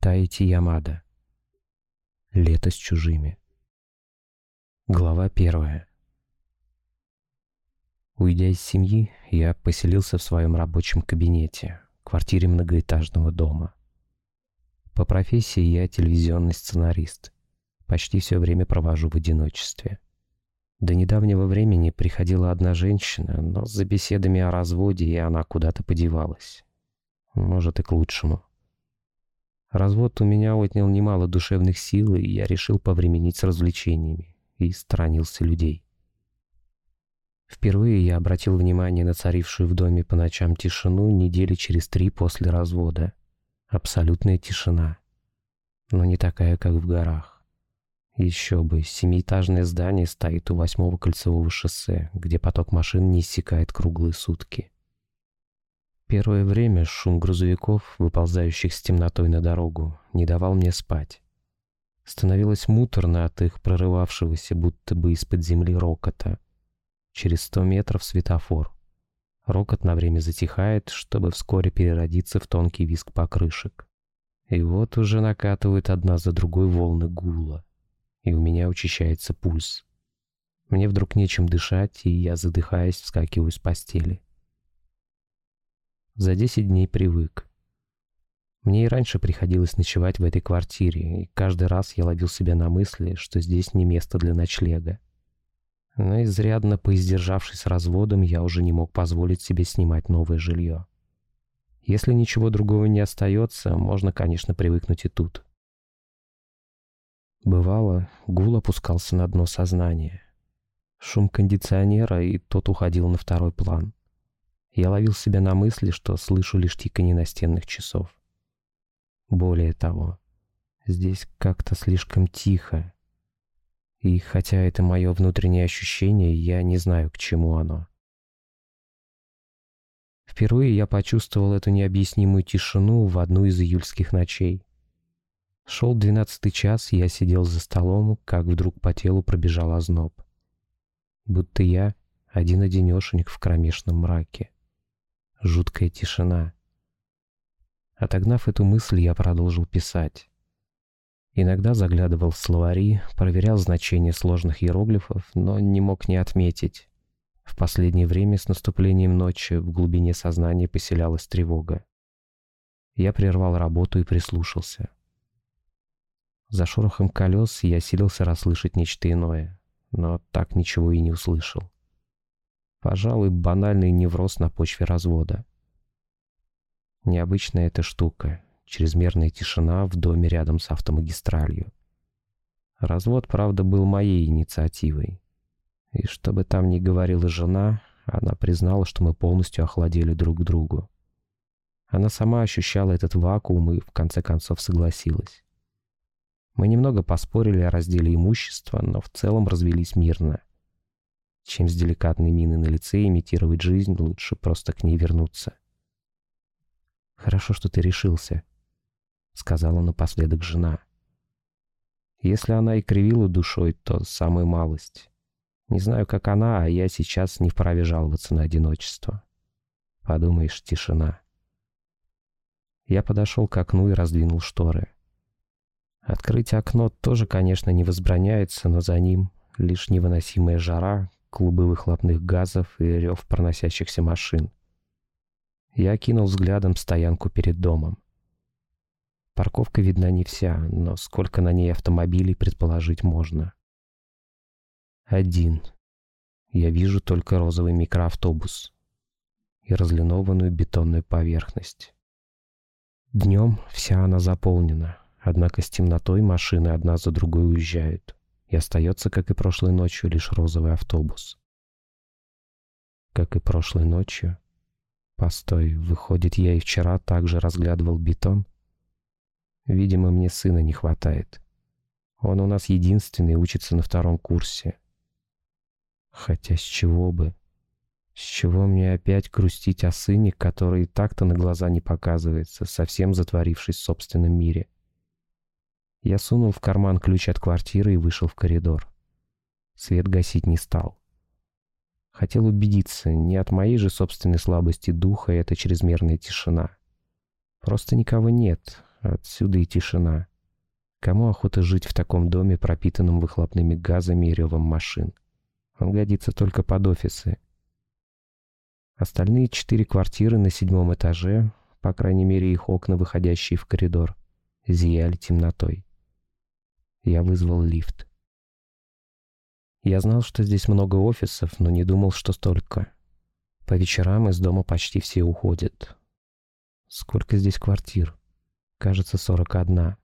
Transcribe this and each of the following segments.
Таити Ямада. Лето с чужими. Глава первая. Уйдя из семьи, я поселился в своем рабочем кабинете, квартире многоэтажного дома. По профессии я телевизионный сценарист. Почти все время провожу в одиночестве. До недавнего времени приходила одна женщина, но за беседами о разводе и она куда-то подевалась. Может, и к лучшему. Развод у меня отнял немало душевных сил, и я решил повременить с развлечениями и сторонился людей. Впервые я обратил внимание на царившую в доме по ночам тишину недели через три после развода. Абсолютная тишина. Но не такая, как в горах. Еще бы, семиэтажное здание стоит у восьмого кольцевого шоссе, где поток машин не иссякает круглые сутки. Первое время шум грузовиков, выползающих с темнотой на дорогу, не давал мне спать. Становилось муторно от их прорывавшегося будто бы из-под земли рокота — Через сто метров светофор. Рокот на время затихает, чтобы вскоре переродиться в тонкий визг покрышек. И вот уже накатывают одна за другой волны гула. И у меня учащается пульс. Мне вдруг нечем дышать, и я, задыхаясь, вскакиваю с постели. За десять дней привык. Мне и раньше приходилось ночевать в этой квартире, и каждый раз я ловил себя на мысли, что здесь не место для ночлега. Но изрядно поиздержавшись разводом, я уже не мог позволить себе снимать новое жилье. Если ничего другого не остается, можно, конечно, привыкнуть и тут. Бывало, гул опускался на дно сознания. Шум кондиционера, и тот уходил на второй план. Я ловил себя на мысли, что слышу лишь тиканье настенных часов. Более того, здесь как-то слишком тихо, и хотя это мое внутреннее ощущение, я не знаю, к чему оно. Впервые я почувствовал эту необъяснимую тишину в одну из июльских ночей. Шел двенадцатый час, я сидел за столом, как вдруг по телу пробежал озноб. Будто я один-одинешенек в кромешном мраке. Жуткая тишина. Отогнав эту мысль, я продолжил писать. Иногда заглядывал в словари, проверял значения сложных иероглифов, но не мог не отметить. В последнее время с наступлением ночи в глубине сознания поселялась тревога. Я прервал работу и прислушался. За шорохом колес я силился расслышать нечто иное, но так ничего и не услышал. Пожалуй, банальный невроз на почве развода. Необычная эта штука чрезмерная тишина в доме рядом с автомагистралью. Развод, правда, был моей инициативой. И что бы там ни говорила жена, она признала, что мы полностью охладели друг к другу. Она сама ощущала этот вакуум и в конце концов согласилась. Мы немного поспорили о разделе имущества, но в целом развелись мирно. Чем с деликатной миной на лице имитировать жизнь, лучше просто к ней вернуться. «Хорошо, что ты решился», сказала напоследок жена. Если она и кривила душой, то самую малость. Не знаю, как она, а я сейчас не вправе жаловаться на одиночество. Подумаешь, тишина. Я подошел к окну и раздвинул шторы. Открыть окно тоже, конечно, не возбраняется, но за ним лишь невыносимая жара, клубы выхлопных газов и рев проносящихся машин. Я окинул взглядом стоянку перед домом. Парковка видна не вся, но сколько на ней автомобилей предположить можно. Один. Я вижу только розовый микроавтобус и разлинованную бетонную поверхность. Днем вся она заполнена, однако с темнотой машины одна за другой уезжают, и остается, как и прошлой ночью, лишь розовый автобус. Как и прошлой ночью. Постой, выходит, я и вчера также разглядывал бетон? Видимо, мне сына не хватает. Он у нас единственный, учится на втором курсе. Хотя с чего бы? С чего мне опять грустить о сыне, который и так-то на глаза не показывается, совсем затворившись в собственном мире? Я сунул в карман ключ от квартиры и вышел в коридор. Свет гасить не стал. Хотел убедиться, не от моей же собственной слабости духа это чрезмерная тишина. Просто никого нет, отсюда и тишина. Кому охота жить в таком доме, пропитанном выхлопными газами и ревом машин? Он годится только под офисы. Остальные четыре квартиры на седьмом этаже, по крайней мере их окна, выходящие в коридор, зияли темнотой. Я вызвал лифт. Я знал, что здесь много офисов, но не думал, что столько. По вечерам из дома почти все уходят. Сколько здесь квартир? Кажется, 41.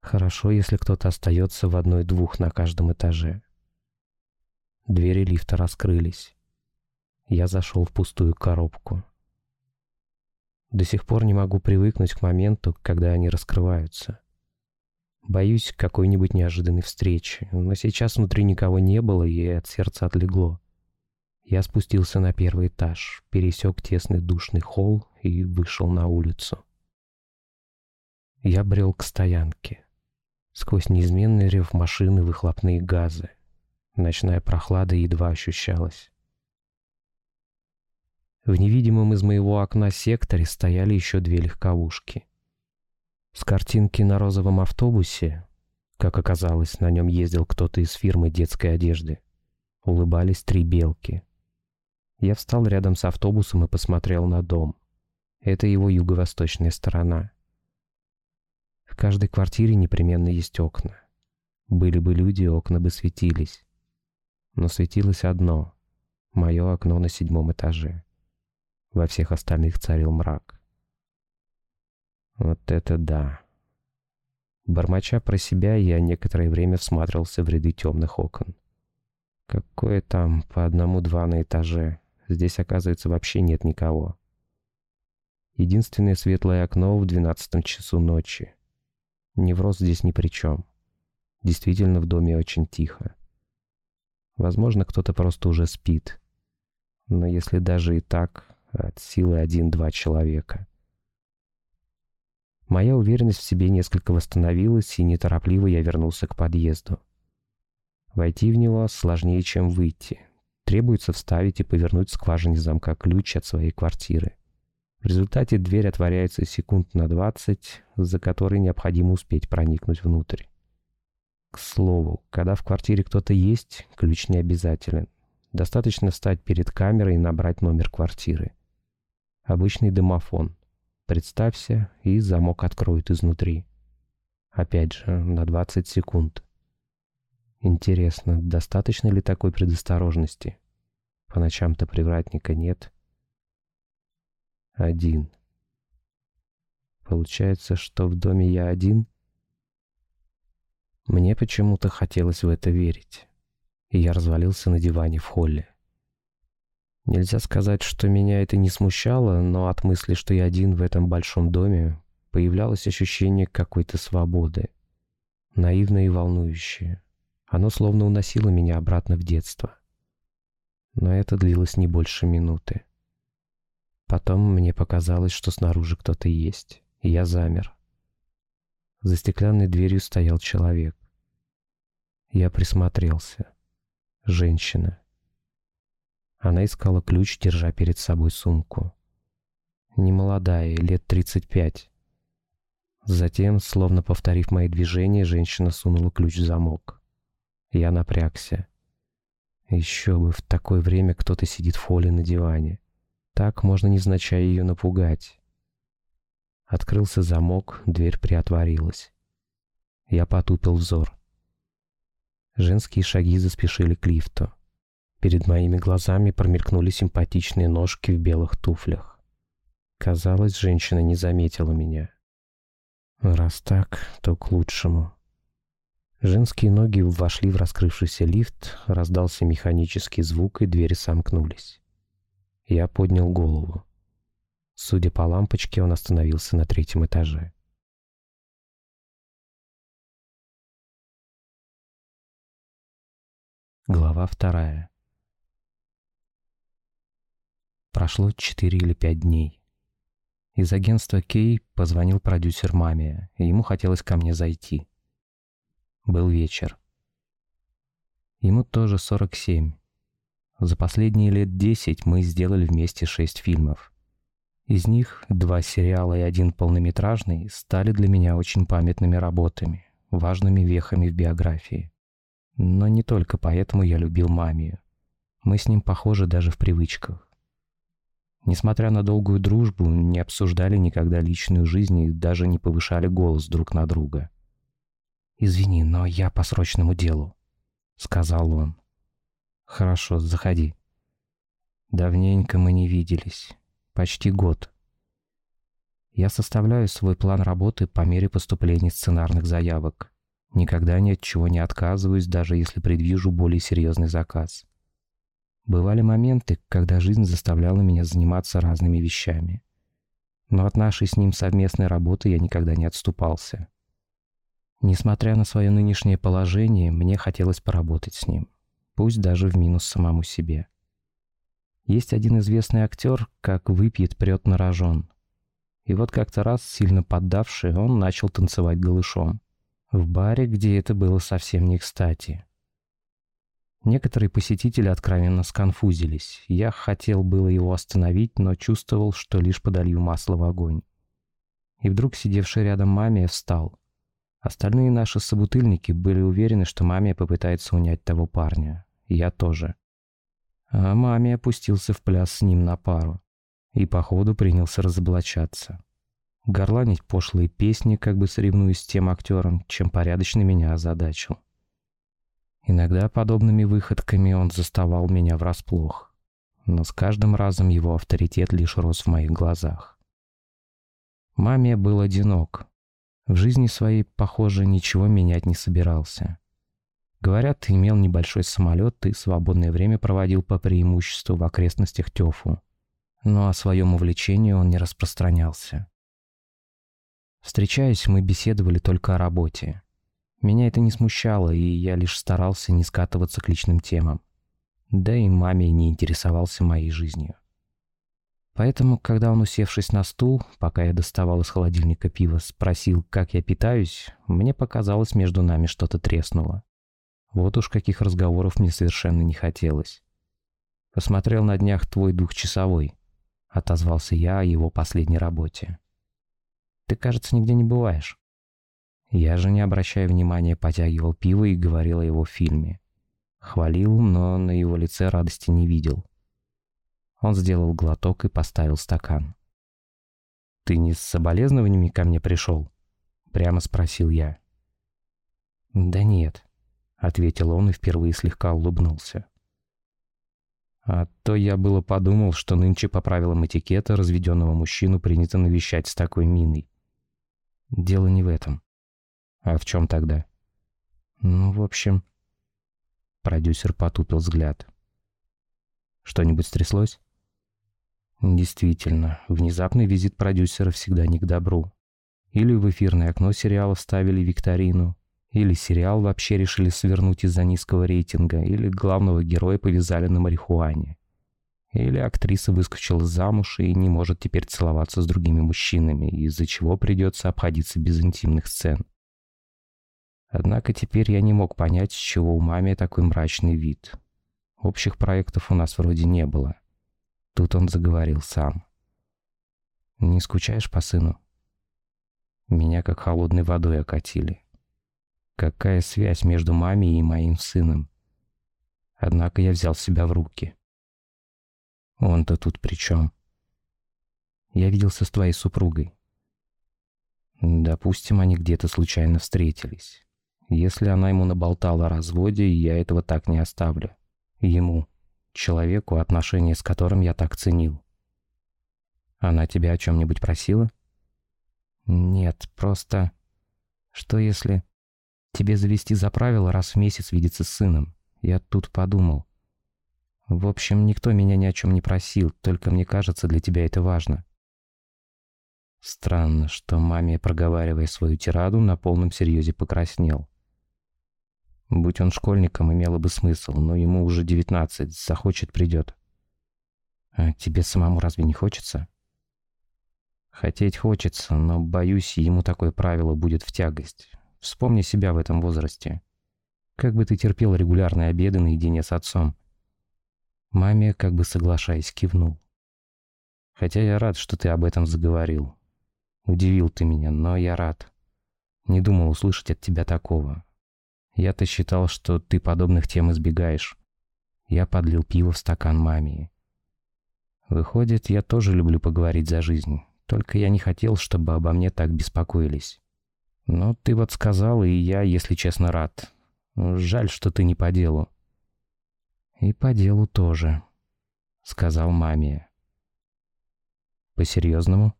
Хорошо, если кто-то остается в одной-двух на каждом этаже. Двери лифта раскрылись. Я зашел в пустую коробку. До сих пор не могу привыкнуть к моменту, когда они раскрываются. Боюсь какой-нибудь неожиданной встречи, но сейчас внутри никого не было и от сердца отлегло. Я спустился на первый этаж, пересек тесный душный холл и вышел на улицу. Я брел к стоянке. Сквозь неизменный рев машины выхлопные газы. Ночная прохлада едва ощущалась. В невидимом из моего окна секторе стояли еще две легковушки. С картинки на розовом автобусе, как оказалось, на нем ездил кто-то из фирмы детской одежды, улыбались три белки. Я встал рядом с автобусом и посмотрел на дом. Это его юго-восточная сторона. В каждой квартире непременно есть окна. Были бы люди, окна бы светились. Но светилось одно — мое окно на седьмом этаже. Во всех остальных царил мрак. Вот это да. Бормоча про себя, я некоторое время всматривался в ряды темных окон. Какое там по одному-два на этаже. Здесь, оказывается, вообще нет никого. Единственное светлое окно в двенадцатом часу ночи. Невроз здесь ни при чем. Действительно, в доме очень тихо. Возможно, кто-то просто уже спит. Но если даже и так, от силы один-два человека. Моя уверенность в себе несколько восстановилась, и неторопливо я вернулся к подъезду. Войти в него сложнее, чем выйти. Требуется вставить и повернуть в скважине замка ключ от своей квартиры. В результате дверь отворяется секунд на 20, за которые необходимо успеть проникнуть внутрь. К слову, когда в квартире кто-то есть, ключ не обязателен. Достаточно встать перед камерой и набрать номер квартиры. Обычный домофон. Представься, и замок откроют изнутри. Опять же, на 20 секунд. Интересно, достаточно ли такой предосторожности? По ночам-то привратника нет. Один. Получается, что в доме я один? Мне почему-то хотелось в это верить. И я развалился на диване в холле. Нельзя сказать, что меня это не смущало, но от мысли, что я один в этом большом доме, появлялось ощущение какой-то свободы. Наивное и волнующее. Оно словно уносило меня обратно в детство. Но это длилось не больше минуты. Потом мне показалось, что снаружи кто-то есть, и я замер. За стеклянной дверью стоял человек. Я присмотрелся. Женщина. Она искала ключ, держа перед собой сумку. Немолодая, лет 35. Затем, словно повторив мои движения, женщина сунула ключ в замок. Я напрягся. Еще бы, в такое время кто-то сидит в холле на диване. Так можно незначай ее напугать. Открылся замок, дверь приотворилась. Я потупил взор. Женские шаги заспешили к лифту. Перед моими глазами промелькнули симпатичные ножки в белых туфлях. Казалось, женщина не заметила меня. Раз так, то к лучшему. Женские ноги вошли в раскрывшийся лифт, раздался механический звук, и двери сомкнулись. Я поднял голову. Судя по лампочке, он остановился на третьем этаже. Глава вторая. Прошло четыре или пять дней. Из агентства Кей позвонил продюсер маме, и ему хотелось ко мне зайти. Был вечер. Ему тоже 47. За последние лет 10 мы сделали вместе шесть фильмов. Из них два сериала и один полнометражный стали для меня очень памятными работами, важными вехами в биографии. Но не только поэтому я любил мамию. Мы с ним похожи даже в привычках. Несмотря на долгую дружбу, не обсуждали никогда личную жизнь и даже не повышали голос друг на друга. «Извини, но я по срочному делу», — сказал он. «Хорошо, заходи». Давненько мы не виделись. Почти год. Я составляю свой план работы по мере поступления сценарных заявок. Никогда ни от чего не отказываюсь, даже если предвижу более серьезный заказ. Бывали моменты, когда жизнь заставляла меня заниматься разными вещами. Но от нашей с ним совместной работы я никогда не отступался. Несмотря на свое нынешнее положение, мне хотелось поработать с ним, пусть даже в минус самому себе. Есть один известный актер, как выпьет, прет на рожон. И вот как-то раз, сильно поддавший, он начал танцевать голышом. В баре, где это было совсем не кстати. Некоторые посетители откровенно сконфузились. Я хотел было его остановить, но чувствовал, что лишь подолью масло в огонь. И вдруг сидевший рядом маме встал. Остальные наши собутыльники были уверены, что маме попытается унять того парня. Я тоже. А маме опустился в пляс с ним на пару. И походу принялся разоблачаться. Горланить пошлые песни, как бы соревнуясь с тем актером, чем порядочно меня озадачил. Иногда подобными выходками он заставал меня врасплох. Но с каждым разом его авторитет лишь рос в моих глазах. Маме был одинок. В жизни своей, похоже, ничего менять не собирался. Говорят, имел небольшой самолет и свободное время проводил по преимуществу в окрестностях Тёфу. Но о своем увлечении он не распространялся. Встречаясь, мы беседовали только о работе. Меня это не смущало, и я лишь старался не скатываться к личным темам. Да и маме не интересовался моей жизнью. Поэтому, когда он, усевшись на стул, пока я доставал из холодильника пиво, спросил, как я питаюсь, мне показалось, между нами что-то треснуло. Вот уж каких разговоров мне совершенно не хотелось. «Посмотрел на днях твой двухчасовой», — отозвался я о его последней работе. «Ты, кажется, нигде не бываешь». Я же, не обращая внимания, потягивал пиво и говорил о его фильме. Хвалил, но на его лице радости не видел. Он сделал глоток и поставил стакан. «Ты не с соболезнованиями ко мне пришел?» — прямо спросил я. «Да нет», ответил он и впервые слегка улыбнулся. А то я было подумал, что нынче по правилам этикета разведенного мужчину принято навещать с такой миной. Дело не в этом. А в чем тогда? Ну, в общем... Продюсер потупил взгляд. Что-нибудь стряслось? Действительно, внезапный визит продюсера всегда не к добру. Или в эфирное окно сериала вставили викторину, или сериал вообще решили свернуть из-за низкого рейтинга, или главного героя повязали на марихуане. Или актриса выскочила замуж и не может теперь целоваться с другими мужчинами, из-за чего придется обходиться без интимных сцен. Однако теперь я не мог понять, с чего у мамы такой мрачный вид. Общих проектов у нас вроде не было. Тут он заговорил сам. «Не скучаешь по сыну?» Меня как холодной водой окатили. Какая связь между мамой и моим сыном? Однако я взял себя в руки. Он-то тут при чем? Я виделся с твоей супругой. Допустим, они где-то случайно встретились. Если она ему наболтала о разводе, я этого так не оставлю. Ему, человеку, отношения с которым я так ценил. Она тебя о чем-нибудь просила? Нет, просто... Что если... Тебе завести за правило раз в месяц видеться с сыном. Я тут подумал. В общем, никто меня ни о чем не просил, только мне кажется, для тебя это важно. Странно, что маме, проговаривая свою тираду, на полном серьезе покраснел. Будь он школьником, имело бы смысл, но ему уже девятнадцать, захочет, придет. А тебе самому разве не хочется? Хотеть хочется, но, боюсь, ему такое правило будет в тягость. Вспомни себя в этом возрасте. Как бы ты терпел регулярные обеды наедине с отцом? Маме, как бы соглашаясь, кивнул. Хотя я рад, что ты об этом заговорил. Удивил ты меня, но я рад. Не думал услышать от тебя такого. Я-то считал, что ты подобных тем избегаешь. Я подлил пиво в стакан маме. Выходит, я тоже люблю поговорить за жизнь. Только я не хотел, чтобы обо мне так беспокоились. Но ты вот сказал, и я, если честно, рад. Жаль, что ты не по делу. И по делу тоже, сказал маме. По-серьезному?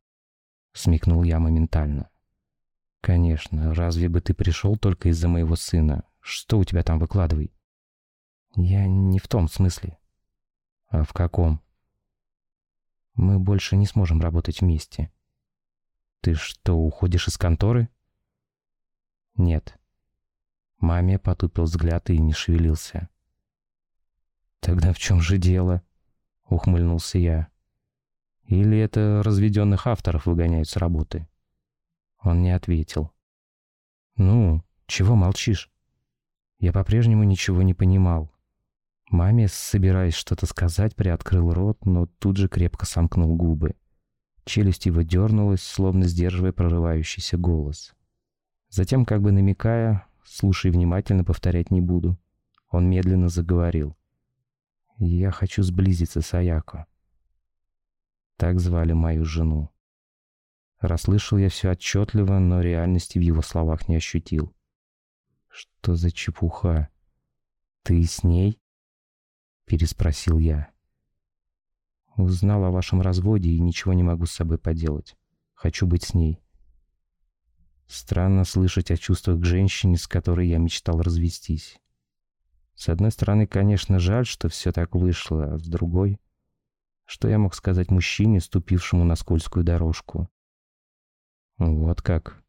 Смекнул я моментально. Конечно, разве бы ты пришел только из-за моего сына? Что у тебя там выкладывай? Я не в том смысле. А в каком? Мы больше не сможем работать вместе. Ты что, уходишь из конторы? Нет. Маме потупил взгляд и не шевелился. Тогда в чем же дело? Ухмыльнулся я. Или это разведенных авторов выгоняют с работы? Он не ответил. «Ну, чего молчишь?» Я по-прежнему ничего не понимал. Маме, собираясь что-то сказать, приоткрыл рот, но тут же крепко сомкнул губы. Челюсть его дернулась, словно сдерживая прорывающийся голос. Затем, как бы намекая, слушай внимательно, повторять не буду, он медленно заговорил. «Я хочу сблизиться с Аяко. Так звали мою жену. Расслышал я все отчетливо, но реальности в его словах не ощутил. «Что за чепуха? Ты с ней?» Переспросил я. Узнал о вашем разводе и ничего не могу с собой поделать. Хочу быть с ней. Странно слышать о чувствах к женщине, с которой я мечтал развестись. С одной стороны, конечно, жаль, что все так вышло, а с другой... Что я мог сказать мужчине, ступившему на скользкую дорожку? Вот как.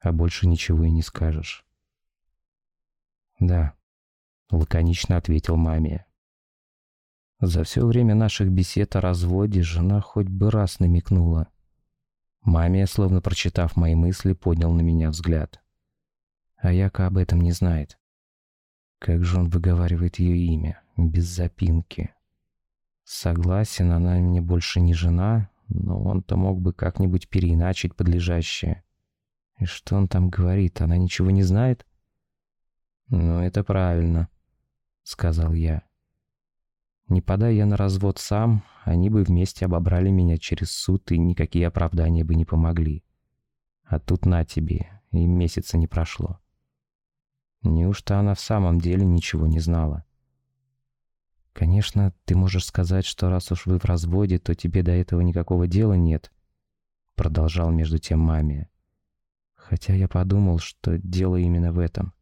А больше ничего и не скажешь. Да, лаконично ответил маме. За все время наших бесед о разводе жена хоть бы раз намекнула. Маме, словно прочитав мои мысли, поднял на меня взгляд. А Яка об этом не знает. Как же он выговаривает ее имя, без запинки. Согласен, она мне больше не жена, но он-то мог бы как-нибудь переиначить подлежащее. И что он там говорит, она ничего не знает? «Ну, это правильно», — сказал я. Не подай я на развод сам, они бы вместе обобрали меня через суд, и никакие оправдания бы не помогли. А тут на тебе, и месяца не прошло. Неужто она в самом деле ничего не знала? Конечно, ты можешь сказать, что раз уж вы в разводе, то тебе до этого никакого дела нет, продолжал между тем маме. Хотя я подумал, что дело именно в этом.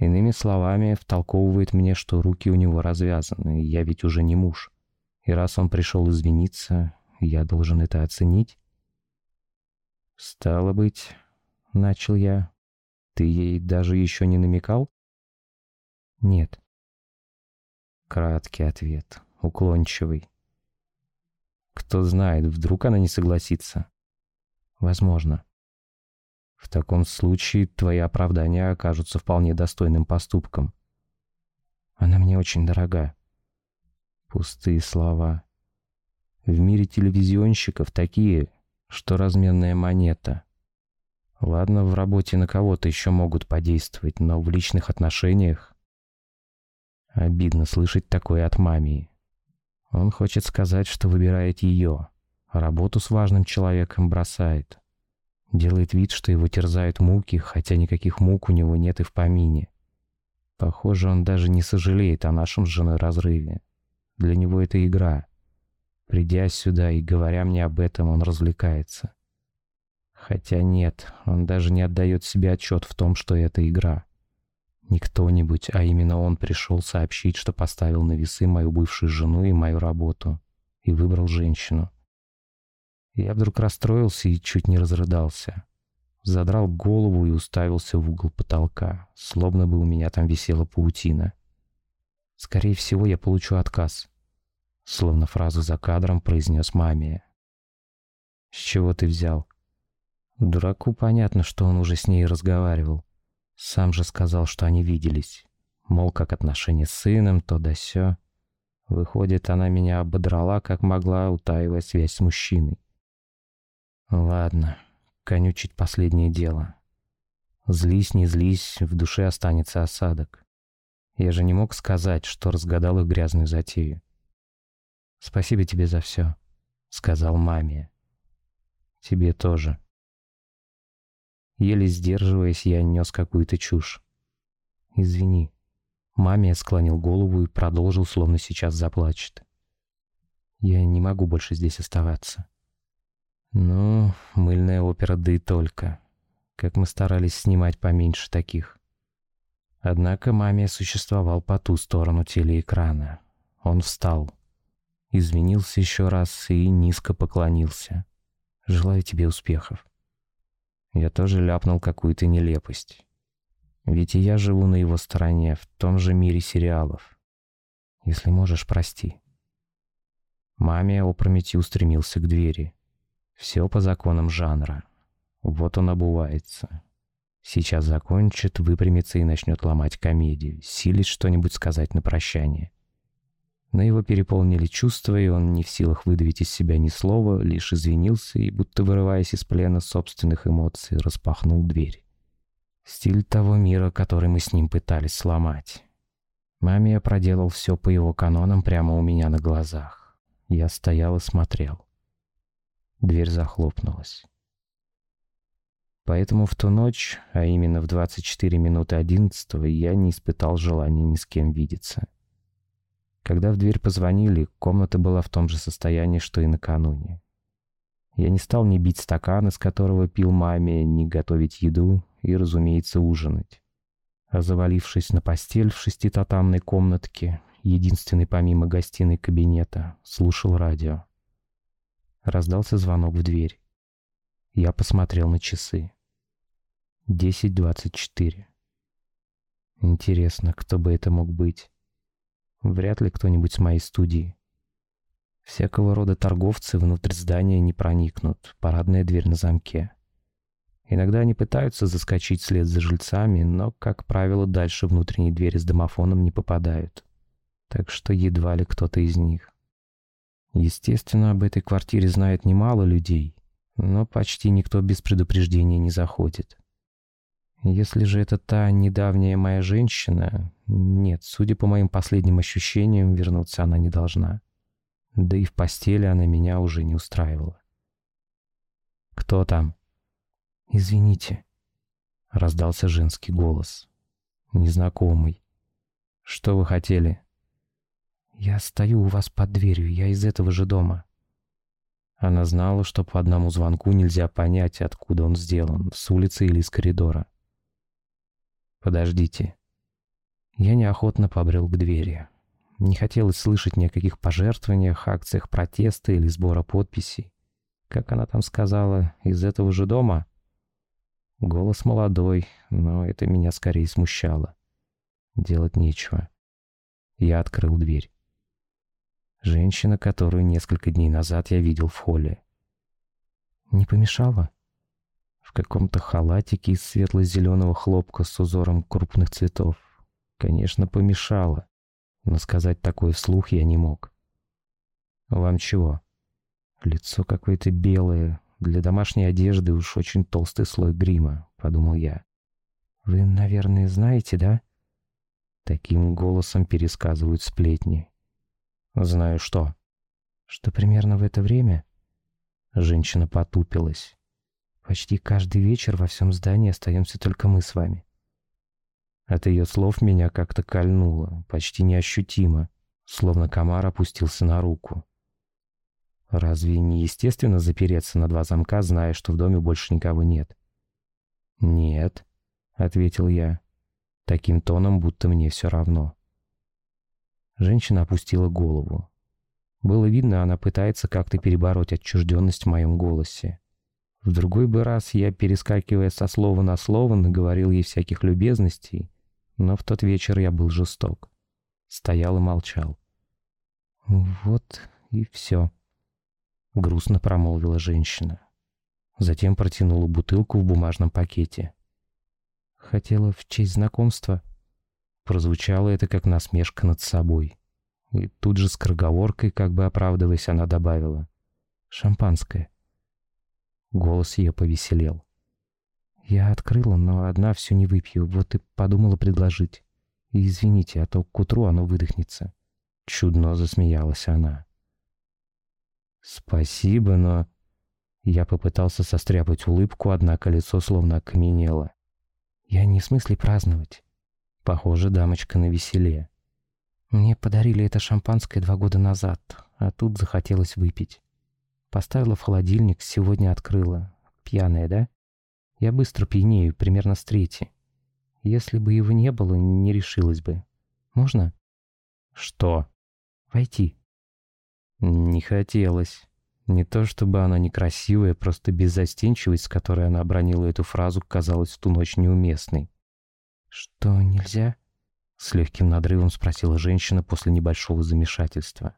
Иными словами, втолковывает мне, что руки у него развязаны, я ведь уже не муж. И раз он пришел извиниться, я должен это оценить. «Стало быть, — начал я, — ты ей даже еще не намекал?» «Нет», Краткий ответ, уклончивый. Кто знает, вдруг она не согласится. Возможно. В таком случае твои оправдания окажутся вполне достойным поступком. Она мне очень дорога. Пустые слова. В мире телевизионщиков такие, что разменная монета. Ладно, в работе на кого-то еще могут подействовать, но в личных отношениях Обидно слышать такое от мамии. Он хочет сказать, что выбирает ее, а работу с важным человеком бросает. Делает вид, что его терзают муки, хотя никаких мук у него нет и в помине. Похоже, он даже не сожалеет о нашем с женой разрыве. Для него это игра. Придя сюда и говоря мне об этом, он развлекается. Хотя нет, он даже не отдает себе отчет в том, что это игра. Не кто-нибудь, а именно он пришел сообщить, что поставил на весы мою бывшую жену и мою работу. И выбрал женщину. Я вдруг расстроился и чуть не разрыдался. Задрал голову и уставился в угол потолка, словно бы у меня там висела паутина. Скорее всего, я получу отказ. Словно фразу за кадром произнес маме. «С чего ты взял?» Дураку понятно, что он уже с ней разговаривал. Сам же сказал, что они виделись. Мол, как отношения с сыном, то да сё. Выходит, она меня ободрала, как могла, утаивая связь с мужчиной. Ладно, конючить последнее дело. Злись, не злись, в душе останется осадок. Я же не мог сказать, что разгадал их грязную затею. «Спасибо тебе за все», — сказал маме. «Тебе тоже». Еле сдерживаясь, я нес какую-то чушь. «Извини». Маме склонил голову и продолжил, словно сейчас заплачет. «Я не могу больше здесь оставаться». «Ну, мыльная опера, да и только. Как мы старались снимать поменьше таких». Однако маме существовал по ту сторону телеэкрана. Он встал, извинился еще раз и низко поклонился. «Желаю тебе успехов». Я тоже ляпнул какую-то нелепость. Ведь и я живу на его стороне, в том же мире сериалов. Если можешь, прости. Маме опрометью устремился к двери. Все по законам жанра. Вот он обувается. Сейчас закончит, выпрямится и начнет ломать комедию, силить что-нибудь сказать на прощание. Но его переполнили чувства, и он не в силах выдавить из себя ни слова, лишь извинился и, будто вырываясь из плена собственных эмоций, распахнул дверь. Стиль того мира, который мы с ним пытались сломать. Маме я проделал все по его канонам прямо у меня на глазах. Я стоял и смотрел. Дверь захлопнулась. Поэтому в ту ночь, а именно в 24 минуты 11 я не испытал желания ни с кем видеться. Когда в дверь позвонили, комната была в том же состоянии, что и накануне. Я не стал ни бить стакан, из которого пил маме, ни готовить еду и, разумеется, ужинать. А завалившись на постель в шеститатамной комнатке, единственной помимо гостиной кабинета, слушал радио. Раздался звонок в дверь. Я посмотрел на часы. 10.24. Интересно, кто бы это мог быть? Вряд ли кто-нибудь с моей студии. Всякого рода торговцы внутрь здания не проникнут, парадная дверь на замке. Иногда они пытаются заскочить вслед за жильцами, но, как правило, дальше внутренней двери с домофоном не попадают. Так что едва ли кто-то из них. Естественно, об этой квартире знает немало людей, но почти никто без предупреждения не заходит. Если же это та недавняя моя женщина, нет, судя по моим последним ощущениям, вернуться она не должна. Да и в постели она меня уже не устраивала. «Кто там?» «Извините», — раздался женский голос. Незнакомый. «Что вы хотели?» «Я стою у вас под дверью, я из этого же дома». Она знала, что по одному звонку нельзя понять, откуда он сделан, с улицы или из коридора. «Подождите». Я неохотно побрел к двери. Не хотелось слышать ни о каких пожертвованиях, акциях протеста или сбора подписей. Как она там сказала, из этого же дома? Голос молодой, но это меня скорее смущало. Делать нечего. Я открыл дверь. Женщина, которую несколько дней назад я видел в холле. Не помешала? в каком-то халатике из светло-зеленого хлопка с узором крупных цветов. Конечно, помешало, но сказать такое вслух я не мог. «Вам чего?» «Лицо какое-то белое, для домашней одежды уж очень толстый слой грима», — подумал я. «Вы, наверное, знаете, да?» Таким голосом пересказывают сплетни. «Знаю что». «Что примерно в это время?» Женщина потупилась. Почти каждый вечер во всем здании остаемся только мы с вами. От ее слов меня как-то кольнуло, почти неощутимо, словно комар опустился на руку. Разве не естественно запереться на два замка, зная, что в доме больше никого нет? «Нет», — ответил я, таким тоном, будто мне все равно. Женщина опустила голову. Было видно, она пытается как-то перебороть отчужденность в моем голосе. В другой бы раз я, перескакивая со слова на слово, наговорил ей всяких любезностей, но в тот вечер я был жесток. Стоял и молчал. «Вот и все», — грустно промолвила женщина. Затем протянула бутылку в бумажном пакете. Хотела в честь знакомства. Прозвучало это как насмешка над собой. И тут же с скороговоркой, как бы оправдываясь, она добавила. «Шампанское». Голос ее повеселел. «Я открыла, но одна все не выпью, вот и подумала предложить. И извините, а то к утру оно выдохнется». Чудно засмеялась она. «Спасибо, но...» Я попытался состряпать улыбку, однако лицо словно окаменело. «Я не в смысле праздновать. Похоже, дамочка на веселе. Мне подарили это шампанское два года назад, а тут захотелось выпить. Поставила в холодильник, сегодня открыла. Пьяная, да? Я быстро пьянею, примерно с трети. Если бы его не было, не решилась бы. Можно? Что? Войти. Не хотелось. Не то чтобы она некрасивая, просто беззастенчивость, с которой она обронила эту фразу, казалась в ту ночь неуместной. «Что, нельзя?» — с легким надрывом спросила женщина после небольшого замешательства.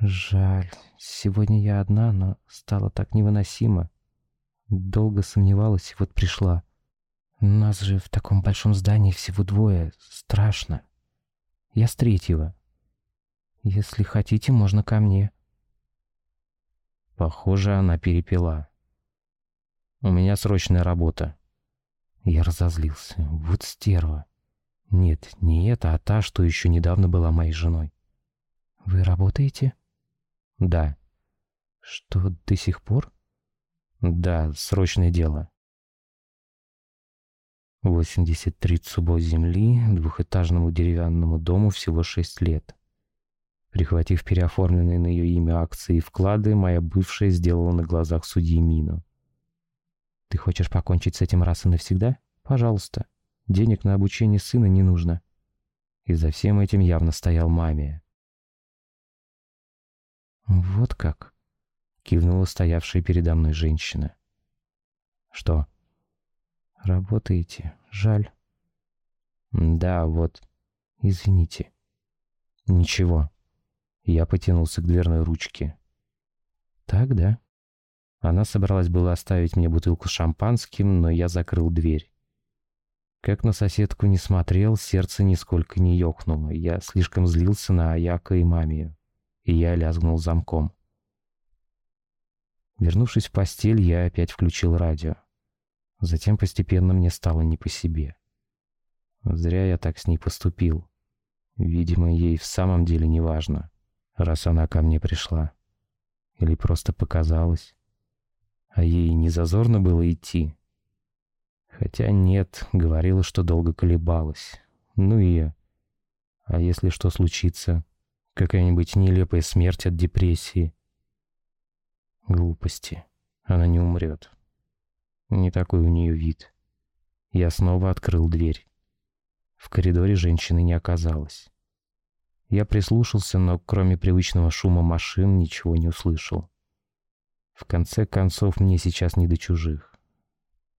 «Жаль, сегодня я одна, но стало так невыносимо. Долго сомневалась и вот пришла. Нас же в таком большом здании всего двое, страшно. Я с третьего. Если хотите, можно ко мне». Похоже, она перепила. У меня срочная работа. Я разозлился. Вот стерва. Нет, не эта, а та, что еще недавно была моей женой. Вы работаете? Да. Что, до сих пор? Да, срочное дело. 83 цубов земли, двухэтажному деревянному дому всего 6 лет. Прихватив переоформленные на ее имя акции и вклады, моя бывшая сделала на глазах судьи мину. «Ты хочешь покончить с этим раз и навсегда? Пожалуйста. Денег на обучение сына не нужно». И за всем этим явно стоял маме. «Вот как?» — кивнула стоявшая передо мной женщина. «Что?» «Работаете? Жаль». «Да, вот. Извините». «Ничего». Я потянулся к дверной ручке. «Так, да?» Она собралась было оставить мне бутылку с шампанским, но я закрыл дверь. Как на соседку не смотрел, сердце нисколько не ёкнуло. Я слишком злился на Аяка и мамию, и я лязгнул замком. Вернувшись в постель, я опять включил радио. Затем постепенно мне стало не по себе. Зря я так с ней поступил. Видимо, ей в самом деле не важно раз она ко мне пришла. Или просто показалось. А ей не зазорно было идти. Хотя нет, говорила, что долго колебалась. Ну и... А если что случится? Какая-нибудь нелепая смерть от депрессии? Глупости. Она не умрет. Не такой у нее вид. Я снова открыл дверь. В коридоре женщины не оказалось. Я прислушался, но кроме привычного шума машин ничего не услышал. В конце концов, мне сейчас не до чужих.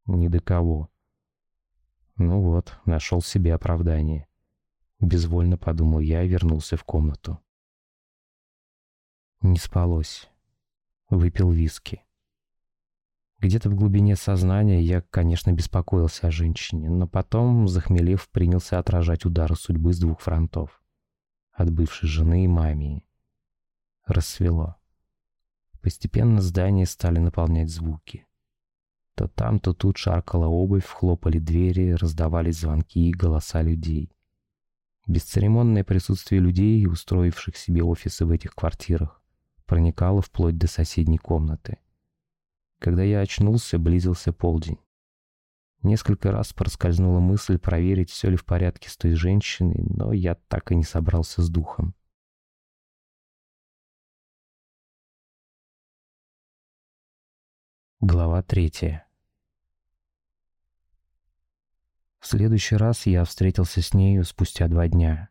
Ни до кого. Ну вот, нашел себе оправдание. Безвольно подумал я и вернулся в комнату. Не спалось. Выпил виски. Где-то в глубине сознания я, конечно, беспокоился о женщине, но потом, захмелев, принялся отражать удары судьбы с двух фронтов от бывшей жены и мамии. Рассвело. Постепенно здание стали наполнять звуки. То там, то тут шаркала обувь, хлопали двери, раздавались звонки и голоса людей. Бесцеремонное присутствие людей, устроивших себе офисы в этих квартирах, проникало вплоть до соседней комнаты. Когда я очнулся, близился полдень. Несколько раз проскользнула мысль проверить, все ли в порядке с той женщиной, но я так и не собрался с духом. Глава третья. В следующий раз я встретился с нею спустя два дня.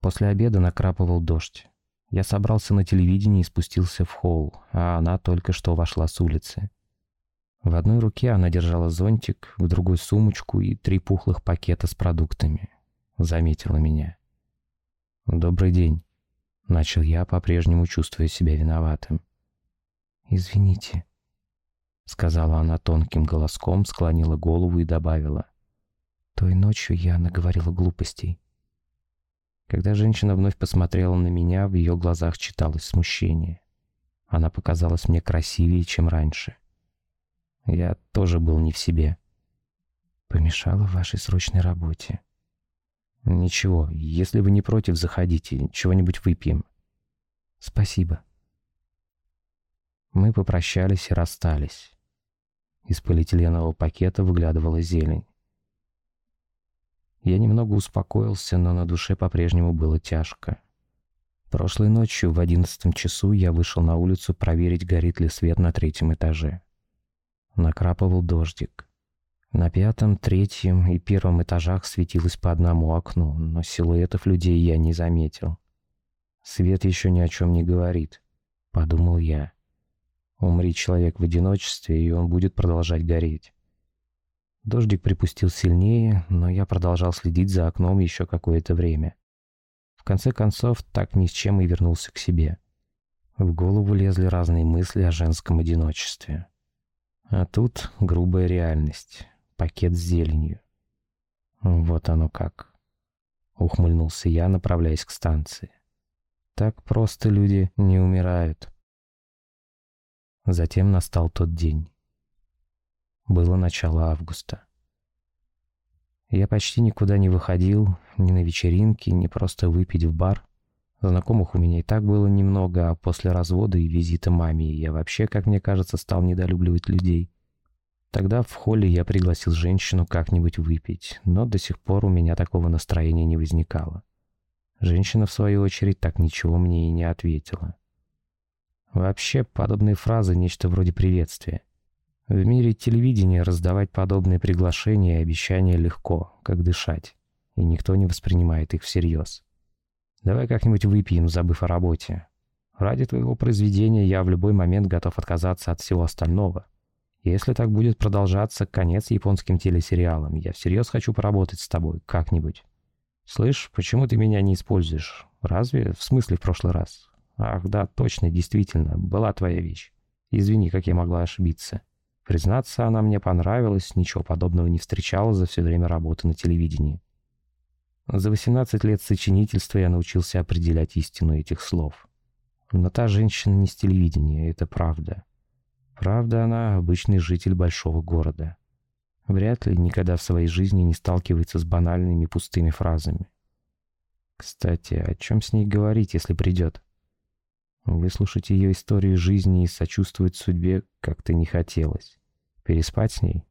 После обеда накрапывал дождь. Я собрался на телевидении и спустился в холл, а она только что вошла с улицы. В одной руке она держала зонтик, в другой сумочку и три пухлых пакета с продуктами. Заметила меня. «Добрый день», — начал я, по-прежнему чувствуя себя виноватым. «Извините», — сказала она тонким голоском, склонила голову и добавила. «Той ночью я наговорила глупостей». Когда женщина вновь посмотрела на меня, в ее глазах читалось смущение. Она показалась мне красивее, чем раньше. Я тоже был не в себе. Помешала вашей срочной работе. Ничего, если вы не против, заходите, чего-нибудь выпьем. Спасибо. Мы попрощались и расстались. Из полиэтиленового пакета выглядывала зелень. Я немного успокоился, но на душе по-прежнему было тяжко. Прошлой ночью в одиннадцатом часу я вышел на улицу проверить, горит ли свет на третьем этаже. Накрапывал дождик. На пятом, третьем и первом этажах светилось по одному окну, но силуэтов людей я не заметил. Свет еще ни о чем не говорит, подумал я. Умри человек в одиночестве, и он будет продолжать гореть. Дождик припустил сильнее, но я продолжал следить за окном еще какое-то время. В конце концов, так ни с чем и вернулся к себе. В голову лезли разные мысли о женском одиночестве. А тут грубая реальность. Пакет с зеленью. Вот оно как. Ухмыльнулся я, направляясь к станции. Так просто люди не умирают. Затем настал тот день. Было начало августа. Я почти никуда не выходил, ни на вечеринки, ни просто выпить в бар. Знакомых у меня и так было немного, а после развода и визита маме я вообще, как мне кажется, стал недолюбливать людей. Тогда в холле я пригласил женщину как-нибудь выпить, но до сих пор у меня такого настроения не возникало. Женщина, в свою очередь, так ничего мне и не ответила. Вообще, подобные фразы — нечто вроде приветствия. В мире телевидения раздавать подобные приглашения и обещания легко, как дышать, и никто не воспринимает их всерьез. Давай как-нибудь выпьем, забыв о работе. Ради твоего произведения я в любой момент готов отказаться от всего остального. Если так будет продолжаться, конец японским телесериалам. Я всерьез хочу поработать с тобой, как-нибудь. Слышь, почему ты меня не используешь? Разве? В смысле в прошлый раз? Ах, да, точно, действительно, была твоя вещь. Извини, как я могла ошибиться. Признаться, она мне понравилась, ничего подобного не встречала за все время работы на телевидении. За 18 лет сочинительства я научился определять истину этих слов. Но та женщина не с телевидения, это правда. Правда, она обычный житель большого города. Вряд ли никогда в своей жизни не сталкивается с банальными пустыми фразами. Кстати, о чем с ней говорить, если придет? Выслушать ее историю жизни и сочувствовать судьбе как-то не хотелось. Переспать с ней?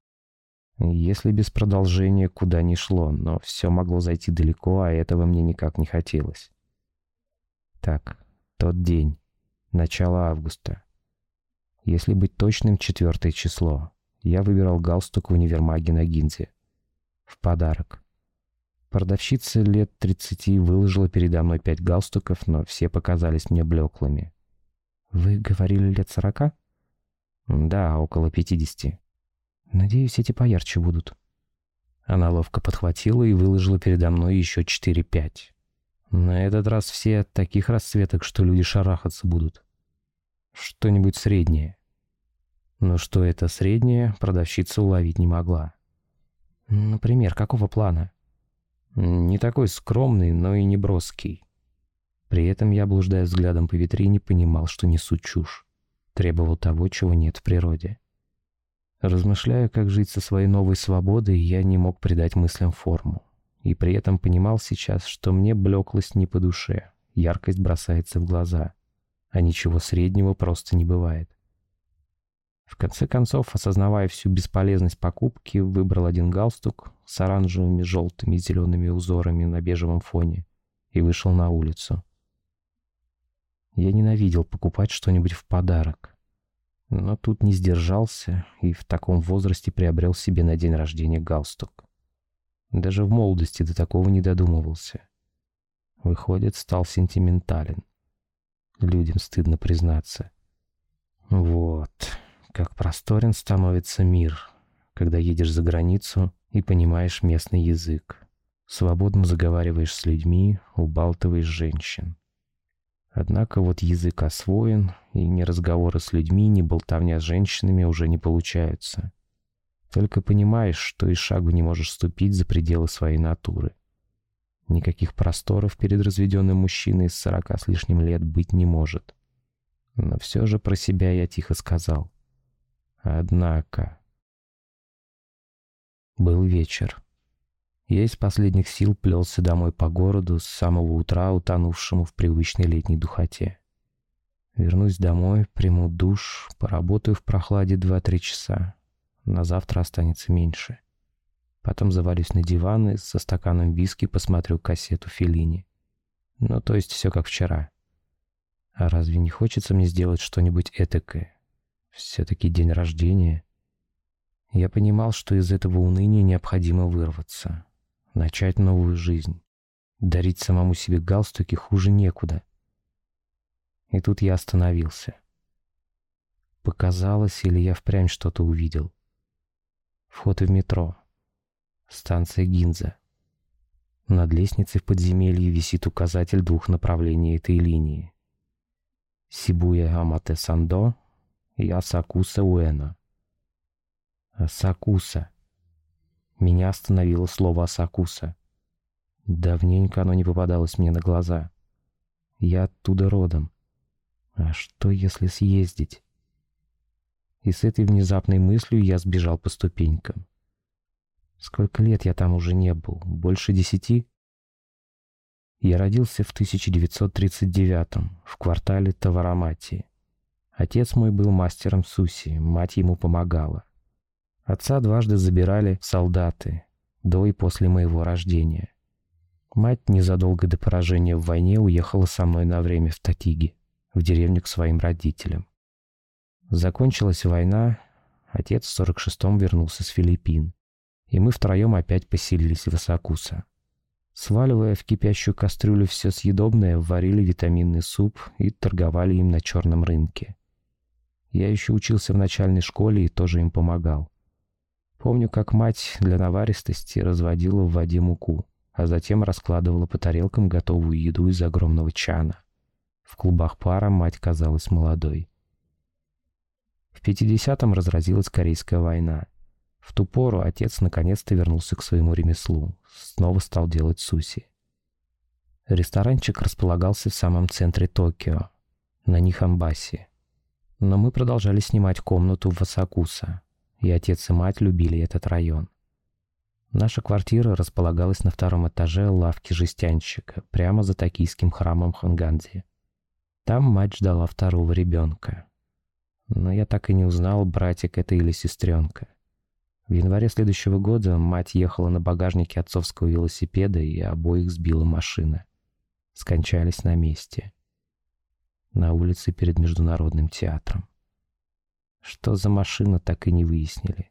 Если без продолжения куда ни шло, но все могло зайти далеко, а этого мне никак не хотелось. Так, тот день. Начало августа. Если быть точным, четвертое число. Я выбирал галстук в универмаге на Гинзе. В подарок. Продавщица лет 30 выложила передо мной пять галстуков, но все показались мне блеклыми. «Вы говорили лет сорока?» «Да, около пятидесяти». «Надеюсь, эти поярче будут». Она ловко подхватила и выложила передо мной еще четыре-пять. На этот раз все таких расцветок, что люди шарахаться будут. Что-нибудь среднее. Но что это среднее, продавщица уловить не могла. «Например, какого плана?» Не такой скромный, но и не броский. При этом я, блуждая взглядом по витрине, понимал, что несу чушь. Требовал того, чего нет в природе. Размышляя, как жить со своей новой свободой, я не мог придать мыслям форму. И при этом понимал сейчас, что мне блеклость не по душе, яркость бросается в глаза, а ничего среднего просто не бывает. В конце концов, осознавая всю бесполезность покупки, выбрал один галстук с оранжевыми, желтыми и зелеными узорами на бежевом фоне и вышел на улицу. Я ненавидел покупать что-нибудь в подарок. Но тут не сдержался и в таком возрасте приобрел себе на день рождения галстук. Даже в молодости до такого не додумывался. Выходит, стал сентиментален. Людям стыдно признаться. Вот как просторен становится мир, когда едешь за границу и понимаешь местный язык. Свободно заговариваешь с людьми, убалтываешь женщин. Однако вот язык освоен, и ни разговоры с людьми, ни болтовня с женщинами уже не получаются. Только понимаешь, что и шагу не можешь ступить за пределы своей натуры. Никаких просторов перед разведенным мужчиной с сорока с лишним лет быть не может. Но все же про себя я тихо сказал. Однако... Был вечер. Я из последних сил плелся домой по городу с самого утра, утонувшему в привычной летней духоте. Вернусь домой, приму душ, поработаю в прохладе 2-3 часа. На завтра останется меньше. Потом завалюсь на диван и со стаканом виски посмотрю кассету Феллини. Ну, то есть все как вчера. А разве не хочется мне сделать что-нибудь этакое? Все-таки день рождения. Я понимал, что из этого уныния необходимо вырваться. Начать новую жизнь. Дарить самому себе галстуки хуже некуда. И тут я остановился. Показалось, или я впрямь что-то увидел. Вход в метро. Станция Гинза. Над лестницей в подземелье висит указатель двух направлений этой линии. Сибуя Амате Сандо и Асакуса Уэна. Асакуса. Меня остановило слово Асакуса. Давненько оно не попадалось мне на глаза. Я оттуда родом. А что, если съездить? И с этой внезапной мыслью я сбежал по ступенькам. Сколько лет я там уже не был? Больше десяти? Я родился в 1939-м, в квартале Таварамати. Отец мой был мастером суси, мать ему помогала. Отца дважды забирали солдаты, до и после моего рождения. Мать незадолго до поражения в войне уехала со мной на время в Татиги, в деревню к своим родителям. Закончилась война, отец в 46-м вернулся с Филиппин и мы втроем опять поселились в Асакуса. Сваливая в кипящую кастрюлю все съедобное, варили витаминный суп и торговали им на черном рынке. Я еще учился в начальной школе и тоже им помогал. Помню, как мать для наваристости разводила в воде муку, а затем раскладывала по тарелкам готовую еду из огромного чана. В клубах пара мать казалась молодой. В 50-м разразилась Корейская война. В ту пору отец наконец-то вернулся к своему ремеслу, снова стал делать суси. Ресторанчик располагался в самом центре Токио, на Нихамбасе. Но мы продолжали снимать комнату в Асакуса, и отец и мать любили этот район. Наша квартира располагалась на втором этаже лавки жестянщика, прямо за токийским храмом Ханганзи. Там мать ждала второго ребенка. Но я так и не узнал, братик это или сестренка. В январе следующего года мать ехала на багажнике отцовского велосипеда и обоих сбила машина. Скончались на месте. На улице перед Международным театром. Что за машина, так и не выяснили.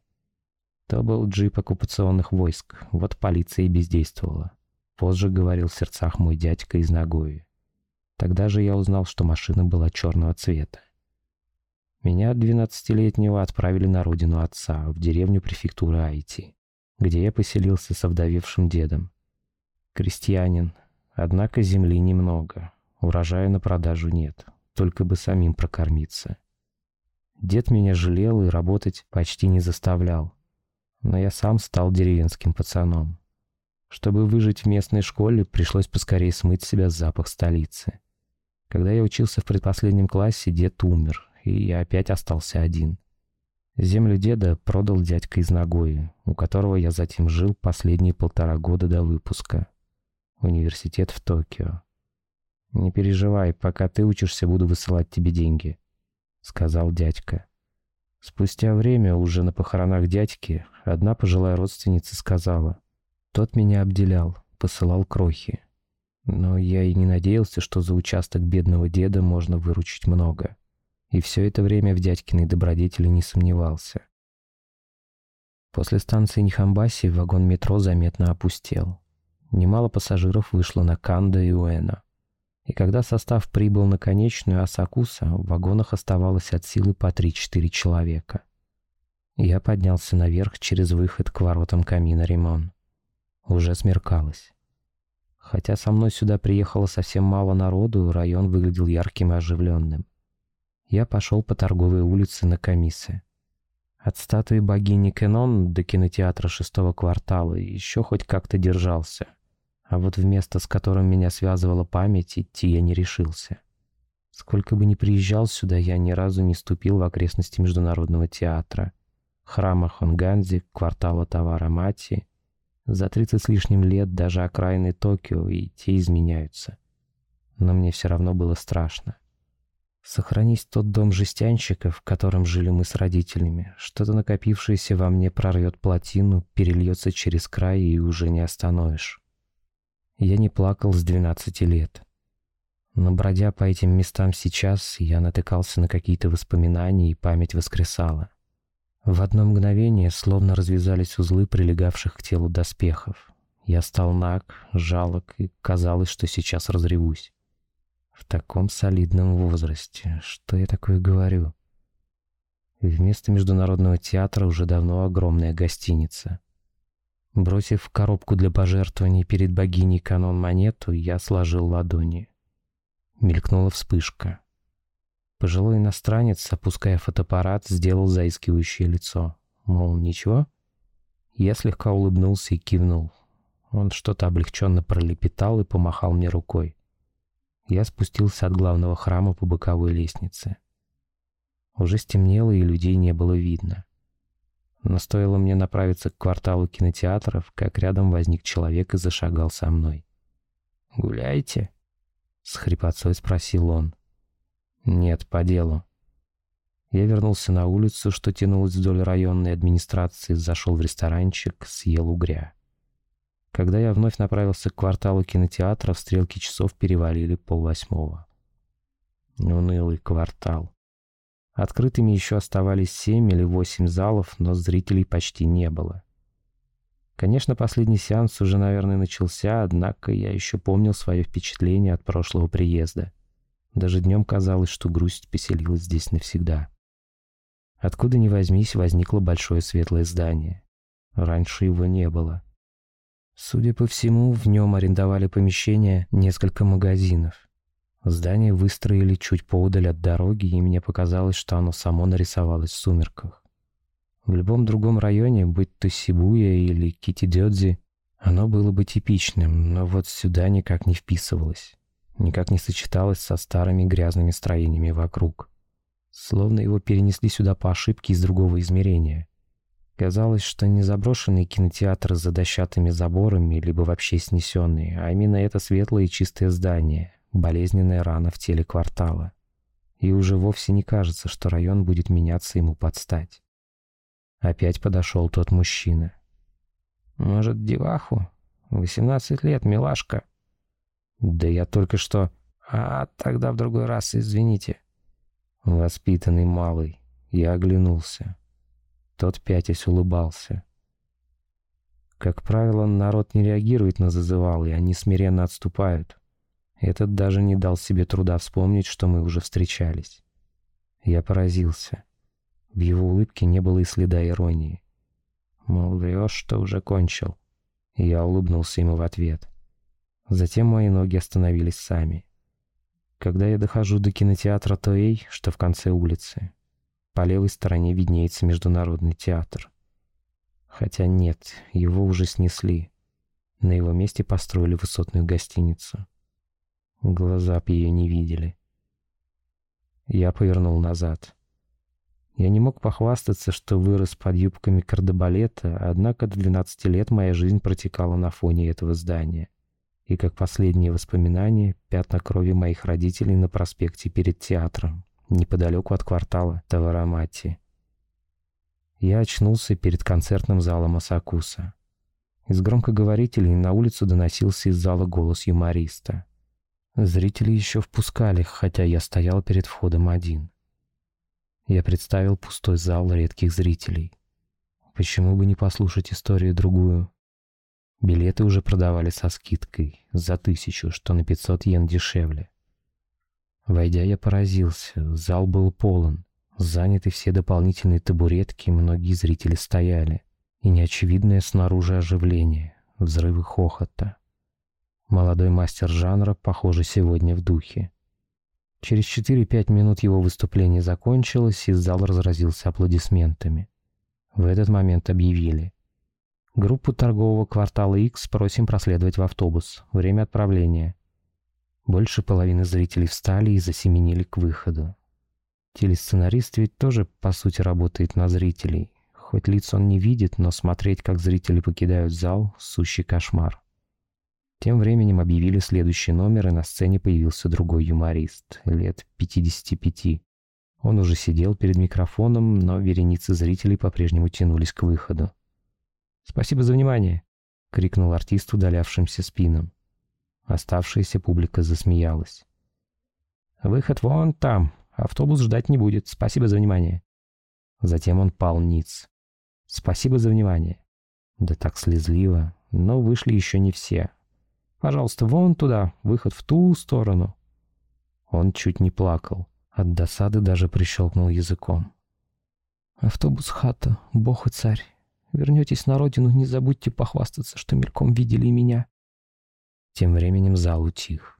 То был джип оккупационных войск, вот полиция и бездействовала. Позже говорил в сердцах мой дядька из Нагои. Тогда же я узнал, что машина была черного цвета. Меня, двенадцатилетнего, отправили на родину отца, в деревню префектуры Айти, где я поселился с овдовевшим дедом. Крестьянин, однако земли немного, урожая на продажу нет, только бы самим прокормиться. Дед меня жалел и работать почти не заставлял, но я сам стал деревенским пацаном. Чтобы выжить в местной школе, пришлось поскорее смыть себя запах столицы. Когда я учился в предпоследнем классе, дед умер, и я опять остался один. Землю деда продал дядька из Нагои, у которого я затем жил последние полтора года до выпуска. Университет в Токио. «Не переживай, пока ты учишься, буду высылать тебе деньги», — сказал дядька. Спустя время, уже на похоронах дядьки, одна пожилая родственница сказала, «Тот меня обделял, посылал крохи. Но я и не надеялся, что за участок бедного деда можно выручить много и все это время в дядькиной добродетели не сомневался. После станции Нихамбаси вагон метро заметно опустел. Немало пассажиров вышло на Канда и Уэна. И когда состав прибыл на конечную Асакуса, в вагонах оставалось от силы по 3-4 человека. Я поднялся наверх через выход к воротам камина Римон. Уже смеркалось. Хотя со мной сюда приехало совсем мало народу, район выглядел ярким и оживленным я пошел по торговой улице на Комиссе. От статуи богини Кенон до кинотеатра шестого квартала еще хоть как-то держался. А вот в место, с которым меня связывала память, идти я не решился. Сколько бы ни приезжал сюда, я ни разу не ступил в окрестности Международного театра, храма Хонганзи, квартала Товара Мати. За 30 с лишним лет даже окраины Токио и те изменяются. Но мне все равно было страшно. Сохранись тот дом жестянщиков, в котором жили мы с родителями, что-то накопившееся во мне прорвет плотину, перельется через край и уже не остановишь. Я не плакал с 12 лет. Но бродя по этим местам сейчас, я натыкался на какие-то воспоминания, и память воскресала. В одно мгновение словно развязались узлы прилегавших к телу доспехов. Я стал наг, жалок, и казалось, что сейчас разревусь. В таком солидном возрасте. Что я такое говорю? Вместо Международного театра уже давно огромная гостиница. Бросив коробку для пожертвований перед богиней канон монету, я сложил ладони. Мелькнула вспышка. Пожилой иностранец, опуская фотоаппарат, сделал заискивающее лицо. Мол, ничего? Я слегка улыбнулся и кивнул. Он что-то облегченно пролепетал и помахал мне рукой. Я спустился от главного храма по боковой лестнице. Уже стемнело, и людей не было видно. Но стоило мне направиться к кварталу кинотеатров, как рядом возник человек и зашагал со мной. «Гуляете?» — с хрипотцой спросил он. «Нет, по делу». Я вернулся на улицу, что тянулась вдоль районной администрации, зашел в ресторанчик, съел угря. Когда я вновь направился к кварталу кинотеатров, стрелки часов перевалили полвосьмого. Унылый квартал. Открытыми еще оставались семь или восемь залов, но зрителей почти не было. Конечно, последний сеанс уже, наверное, начался, однако я еще помнил свое впечатление от прошлого приезда. Даже днем казалось, что грусть поселилась здесь навсегда. Откуда ни возьмись, возникло большое светлое здание. Раньше его не было. Судя по всему, в нем арендовали помещение несколько магазинов. Здание выстроили чуть поудаль от дороги, и мне показалось, что оно само нарисовалось в сумерках. В любом другом районе, будь то Сибуя или Китидёдзи, оно было бы типичным, но вот сюда никак не вписывалось, никак не сочеталось со старыми грязными строениями вокруг. Словно его перенесли сюда по ошибке из другого измерения. Казалось, что не заброшенные кинотеатры за дощатыми заборами, либо вообще снесенные, а именно это светлое и чистое здание, болезненная рана в теле квартала. И уже вовсе не кажется, что район будет меняться ему под стать. Опять подошел тот мужчина. «Может, деваху? Восемнадцать лет, милашка». «Да я только что...» «А, тогда в другой раз, извините». Воспитанный малый. Я оглянулся. Тот пятясь улыбался. Как правило, народ не реагирует на зазывалы, они смиренно отступают. Этот даже не дал себе труда вспомнить, что мы уже встречались. Я поразился. В его улыбке не было и следа иронии. Мол, врешь, что уже кончил. Я улыбнулся ему в ответ. Затем мои ноги остановились сами. Когда я дохожу до кинотеатра Тоэй, что в конце улицы, по левой стороне виднеется Международный театр. Хотя нет, его уже снесли. На его месте построили высотную гостиницу. Глаза б ее не видели. Я повернул назад. Я не мог похвастаться, что вырос под юбками кардебалета, однако до 12 лет моя жизнь протекала на фоне этого здания. И как последнее воспоминание, пятна крови моих родителей на проспекте перед театром неподалеку от квартала Таварамати. Я очнулся перед концертным залом Асакуса. Из громкоговорителей на улицу доносился из зала голос юмориста. Зрители еще впускали, хотя я стоял перед входом один. Я представил пустой зал редких зрителей. Почему бы не послушать историю другую? Билеты уже продавали со скидкой, за тысячу, что на 500 йен дешевле. Войдя, я поразился. Зал был полон. Заняты все дополнительные табуретки, многие зрители стояли. И неочевидное снаружи оживление, взрывы хохота. Молодой мастер жанра, похоже, сегодня в духе. Через 4-5 минут его выступление закончилось, и зал разразился аплодисментами. В этот момент объявили. Группу торгового квартала X просим проследовать в автобус. Время отправления. Больше половины зрителей встали и засеменили к выходу. Телесценарист ведь тоже, по сути, работает на зрителей. Хоть лиц он не видит, но смотреть, как зрители покидают зал, сущий кошмар. Тем временем объявили следующий номер, и на сцене появился другой юморист, лет 55. Он уже сидел перед микрофоном, но вереницы зрителей по-прежнему тянулись к выходу. «Спасибо за внимание!» — крикнул артист удалявшимся спинам. Оставшаяся публика засмеялась. «Выход вон там. Автобус ждать не будет. Спасибо за внимание». Затем он пал ниц. «Спасибо за внимание». Да так слезливо, но вышли еще не все. «Пожалуйста, вон туда, выход в ту сторону». Он чуть не плакал. От досады даже прищелкнул языком. «Автобус хата, бог и царь. Вернетесь на родину, не забудьте похвастаться, что мельком видели меня». Тем временем зал утих.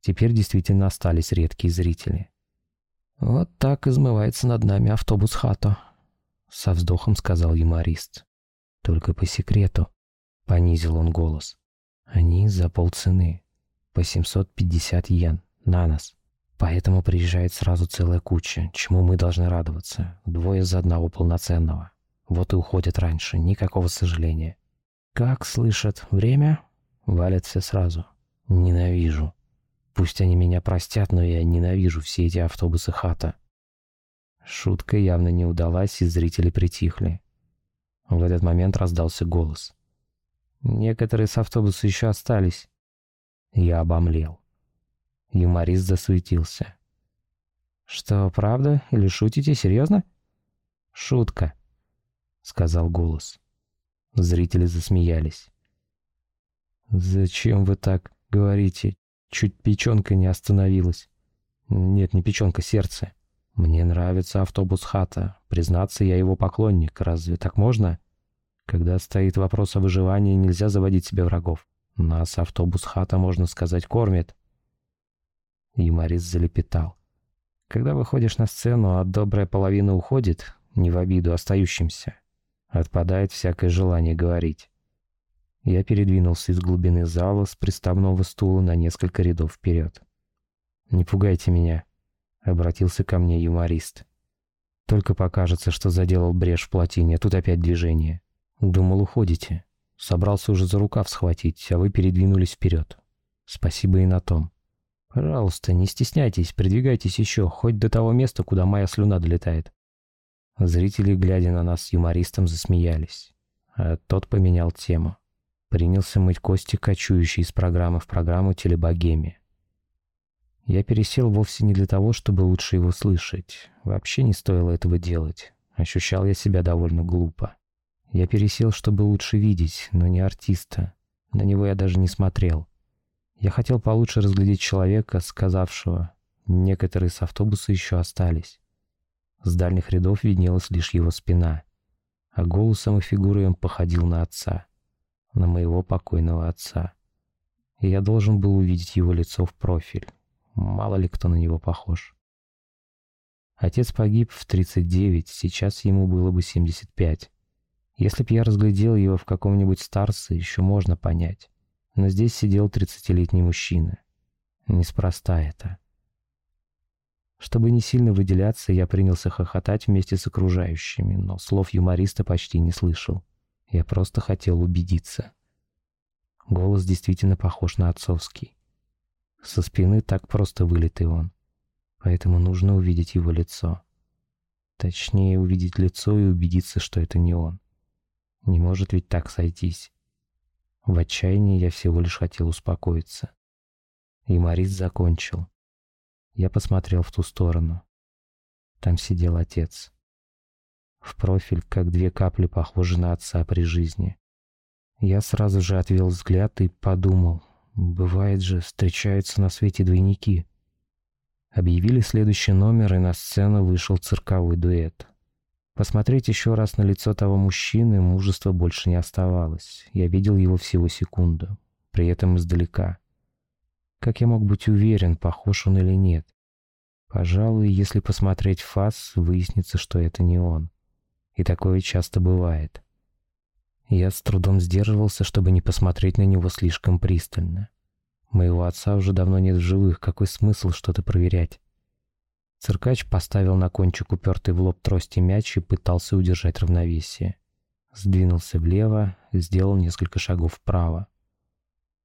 Теперь действительно остались редкие зрители. «Вот так измывается над нами автобус хата», — со вздохом сказал юморист. «Только по секрету», — понизил он голос. «Они за полцены, по 750 йен, на нас. Поэтому приезжает сразу целая куча, чему мы должны радоваться. Двое за одного полноценного. Вот и уходят раньше, никакого сожаления. Как слышат время, валят все сразу. Ненавижу. Пусть они меня простят, но я ненавижу все эти автобусы хата. Шутка явно не удалась, и зрители притихли. В этот момент раздался голос. Некоторые с автобуса еще остались. Я обомлел. Юморист засуетился. «Что, правда? Или шутите? Серьезно?» «Шутка», — сказал голос. Зрители засмеялись. «Зачем вы так говорите? Чуть печенка не остановилась. Нет, не печенка, сердце. Мне нравится автобус хата. Признаться, я его поклонник. Разве так можно? Когда стоит вопрос о выживании, нельзя заводить себе врагов. Нас автобус хата, можно сказать, кормит. Юморист залепетал. Когда выходишь на сцену, а добрая половина уходит, не в обиду остающимся. Отпадает всякое желание говорить. Я передвинулся из глубины зала с приставного стула на несколько рядов вперед. «Не пугайте меня», — обратился ко мне юморист. «Только покажется, что заделал брешь в плотине, тут опять движение. Думал, уходите. Собрался уже за рукав схватить, а вы передвинулись вперед. Спасибо и на том. Пожалуйста, не стесняйтесь, придвигайтесь еще, хоть до того места, куда моя слюна долетает». Зрители, глядя на нас юмористом, засмеялись, а тот поменял тему. Принялся мыть кости, кочующие из программы в программу телебогемия. Я пересел вовсе не для того, чтобы лучше его слышать. Вообще не стоило этого делать. Ощущал я себя довольно глупо. Я пересел, чтобы лучше видеть, но не артиста. На него я даже не смотрел. Я хотел получше разглядеть человека, сказавшего, некоторые с автобуса еще остались. С дальних рядов виднелась лишь его спина, а голосом и фигурой он походил на отца на моего покойного отца. И я должен был увидеть его лицо в профиль. Мало ли кто на него похож. Отец погиб в 39, сейчас ему было бы 75. Если б я разглядел его в каком-нибудь старце, еще можно понять. Но здесь сидел 30-летний мужчина. Неспроста это. Чтобы не сильно выделяться, я принялся хохотать вместе с окружающими, но слов юмориста почти не слышал. Я просто хотел убедиться. Голос действительно похож на отцовский. Со спины так просто вылитый он. Поэтому нужно увидеть его лицо. Точнее, увидеть лицо и убедиться, что это не он. Не может ведь так сойтись. В отчаянии я всего лишь хотел успокоиться. И Морис закончил. Я посмотрел в ту сторону. Там сидел отец в профиль, как две капли похожи на отца при жизни. Я сразу же отвел взгляд и подумал, бывает же, встречаются на свете двойники. Объявили следующий номер, и на сцену вышел цирковой дуэт. Посмотреть еще раз на лицо того мужчины мужества больше не оставалось. Я видел его всего секунду, при этом издалека. Как я мог быть уверен, похож он или нет? Пожалуй, если посмотреть фас, выяснится, что это не он и такое часто бывает. Я с трудом сдерживался, чтобы не посмотреть на него слишком пристально. Моего отца уже давно нет в живых, какой смысл что-то проверять? Циркач поставил на кончик упертый в лоб трости мяч и пытался удержать равновесие. Сдвинулся влево, сделал несколько шагов вправо.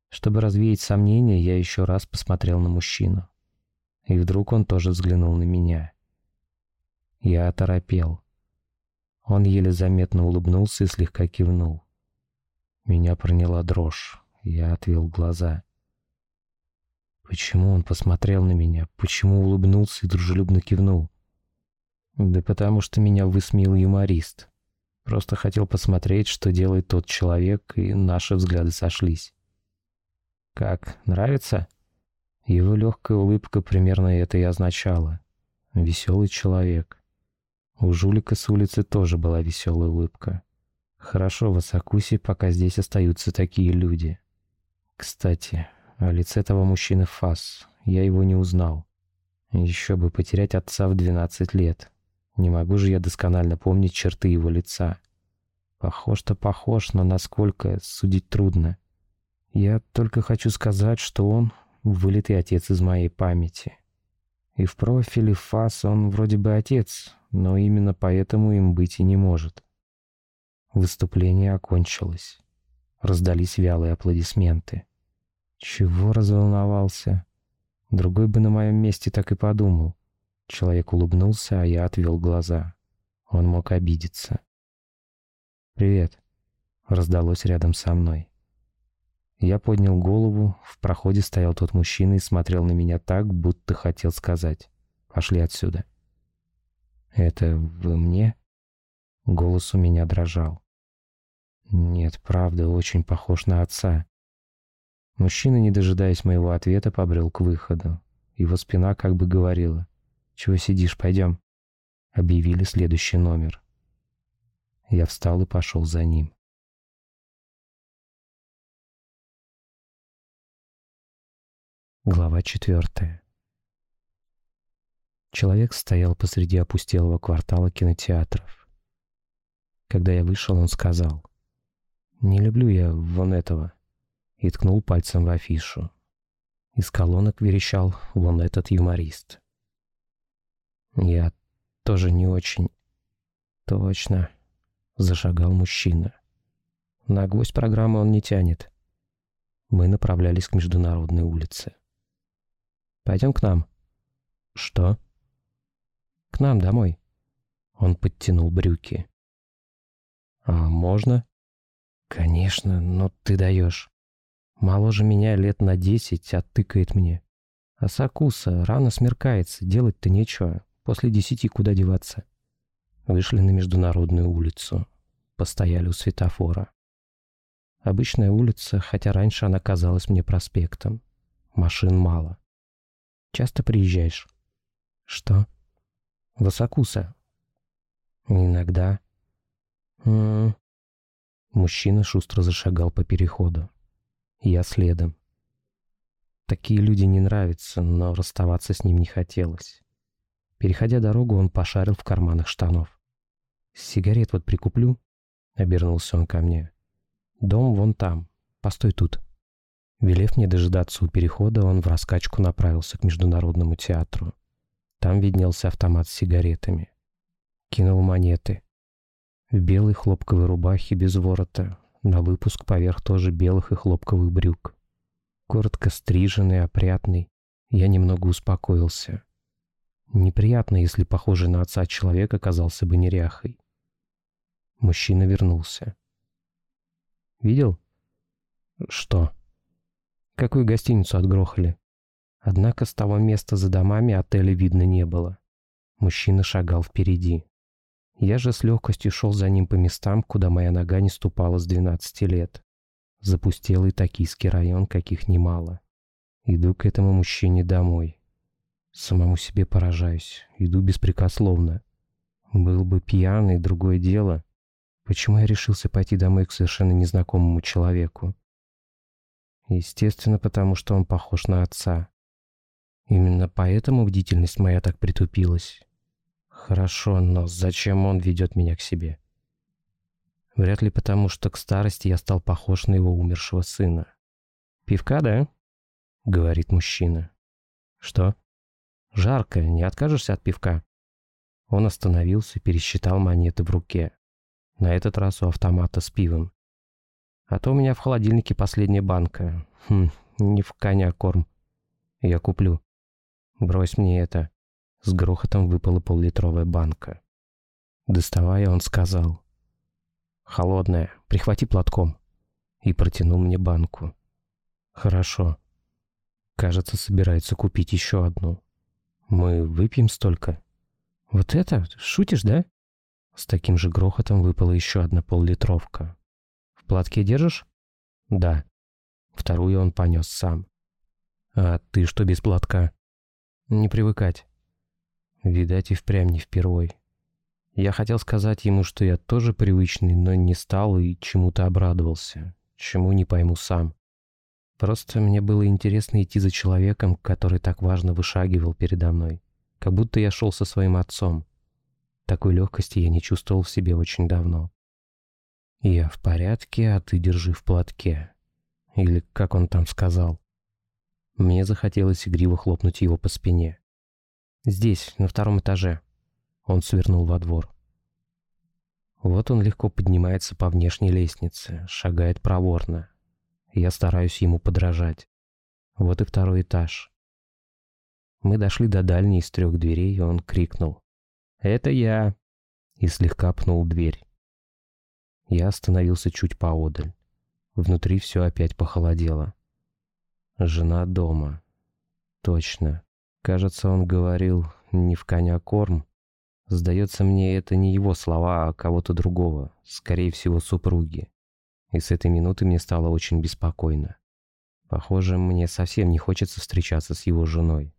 Чтобы развеять сомнения, я еще раз посмотрел на мужчину. И вдруг он тоже взглянул на меня. Я оторопел. Он еле заметно улыбнулся и слегка кивнул. Меня проняла дрожь. Я отвел глаза. Почему он посмотрел на меня? Почему улыбнулся и дружелюбно кивнул? Да потому что меня высмеял юморист. Просто хотел посмотреть, что делает тот человек, и наши взгляды сошлись. «Как, нравится?» Его легкая улыбка примерно это и означала. Веселый человек. У жулика с улицы тоже была веселая улыбка. Хорошо в Асакусе, пока здесь остаются такие люди. Кстати, лице того мужчины Фас. Я его не узнал. Еще бы потерять отца в 12 лет. Не могу же я досконально помнить черты его лица. Похож-то похож, но насколько, судить трудно. Я только хочу сказать, что он вылитый отец из моей памяти. И в профиле Фас он вроде бы отец, но именно поэтому им быть и не может. Выступление окончилось. Раздались вялые аплодисменты. Чего разволновался? Другой бы на моем месте так и подумал. Человек улыбнулся, а я отвел глаза. Он мог обидеться. «Привет», — раздалось рядом со мной. Я поднял голову, в проходе стоял тот мужчина и смотрел на меня так, будто хотел сказать «Пошли отсюда». «Это вы мне?» Голос у меня дрожал. «Нет, правда, очень похож на отца». Мужчина, не дожидаясь моего ответа, побрел к выходу. Его спина как бы говорила «Чего сидишь, пойдем». Объявили следующий номер. Я встал и пошел за ним. Глава четвертая. Человек стоял посреди опустелого квартала кинотеатров. Когда я вышел, он сказал, «Не люблю я вон этого», и ткнул пальцем в афишу. Из колонок верещал вон этот юморист. «Я тоже не очень...» «Точно», — зашагал мужчина. «На гвоздь программы он не тянет». Мы направлялись к международной улице. Пойдем к нам». «Что?» «К нам домой». Он подтянул брюки. «А можно?» «Конечно, но ты даешь. Моложе меня лет на десять, оттыкает мне. А Сакуса рано смеркается, делать-то нечего. После десяти куда деваться?» Вышли на международную улицу. Постояли у светофора. Обычная улица, хотя раньше она казалась мне проспектом. Машин мало. Часто приезжаешь? Что? Васакуса. Иногда. М -м -м. Мужчина шустро зашагал по переходу. Я следом. Такие люди не нравятся, но расставаться с ним не хотелось. Переходя дорогу, он пошарил в карманах штанов. «Сигарет вот прикуплю», — обернулся он ко мне. «Дом вон там. Постой тут». Велев мне дожидаться у перехода, он в раскачку направился к Международному театру. Там виднелся автомат с сигаретами. Кинул монеты. В белой хлопковой рубахе без ворота, на выпуск поверх тоже белых и хлопковых брюк. Коротко стриженный, опрятный. Я немного успокоился. Неприятно, если похожий на отца человек оказался бы неряхой. Мужчина вернулся. «Видел?» «Что?» Какую гостиницу отгрохали? Однако с того места за домами отеля видно не было. Мужчина шагал впереди. Я же с легкостью шел за ним по местам, куда моя нога не ступала с 12 лет. Запустелый токийский район, каких немало. Иду к этому мужчине домой. Самому себе поражаюсь. Иду беспрекословно. Был бы пьяный, другое дело. Почему я решился пойти домой к совершенно незнакомому человеку? Естественно, потому что он похож на отца. Именно поэтому бдительность моя так притупилась. Хорошо, но зачем он ведет меня к себе? Вряд ли потому, что к старости я стал похож на его умершего сына. «Пивка, да?» — говорит мужчина. «Что?» «Жарко, не откажешься от пивка?» Он остановился, пересчитал монеты в руке. На этот раз у автомата с пивом. А то у меня в холодильнике последняя банка. Хм, не в коня корм. Я куплю. Брось мне это. С грохотом выпала поллитровая банка. Доставая, он сказал. «Холодная, прихвати платком». И протянул мне банку. «Хорошо. Кажется, собирается купить еще одну. Мы выпьем столько?» «Вот это? Шутишь, да?» С таким же грохотом выпала еще одна поллитровка. «В платке держишь?» «Да». Вторую он понес сам. «А ты что без платка?» «Не привыкать». Видать, и впрямь не впервой. Я хотел сказать ему, что я тоже привычный, но не стал и чему-то обрадовался, чему не пойму сам. Просто мне было интересно идти за человеком, который так важно вышагивал передо мной, как будто я шел со своим отцом. Такой легкости я не чувствовал в себе очень давно. «Я в порядке, а ты держи в платке». Или как он там сказал. Мне захотелось игриво хлопнуть его по спине. «Здесь, на втором этаже». Он свернул во двор. Вот он легко поднимается по внешней лестнице, шагает проворно. Я стараюсь ему подражать. Вот и второй этаж. Мы дошли до дальней из трех дверей, и он крикнул. «Это я!» и слегка пнул дверь. Я остановился чуть поодаль. Внутри все опять похолодело. Жена дома. Точно. Кажется, он говорил не в коня корм. Сдается мне, это не его слова, а кого-то другого. Скорее всего, супруги. И с этой минуты мне стало очень беспокойно. Похоже, мне совсем не хочется встречаться с его женой.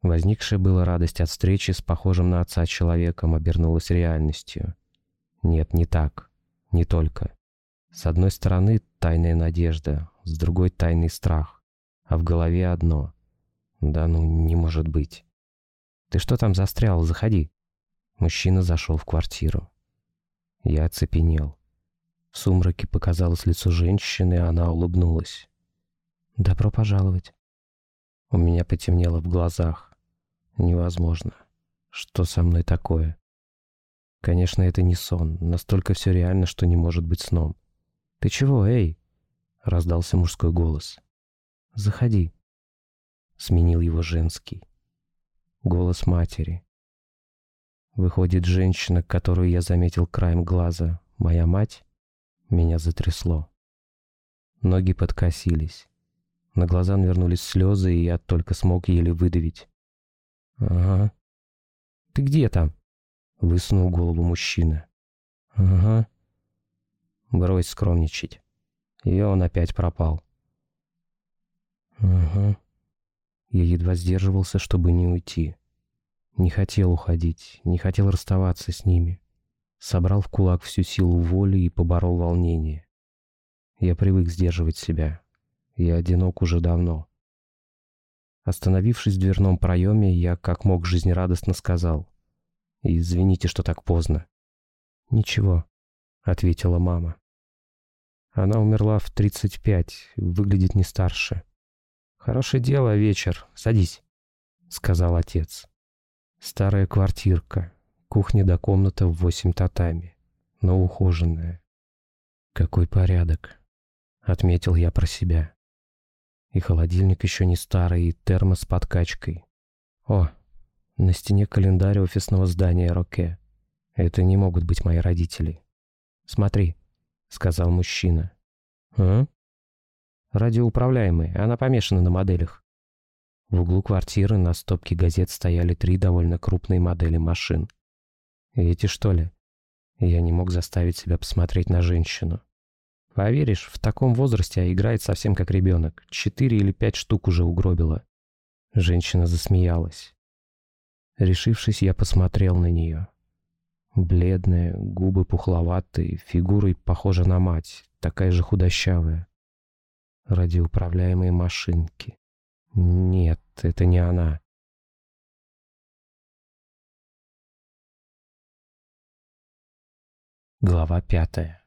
Возникшая была радость от встречи с похожим на отца человеком обернулась реальностью. Нет, не так. Не только. С одной стороны тайная надежда, с другой тайный страх. А в голове одно. Да ну, не может быть. «Ты что там застрял? Заходи». Мужчина зашел в квартиру. Я оцепенел. В сумраке показалось лицо женщины, и она улыбнулась. «Добро пожаловать». У меня потемнело в глазах. Невозможно. Что со мной такое? Конечно, это не сон. Настолько все реально, что не может быть сном. «Ты чего, эй?» — раздался мужской голос. «Заходи», — сменил его женский. Голос матери. Выходит, женщина, которую я заметил краем глаза, моя мать, меня затрясло. Ноги подкосились. На глаза навернулись слезы, и я только смог еле выдавить. «Ага». «Ты где там?» — высунул голову мужчина. «Ага». Брось скромничать. И он опять пропал. «Ага». Я едва сдерживался, чтобы не уйти. Не хотел уходить, не хотел расставаться с ними. Собрал в кулак всю силу воли и поборол волнение. Я привык сдерживать себя. Я одинок уже давно. Остановившись в дверном проеме, я как мог жизнерадостно сказал. «Извините, что так поздно». «Ничего», — ответила мама. Она умерла в 35, выглядит не старше. «Хорошее дело, вечер, садись», — сказал отец. Старая квартирка, кухня до комната в восемь татами, но ухоженная. «Какой порядок», — отметил я про себя. И холодильник еще не старый, и термос с подкачкой. О, на стене календарь офисного здания Роке. Это не могут быть мои родители. «Смотри», — сказал мужчина. «А?» «Радиоуправляемый, она помешана на моделях». В углу квартиры на стопке газет стояли три довольно крупные модели машин. эти что ли? Я не мог заставить себя посмотреть на женщину. Поверишь, в таком возрасте а играет совсем как ребенок. Четыре или пять штук уже угробила. Женщина засмеялась. Решившись, я посмотрел на нее. Бледная, губы пухловатые, фигурой похожа на мать, такая же худощавая. Радиоуправляемые машинки. Нет, это не она. Глава пятая.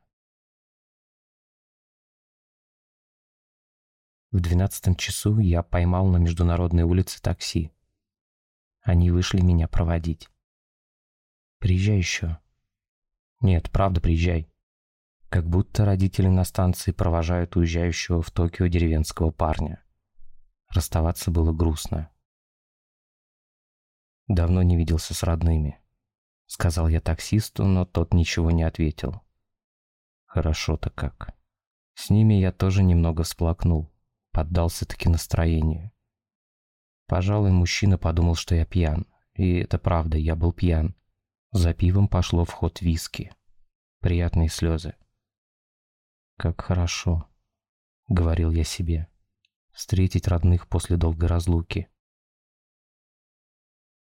В двенадцатом часу я поймал на международной улице такси. Они вышли меня проводить. «Приезжай еще». «Нет, правда, приезжай». Как будто родители на станции провожают уезжающего в Токио деревенского парня. Расставаться было грустно. Давно не виделся с родными. Сказал я таксисту, но тот ничего не ответил. Хорошо-то как. С ними я тоже немного всплакнул. Поддался-таки настроению. Пожалуй, мужчина подумал, что я пьян. И это правда, я был пьян. За пивом пошло в ход виски. Приятные слезы. «Как хорошо», — говорил я себе, — «встретить родных после долгой разлуки».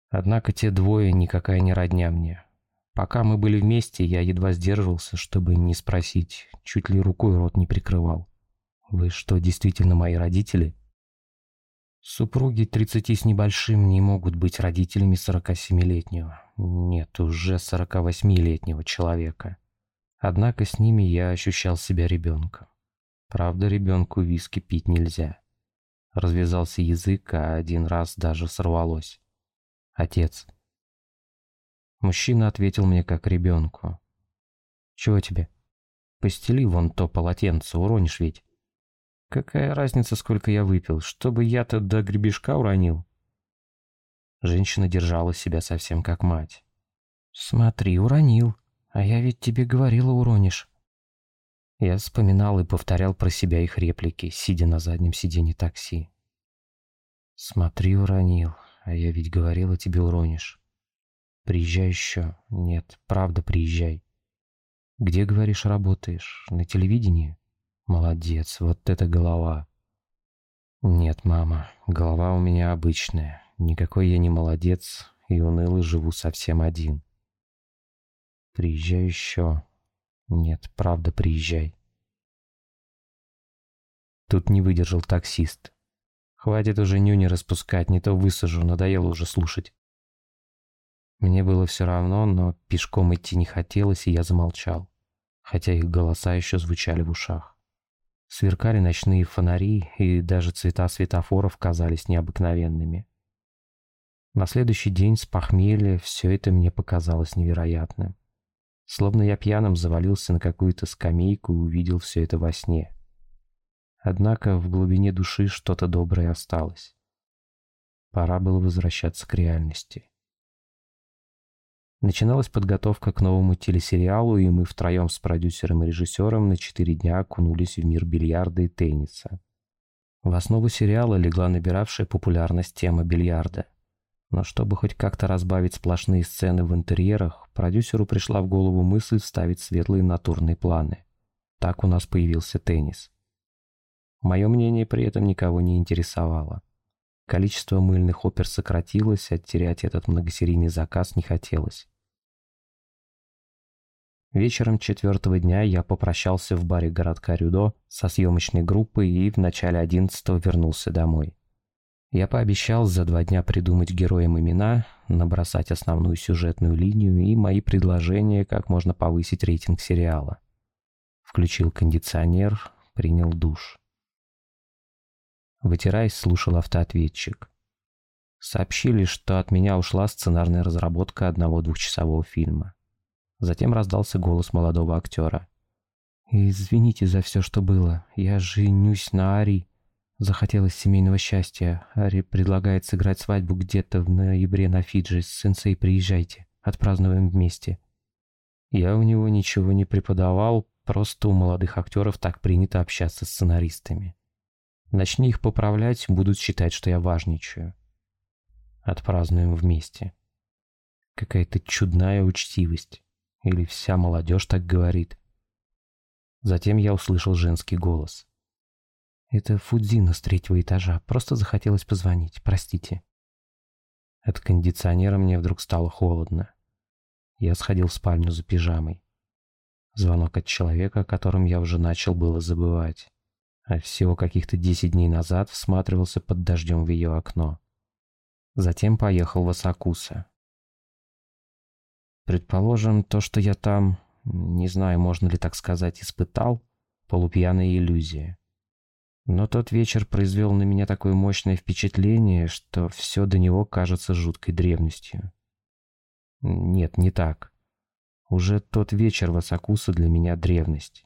Однако те двое никакая не родня мне. Пока мы были вместе, я едва сдерживался, чтобы не спросить, чуть ли рукой рот не прикрывал. «Вы что, действительно мои родители?» Супруги 30 с небольшим не могут быть родителями 47-летнего, нет, уже 48-летнего человека. Однако с ними я ощущал себя ребенком. Правда, ребенку виски пить нельзя. Развязался язык, а один раз даже сорвалось. Отец. Мужчина ответил мне как ребенку. «Чего тебе? Постели вон то полотенце, уронишь ведь». «Какая разница, сколько я выпил? Чтобы я-то до гребешка уронил?» Женщина держала себя совсем как мать. «Смотри, уронил. А я ведь тебе говорила, уронишь». Я вспоминал и повторял про себя их реплики, сидя на заднем сиденье такси. «Смотри, уронил. А я ведь говорила, тебе уронишь. Приезжай еще. Нет, правда, приезжай. Где, говоришь, работаешь? На телевидении? Молодец, вот это голова. Нет, мама, голова у меня обычная. Никакой я не молодец и унылый живу совсем один. Приезжай еще. Нет, правда, приезжай. Тут не выдержал таксист. Хватит уже нюни распускать, не то высажу, надоело уже слушать. Мне было все равно, но пешком идти не хотелось, и я замолчал, хотя их голоса еще звучали в ушах. Сверкали ночные фонари, и даже цвета светофоров казались необыкновенными. На следующий день с похмелья все это мне показалось невероятным. Словно я пьяным завалился на какую-то скамейку и увидел все это во сне. Однако в глубине души что-то доброе осталось. Пора было возвращаться к реальности. Начиналась подготовка к новому телесериалу, и мы втроем с продюсером и режиссером на четыре дня окунулись в мир бильярда и тенниса. В основу сериала легла набиравшая популярность тема бильярда. Но чтобы хоть как-то разбавить сплошные сцены в интерьерах, продюсеру пришла в голову мысль вставить светлые натурные планы. Так у нас появился теннис. Мое мнение при этом никого не интересовало. Количество мыльных опер сократилось, а терять этот многосерийный заказ не хотелось. Вечером четвертого дня я попрощался в баре городка Рюдо со съемочной группой и в начале одиннадцатого вернулся домой. Я пообещал за два дня придумать героям имена, набросать основную сюжетную линию и мои предложения, как можно повысить рейтинг сериала. Включил кондиционер, принял душ. Вытираясь, слушал автоответчик. Сообщили, что от меня ушла сценарная разработка одного двухчасового фильма. Затем раздался голос молодого актера. «Извините за все, что было. Я женюсь на Ари. Захотелось семейного счастья. Ари предлагает сыграть свадьбу где-то в ноябре на Фиджи. Сенсей, приезжайте. Отпразднуем вместе». Я у него ничего не преподавал, просто у молодых актеров так принято общаться с сценаристами. Начни их поправлять, будут считать, что я важничаю. Отпразднуем вместе. Какая-то чудная учтивость. Или вся молодежь так говорит. Затем я услышал женский голос. «Это Фудзина с третьего этажа. Просто захотелось позвонить. Простите». От кондиционера мне вдруг стало холодно. Я сходил в спальню за пижамой. Звонок от человека, о котором я уже начал было забывать а всего каких-то десять дней назад всматривался под дождем в ее окно. Затем поехал в Асакуса. Предположим, то, что я там, не знаю, можно ли так сказать, испытал полупьяная иллюзия. Но тот вечер произвел на меня такое мощное впечатление, что все до него кажется жуткой древностью. Нет, не так. Уже тот вечер в Асакуса для меня древность.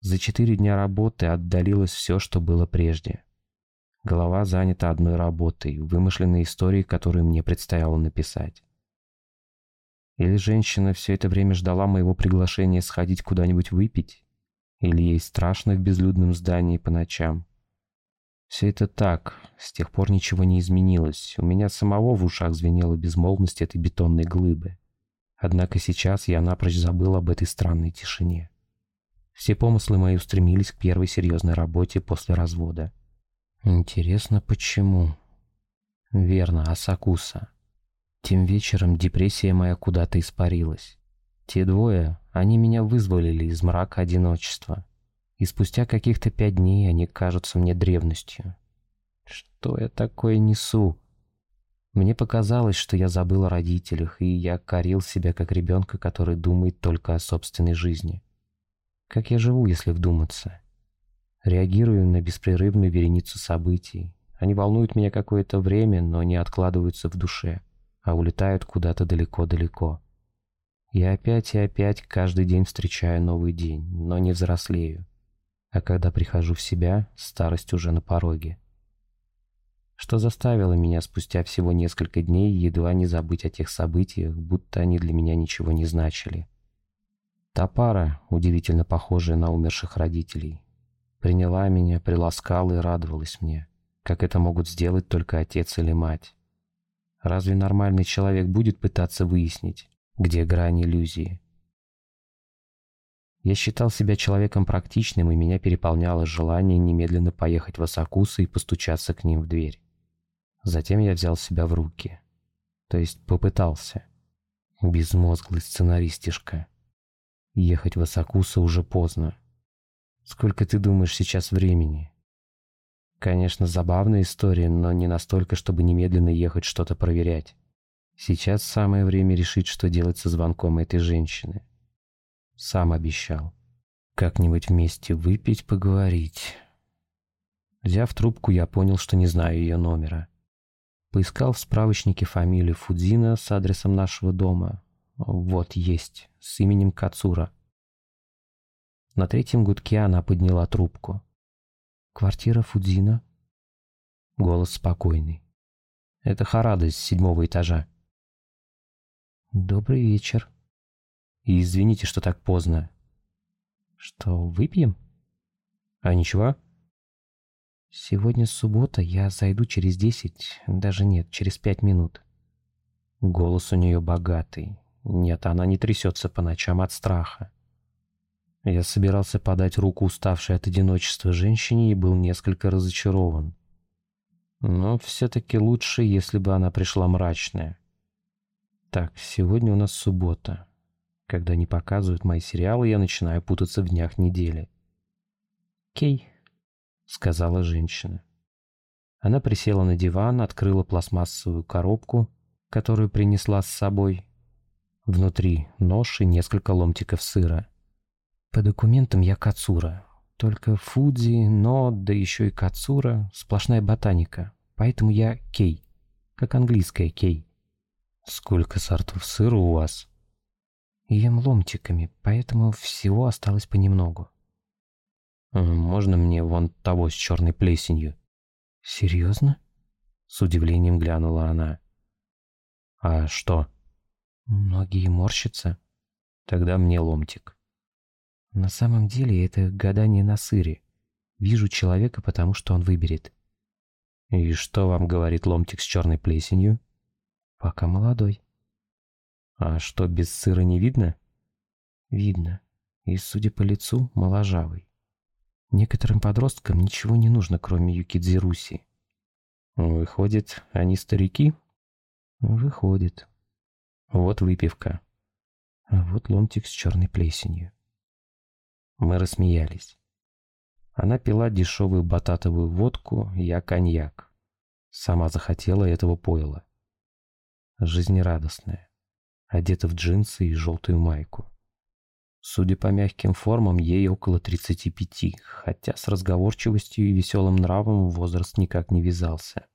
За четыре дня работы отдалилось все, что было прежде. Голова занята одной работой, вымышленной историей, которую мне предстояло написать. Или женщина все это время ждала моего приглашения сходить куда-нибудь выпить? Или ей страшно в безлюдном здании по ночам? Все это так, с тех пор ничего не изменилось. У меня самого в ушах звенела безмолвность этой бетонной глыбы. Однако сейчас я напрочь забыл об этой странной тишине. Все помыслы мои устремились к первой серьезной работе после развода. Интересно, почему? Верно, Асакуса. Тем вечером депрессия моя куда-то испарилась. Те двое, они меня вызволили из мрака одиночества. И спустя каких-то пять дней они кажутся мне древностью. Что я такое несу? Мне показалось, что я забыл о родителях, и я корил себя как ребенка, который думает только о собственной жизни. Как я живу, если вдуматься? Реагирую на беспрерывную вереницу событий. Они волнуют меня какое-то время, но не откладываются в душе, а улетают куда-то далеко-далеко. Я опять и опять каждый день встречаю новый день, но не взрослею. А когда прихожу в себя, старость уже на пороге. Что заставило меня спустя всего несколько дней едва не забыть о тех событиях, будто они для меня ничего не значили. Та пара, удивительно похожая на умерших родителей, приняла меня, приласкала и радовалась мне, как это могут сделать только отец или мать. Разве нормальный человек будет пытаться выяснить, где грань иллюзии? Я считал себя человеком практичным, и меня переполняло желание немедленно поехать в Асакуса и постучаться к ним в дверь. Затем я взял себя в руки. То есть попытался. Безмозглый сценаристишка. Ехать в Асакуса уже поздно. Сколько ты думаешь сейчас времени? Конечно, забавная история, но не настолько, чтобы немедленно ехать что-то проверять. Сейчас самое время решить, что делать со звонком этой женщины. Сам обещал. Как-нибудь вместе выпить, поговорить. Взяв трубку, я понял, что не знаю ее номера. Поискал в справочнике фамилию Фудзина с адресом нашего дома. Вот, есть, с именем Кацура. На третьем гудке она подняла трубку. «Квартира Фудзина?» Голос спокойный. «Это Харада с седьмого этажа». «Добрый вечер». И извините, что так поздно. Что, выпьем? А ничего? Сегодня суббота, я зайду через десять, даже нет, через пять минут. Голос у нее богатый, нет, она не трясется по ночам от страха. Я собирался подать руку уставшей от одиночества женщине и был несколько разочарован. Но все-таки лучше, если бы она пришла мрачная. Так, сегодня у нас суббота. Когда не показывают мои сериалы, я начинаю путаться в днях недели. «Кей», — сказала женщина. Она присела на диван, открыла пластмассовую коробку, которую принесла с собой, Внутри нож и несколько ломтиков сыра. По документам я Кацура. Только Фудзи, но, да еще и Кацура — сплошная ботаника. Поэтому я Кей. Как английская Кей. Сколько сортов сыра у вас? Ем ломтиками, поэтому всего осталось понемногу. Можно мне вон того с черной плесенью? Серьезно? С удивлением глянула она. А что? Многие морщатся. Тогда мне ломтик. На самом деле это гадание на сыре. Вижу человека, потому что он выберет. И что вам говорит ломтик с черной плесенью? Пока молодой. А что, без сыра не видно? Видно. И, судя по лицу, моложавый. Некоторым подросткам ничего не нужно, кроме юкидзируси. Выходит, они старики? Выходит. Вот выпивка. А вот ломтик с черной плесенью. Мы рассмеялись. Она пила дешевую бататовую водку, я коньяк. Сама захотела этого пойла. Жизнерадостная. Одета в джинсы и желтую майку. Судя по мягким формам, ей около 35, хотя с разговорчивостью и веселым нравом возраст никак не вязался.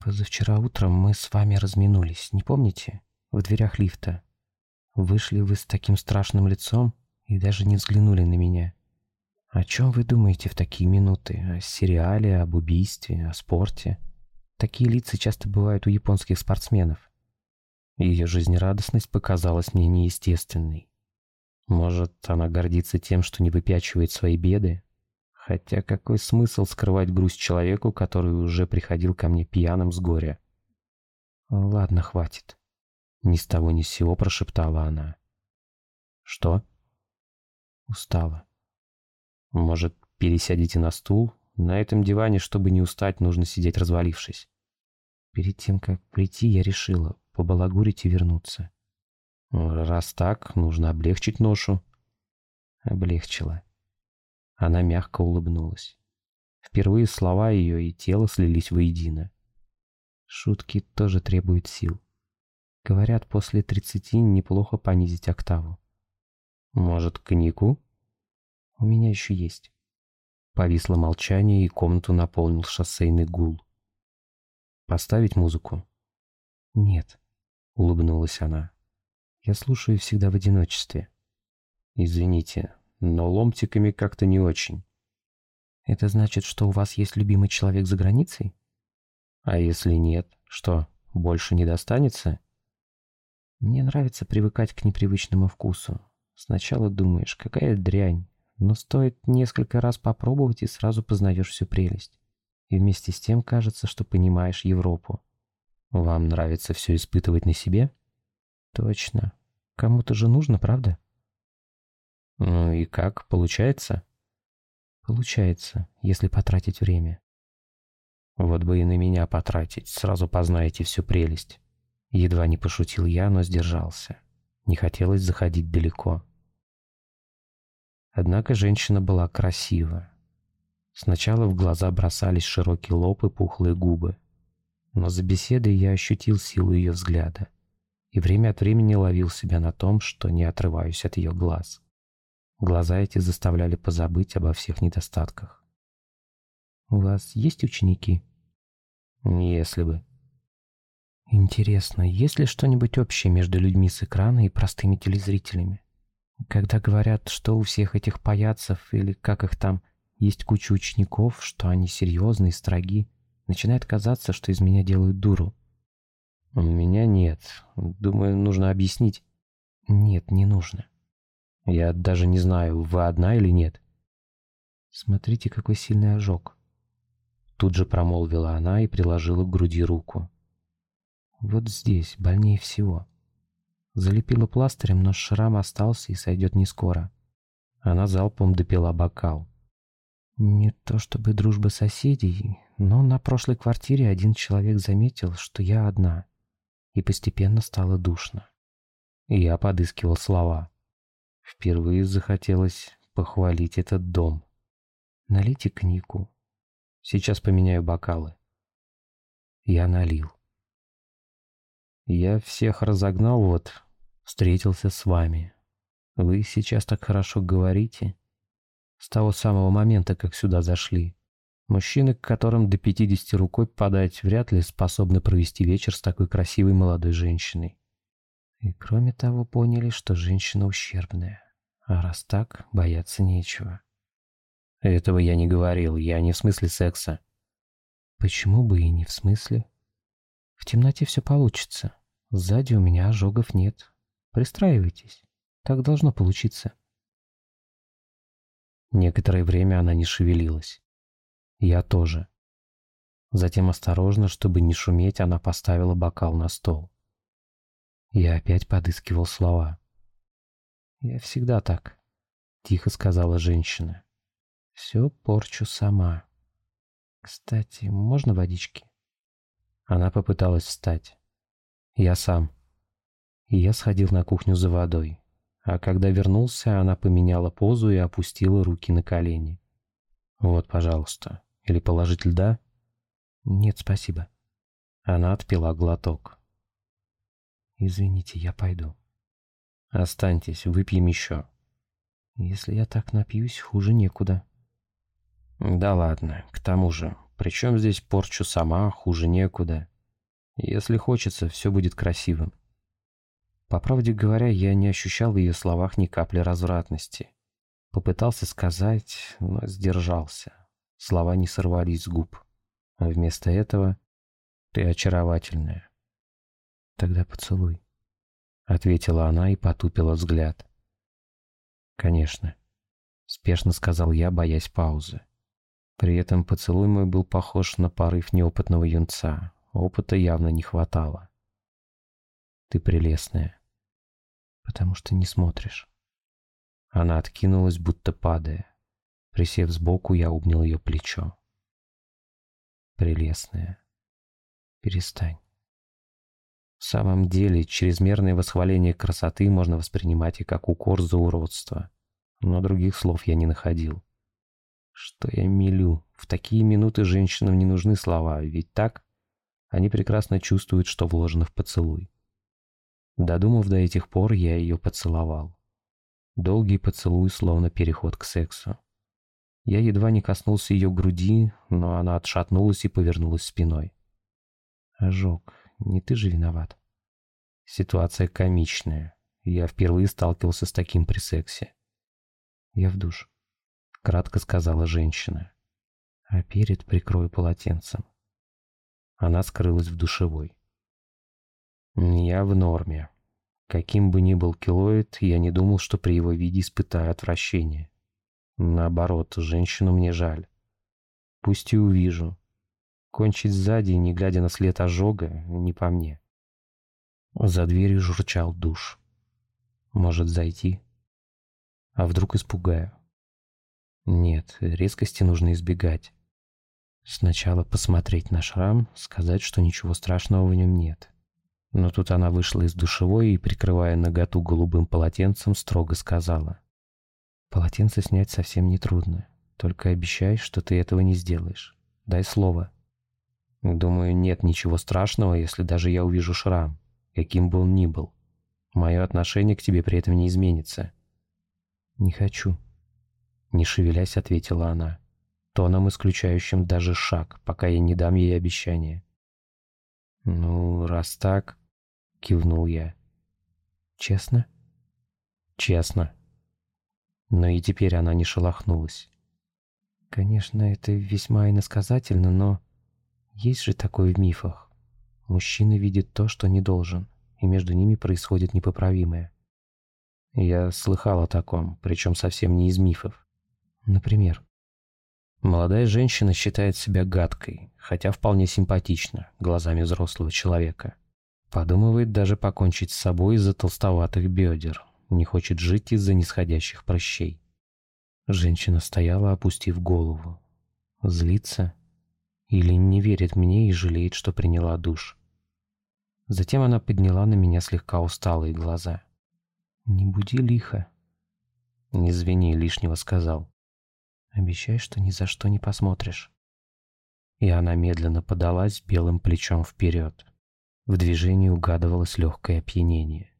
«Позавчера утром мы с вами разминулись, не помните? В дверях лифта. Вышли вы с таким страшным лицом и даже не взглянули на меня. О чем вы думаете в такие минуты? О сериале, об убийстве, о спорте? Такие лица часто бывают у японских спортсменов. Ее жизнерадостность показалась мне неестественной. Может, она гордится тем, что не выпячивает свои беды? Хотя какой смысл скрывать грусть человеку, который уже приходил ко мне пьяным с горя? «Ладно, хватит». Ни с того ни с сего прошептала она. «Что?» «Устала». «Может, пересядете на стул? На этом диване, чтобы не устать, нужно сидеть развалившись». Перед тем, как прийти, я решила побалагурить и вернуться. Раз так, нужно облегчить ношу. Облегчила. Она мягко улыбнулась. Впервые слова ее и тело слились воедино. Шутки тоже требуют сил. Говорят, после тридцати неплохо понизить октаву. Может, коньяку? У меня еще есть. Повисло молчание, и комнату наполнил шоссейный гул. Поставить музыку? Нет, улыбнулась она. Я слушаю всегда в одиночестве. Извините, но ломтиками как-то не очень. Это значит, что у вас есть любимый человек за границей? А если нет, что, больше не достанется? Мне нравится привыкать к непривычному вкусу. Сначала думаешь, какая дрянь, но стоит несколько раз попробовать и сразу познаешь всю прелесть. И вместе с тем кажется, что понимаешь Европу. Вам нравится все испытывать на себе? Точно. Кому-то же нужно, правда? Ну и как, получается? Получается, если потратить время. Вот бы и на меня потратить, сразу познаете всю прелесть. Едва не пошутил я, но сдержался. Не хотелось заходить далеко. Однако женщина была красива. Сначала в глаза бросались широкий лоб и пухлые губы. Но за беседой я ощутил силу ее взгляда и время от времени ловил себя на том, что не отрываюсь от ее глаз. Глаза эти заставляли позабыть обо всех недостатках. «У вас есть ученики?» «Если бы». «Интересно, есть ли что-нибудь общее между людьми с экрана и простыми телезрителями? Когда говорят, что у всех этих паяцев, или как их там, есть куча учеников, что они серьезные, строги, начинает казаться, что из меня делают дуру. У меня нет. Думаю, нужно объяснить. Нет, не нужно. Я даже не знаю, вы одна или нет. Смотрите, какой сильный ожог. Тут же промолвила она и приложила к груди руку. Вот здесь, больнее всего. Залепила пластырем, но шрам остался и сойдет не скоро. Она залпом допила бокал. Не то чтобы дружба соседей, но на прошлой квартире один человек заметил, что я одна и постепенно стало душно. Я подыскивал слова. Впервые захотелось похвалить этот дом. Налейте коньяку. Сейчас поменяю бокалы. Я налил. Я всех разогнал, вот, встретился с вами. Вы сейчас так хорошо говорите. С того самого момента, как сюда зашли. Мужчины, к которым до 50 рукой подать, вряд ли способны провести вечер с такой красивой молодой женщиной. И кроме того поняли, что женщина ущербная. А раз так, бояться нечего. Этого я не говорил, я не в смысле секса. Почему бы и не в смысле? В темноте все получится. Сзади у меня ожогов нет. Пристраивайтесь. Так должно получиться. Некоторое время она не шевелилась. Я тоже. Затем осторожно, чтобы не шуметь, она поставила бокал на стол. Я опять подыскивал слова. «Я всегда так», — тихо сказала женщина. «Все порчу сама. Кстати, можно водички?» Она попыталась встать. «Я сам». Я сходил на кухню за водой. А когда вернулся, она поменяла позу и опустила руки на колени. «Вот, пожалуйста, или положить льда? Нет, спасибо. Она отпила глоток. Извините, я пойду. Останьтесь, выпьем еще. Если я так напьюсь, хуже некуда. Да ладно, к тому же, причем здесь порчу сама, хуже некуда. Если хочется, все будет красивым. По правде говоря, я не ощущал в ее словах ни капли развратности. Попытался сказать, но сдержался. Слова не сорвались с губ. А вместо этого «Ты очаровательная». «Тогда поцелуй», — ответила она и потупила взгляд. «Конечно», — спешно сказал я, боясь паузы. При этом поцелуй мой был похож на порыв неопытного юнца. Опыта явно не хватало. «Ты прелестная», потому что не смотришь». Она откинулась, будто падая. Присев сбоку, я обнял ее плечо. «Прелестная, перестань». В самом деле, чрезмерное восхваление красоты можно воспринимать и как укор за уродство. Но других слов я не находил. Что я милю? В такие минуты женщинам не нужны слова, ведь так? Они прекрасно чувствуют, что вложено в поцелуй. Додумав до этих пор, я ее поцеловал. Долгий поцелуй, словно переход к сексу. Я едва не коснулся ее груди, но она отшатнулась и повернулась спиной. «Ожог, не ты же виноват». Ситуация комичная. Я впервые сталкивался с таким при сексе. «Я в душ», — кратко сказала женщина. «А перед прикрою полотенцем». Она скрылась в душевой. Я в норме. Каким бы ни был килоид, я не думал, что при его виде испытаю отвращение. Наоборот, женщину мне жаль. Пусть и увижу. Кончить сзади, не глядя на след ожога, не по мне. За дверью журчал душ. Может зайти? А вдруг испугаю? Нет, резкости нужно избегать. Сначала посмотреть на шрам, сказать, что ничего страшного в нем нет. Но тут она вышла из душевой и, прикрывая наготу голубым полотенцем, строго сказала. «Полотенце снять совсем нетрудно. Только обещай, что ты этого не сделаешь. Дай слово». «Думаю, нет ничего страшного, если даже я увижу шрам, каким бы он ни был. Мое отношение к тебе при этом не изменится». «Не хочу», — не шевелясь, ответила она, тоном исключающим даже шаг, пока я не дам ей обещания. «Ну, раз так...» кивнул я. Честно? Честно. Но и теперь она не шелохнулась. Конечно, это весьма иносказательно, но есть же такое в мифах. Мужчина видит то, что не должен, и между ними происходит непоправимое. Я слыхал о таком, причем совсем не из мифов. Например, молодая женщина считает себя гадкой, хотя вполне симпатична глазами взрослого человека. Подумывает даже покончить с собой из-за толстоватых бедер. Не хочет жить из-за нисходящих прыщей. Женщина стояла, опустив голову. Злится? Или не верит мне и жалеет, что приняла душ? Затем она подняла на меня слегка усталые глаза. «Не буди лихо». «Не звени, лишнего сказал». «Обещай, что ни за что не посмотришь». И она медленно подалась белым плечом вперед. В движении угадывалось легкое опьянение.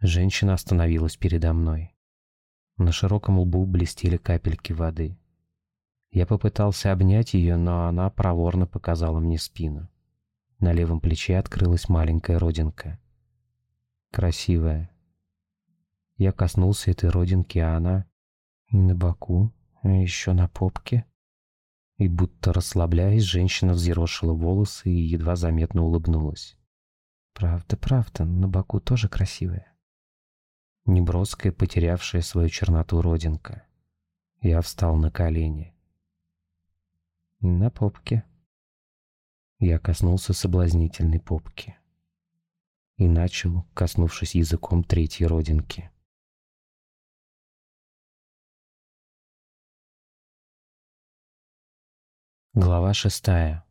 Женщина остановилась передо мной. На широком лбу блестели капельки воды. Я попытался обнять ее, но она проворно показала мне спину. На левом плече открылась маленькая родинка. Красивая. Я коснулся этой родинки, а она и на боку, а еще на попке. И будто расслабляясь, женщина взъерошила волосы и едва заметно улыбнулась. Правда, правда, на боку тоже красивая. Неброская, потерявшая свою черноту родинка. Я встал на колени. На попке. Я коснулся соблазнительной попки. И начал, коснувшись языком третьей родинки. Глава шестая.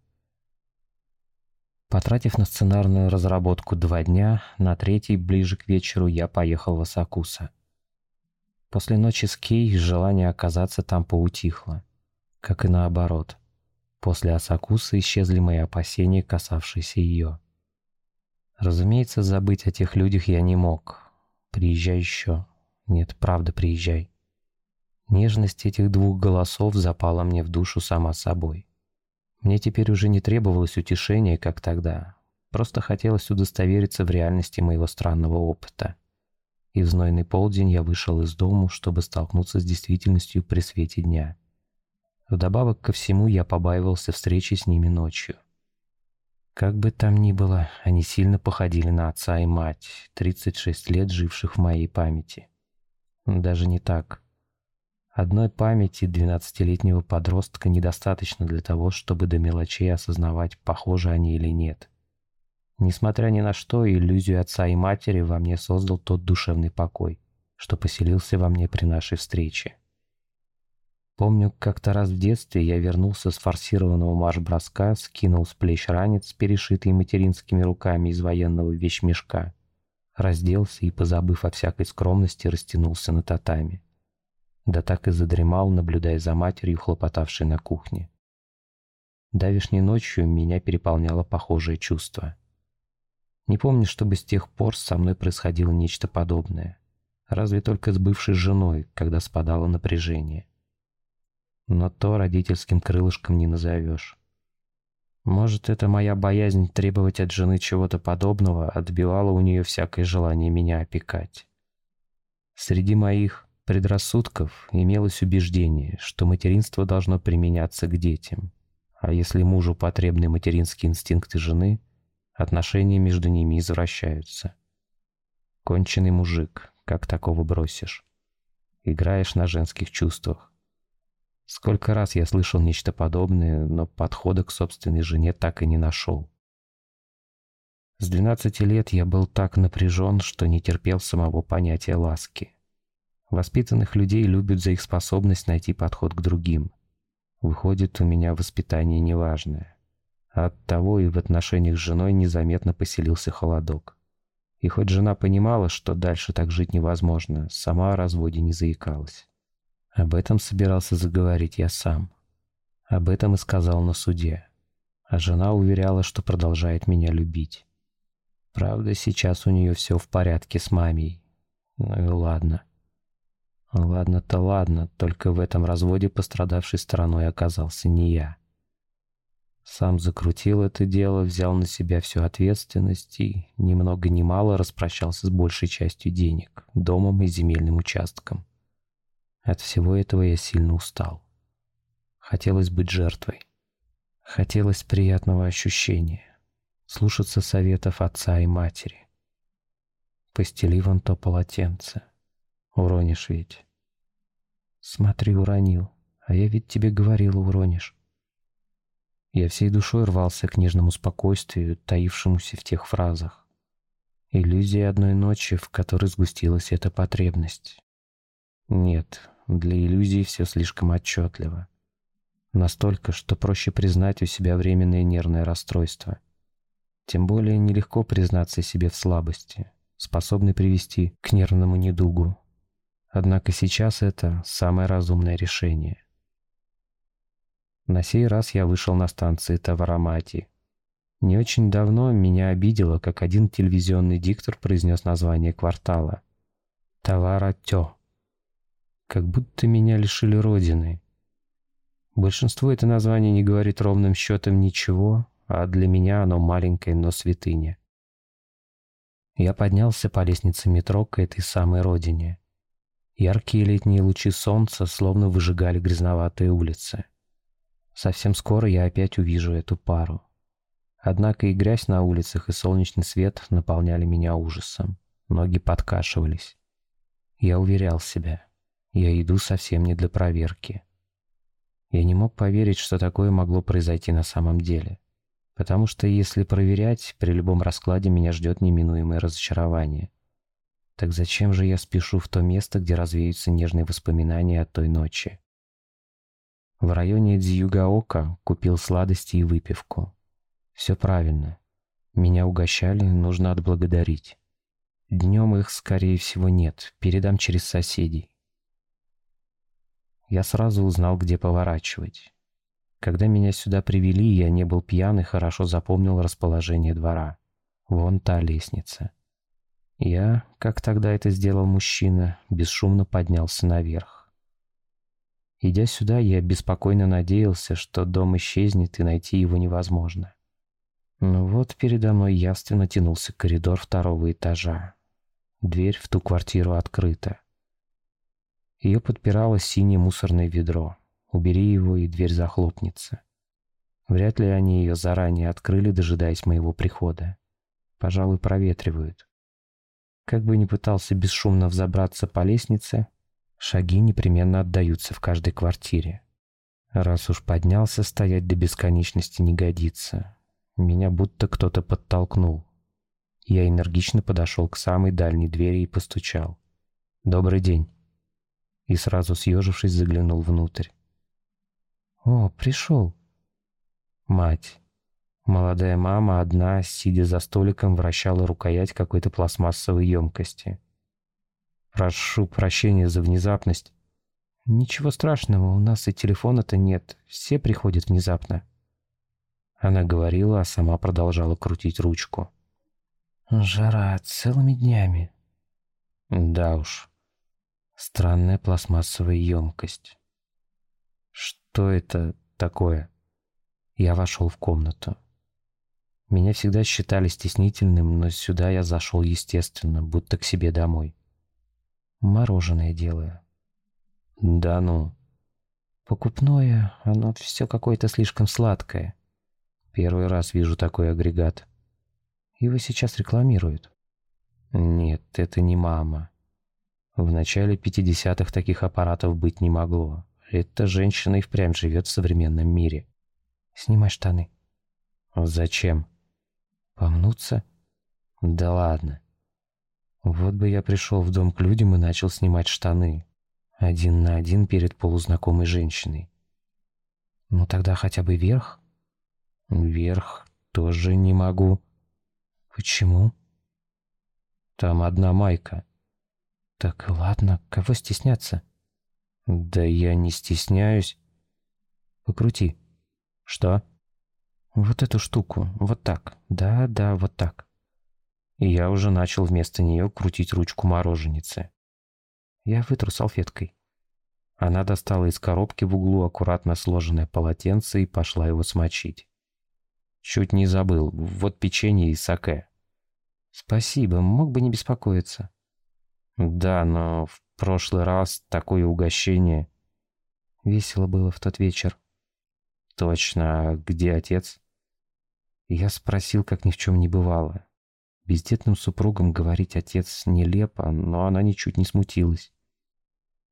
Потратив на сценарную разработку два дня, на третий, ближе к вечеру, я поехал в Асакуса. После ночи с Кей желание оказаться там поутихло. Как и наоборот. После Асакуса исчезли мои опасения, касавшиеся ее. Разумеется, забыть о тех людях я не мог. Приезжай еще. Нет, правда, приезжай. Нежность этих двух голосов запала мне в душу сама собой. Мне теперь уже не требовалось утешения, как тогда. Просто хотелось удостовериться в реальности моего странного опыта. И в знойный полдень я вышел из дому, чтобы столкнуться с действительностью при свете дня. Вдобавок ко всему я побаивался встречи с ними ночью. Как бы там ни было, они сильно походили на отца и мать, 36 лет живших в моей памяти. Даже не так. Одной памяти 12-летнего подростка недостаточно для того, чтобы до мелочей осознавать, похожи они или нет. Несмотря ни на что, иллюзию отца и матери во мне создал тот душевный покой, что поселился во мне при нашей встрече. Помню, как-то раз в детстве я вернулся с форсированного марш-броска, скинул с плеч ранец, перешитый материнскими руками из военного вещмешка, разделся и, позабыв о всякой скромности, растянулся на татами да так и задремал, наблюдая за матерью, хлопотавшей на кухне. Давишней ночью меня переполняло похожее чувство. Не помню, чтобы с тех пор со мной происходило нечто подобное. Разве только с бывшей женой, когда спадало напряжение. Но то родительским крылышком не назовешь. Может, это моя боязнь требовать от жены чего-то подобного отбивала у нее всякое желание меня опекать. Среди моих предрассудков имелось убеждение, что материнство должно применяться к детям, а если мужу потребны материнские инстинкты жены, отношения между ними извращаются. Конченый мужик, как такого бросишь? Играешь на женских чувствах. Сколько раз я слышал нечто подобное, но подхода к собственной жене так и не нашел. С 12 лет я был так напряжен, что не терпел самого понятия ласки. Воспитанных людей любят за их способность найти подход к другим. Выходит, у меня воспитание неважное. Оттого и в отношениях с женой незаметно поселился холодок. И хоть жена понимала, что дальше так жить невозможно, сама о разводе не заикалась. Об этом собирался заговорить я сам. Об этом и сказал на суде. А жена уверяла, что продолжает меня любить. Правда, сейчас у нее все в порядке с мамей. Ну и ладно. Ладно-то ладно, только в этом разводе пострадавшей стороной оказался не я. Сам закрутил это дело, взял на себя всю ответственность и, ни много ни мало, распрощался с большей частью денег, домом и земельным участком. От всего этого я сильно устал. Хотелось быть жертвой. Хотелось приятного ощущения. Слушаться советов отца и матери. Постели вон то полотенце. Уронишь ведь. Смотри, уронил. А я ведь тебе говорила, уронишь. Я всей душой рвался к нежному спокойствию, таившемуся в тех фразах. Иллюзия одной ночи, в которой сгустилась эта потребность. Нет, для иллюзии все слишком отчетливо. Настолько, что проще признать у себя временное нервное расстройство. Тем более нелегко признаться себе в слабости, способной привести к нервному недугу, Однако сейчас это самое разумное решение. На сей раз я вышел на станции Таварамати. Не очень давно меня обидело, как один телевизионный диктор произнес название квартала. Таваратё. Как будто меня лишили родины. Большинство это название не говорит ровным счетом ничего, а для меня оно маленькое, но святыня. Я поднялся по лестнице метро к этой самой родине. Яркие летние лучи солнца словно выжигали грязноватые улицы. Совсем скоро я опять увижу эту пару. Однако и грязь на улицах, и солнечный свет наполняли меня ужасом. Ноги подкашивались. Я уверял себя, я иду совсем не для проверки. Я не мог поверить, что такое могло произойти на самом деле. Потому что если проверять, при любом раскладе меня ждет неминуемое разочарование — так зачем же я спешу в то место, где развеются нежные воспоминания о той ночи? В районе Дзюгаока купил сладости и выпивку. Все правильно. Меня угощали, нужно отблагодарить. Днем их, скорее всего, нет, передам через соседей. Я сразу узнал, где поворачивать. Когда меня сюда привели, я не был пьян и хорошо запомнил расположение двора. Вон та лестница. Я, как тогда это сделал мужчина, бесшумно поднялся наверх. Идя сюда, я беспокойно надеялся, что дом исчезнет и найти его невозможно. Но вот передо мной явственно тянулся коридор второго этажа. Дверь в ту квартиру открыта. Ее подпирало синее мусорное ведро. Убери его, и дверь захлопнется. Вряд ли они ее заранее открыли, дожидаясь моего прихода. Пожалуй, проветривают. Как бы ни пытался бесшумно взобраться по лестнице, шаги непременно отдаются в каждой квартире. Раз уж поднялся, стоять до бесконечности не годится. Меня будто кто-то подтолкнул. Я энергично подошел к самой дальней двери и постучал. «Добрый день!» И сразу съежившись, заглянул внутрь. «О, пришел!» Мать. Молодая мама одна, сидя за столиком, вращала рукоять какой-то пластмассовой емкости. «Прошу прощения за внезапность». «Ничего страшного, у нас и телефона-то нет, все приходят внезапно». Она говорила, а сама продолжала крутить ручку. Жара целыми днями. Да уж. Странная пластмассовая емкость. Что это такое? Я вошел в комнату. Меня всегда считали стеснительным, но сюда я зашел естественно, будто к себе домой. Мороженое делаю. Да ну. Покупное, оно все какое-то слишком сладкое. Первый раз вижу такой агрегат. Его сейчас рекламируют. Нет, это не мама. В начале 50-х таких аппаратов быть не могло. Эта женщина и впрямь живет в современном мире. Снимай штаны. Зачем? Помнуться? Да ладно. Вот бы я пришел в дом к людям и начал снимать штаны. Один на один перед полузнакомой женщиной. Ну тогда хотя бы вверх? Вверх тоже не могу. Почему? Там одна майка. Так ладно, кого стесняться? Да я не стесняюсь. Покрути. Что? Вот эту штуку, вот так. Да-да, вот так. И я уже начал вместо нее крутить ручку мороженицы. Я вытру салфеткой. Она достала из коробки в углу аккуратно сложенное полотенце и пошла его смочить. Чуть не забыл. Вот печенье и саке. Спасибо, мог бы не беспокоиться. Да, но в прошлый раз такое угощение... Весело было в тот вечер. Точно, где отец? Я спросил, как ни в чем не бывало. Бездетным супругам говорить отец нелепо, но она ничуть не смутилась.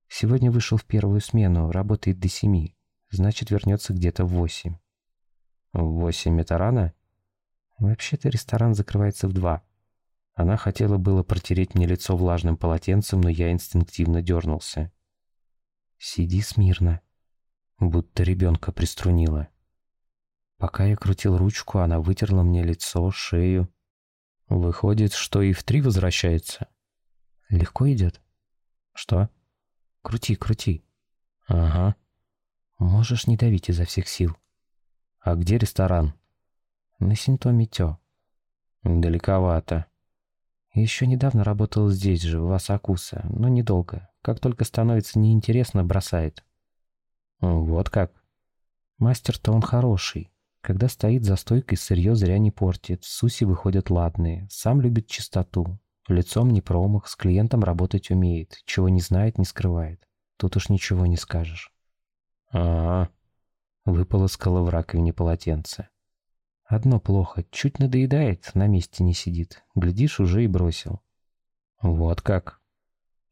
Сегодня вышел в первую смену, работает до семи, значит вернется где-то в восемь. Восемь это рано? Вообще-то ресторан закрывается в два. Она хотела было протереть мне лицо влажным полотенцем, но я инстинктивно дернулся. «Сиди смирно», будто ребенка приструнила. Пока я крутил ручку, она вытерла мне лицо, шею. Выходит, что и в три возвращается. Легко идет? Что? Крути, крути. Ага. Можешь не давить изо всех сил. «А где ресторан?» «На Синто-Митё». «Далековато». «Еще недавно работал здесь же, в Асакуса, но недолго. Как только становится неинтересно, бросает». «Вот как?» «Мастер-то он хороший. Когда стоит за стойкой, сырье зря не портит, суси выходят ладные, сам любит чистоту. Лицом не промах, с клиентом работать умеет, чего не знает, не скрывает. Тут уж ничего не скажешь». «А-а-а», Выполоскала в раковине полотенце. Одно плохо, чуть надоедает, на месте не сидит. Глядишь, уже и бросил. Вот как.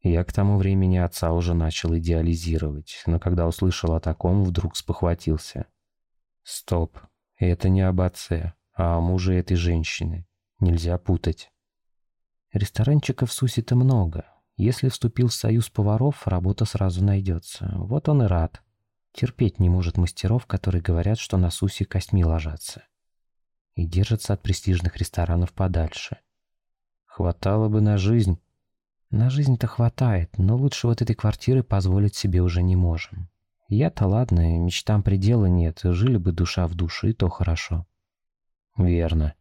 Я к тому времени отца уже начал идеализировать, но когда услышал о таком, вдруг спохватился. Стоп, это не об отце, а о муже этой женщины. Нельзя путать. Ресторанчиков в Сусе-то много. Если вступил в союз поваров, работа сразу найдется. Вот он и рад. Терпеть не может мастеров, которые говорят, что на сусе костьми ложатся. И держатся от престижных ресторанов подальше. Хватало бы на жизнь. На жизнь-то хватает, но лучше вот этой квартиры позволить себе уже не можем. Я-то ладно, мечтам предела нет, жили бы душа в душе, то хорошо. Верно.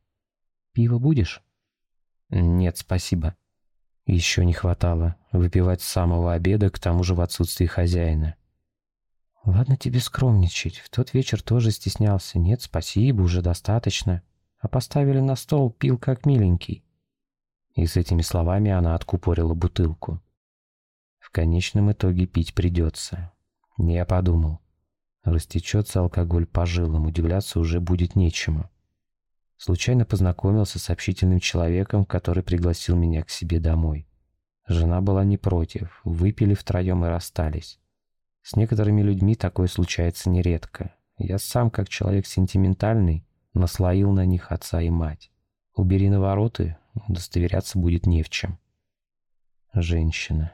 Пиво будешь? Нет, спасибо. Еще не хватало выпивать с самого обеда, к тому же в отсутствии хозяина. Ладно тебе скромничать. В тот вечер тоже стеснялся. Нет, спасибо, уже достаточно. А поставили на стол, пил как миленький. И с этими словами она откупорила бутылку. В конечном итоге пить придется. Я подумал. Растечется алкоголь по жилам, удивляться уже будет нечему. Случайно познакомился с общительным человеком, который пригласил меня к себе домой. Жена была не против, выпили втроем и расстались. С некоторыми людьми такое случается нередко. Я сам, как человек сентиментальный, наслоил на них отца и мать. Убери навороты, удостоверяться будет не в чем. Женщина.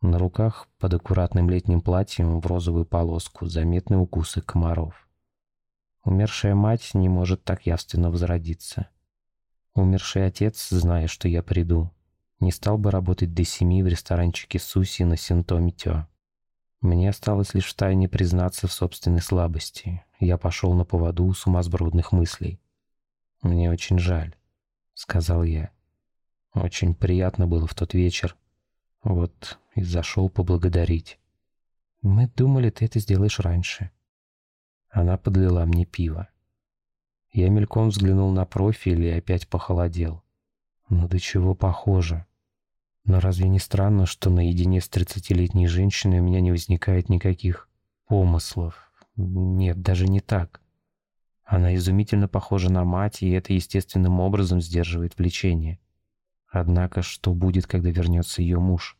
На руках под аккуратным летним платьем в розовую полоску заметны укусы комаров. Умершая мать не может так явственно возродиться. Умерший отец, зная, что я приду, не стал бы работать до семи в ресторанчике Суси на Синтомитё. Мне осталось лишь втайне признаться в собственной слабости. Я пошел на поводу у сумасбродных мыслей. «Мне очень жаль», — сказал я. «Очень приятно было в тот вечер. Вот и зашел поблагодарить. Мы думали, ты это сделаешь раньше. Она подлила мне пиво. Я мельком взглянул на профиль и опять похолодел. Ну до чего похоже. Но разве не странно, что наедине с тридцатилетней женщиной у меня не возникает никаких помыслов? Нет, даже не так. Она изумительно похожа на мать, и это естественным образом сдерживает влечение. Однако, что будет, когда вернется ее муж?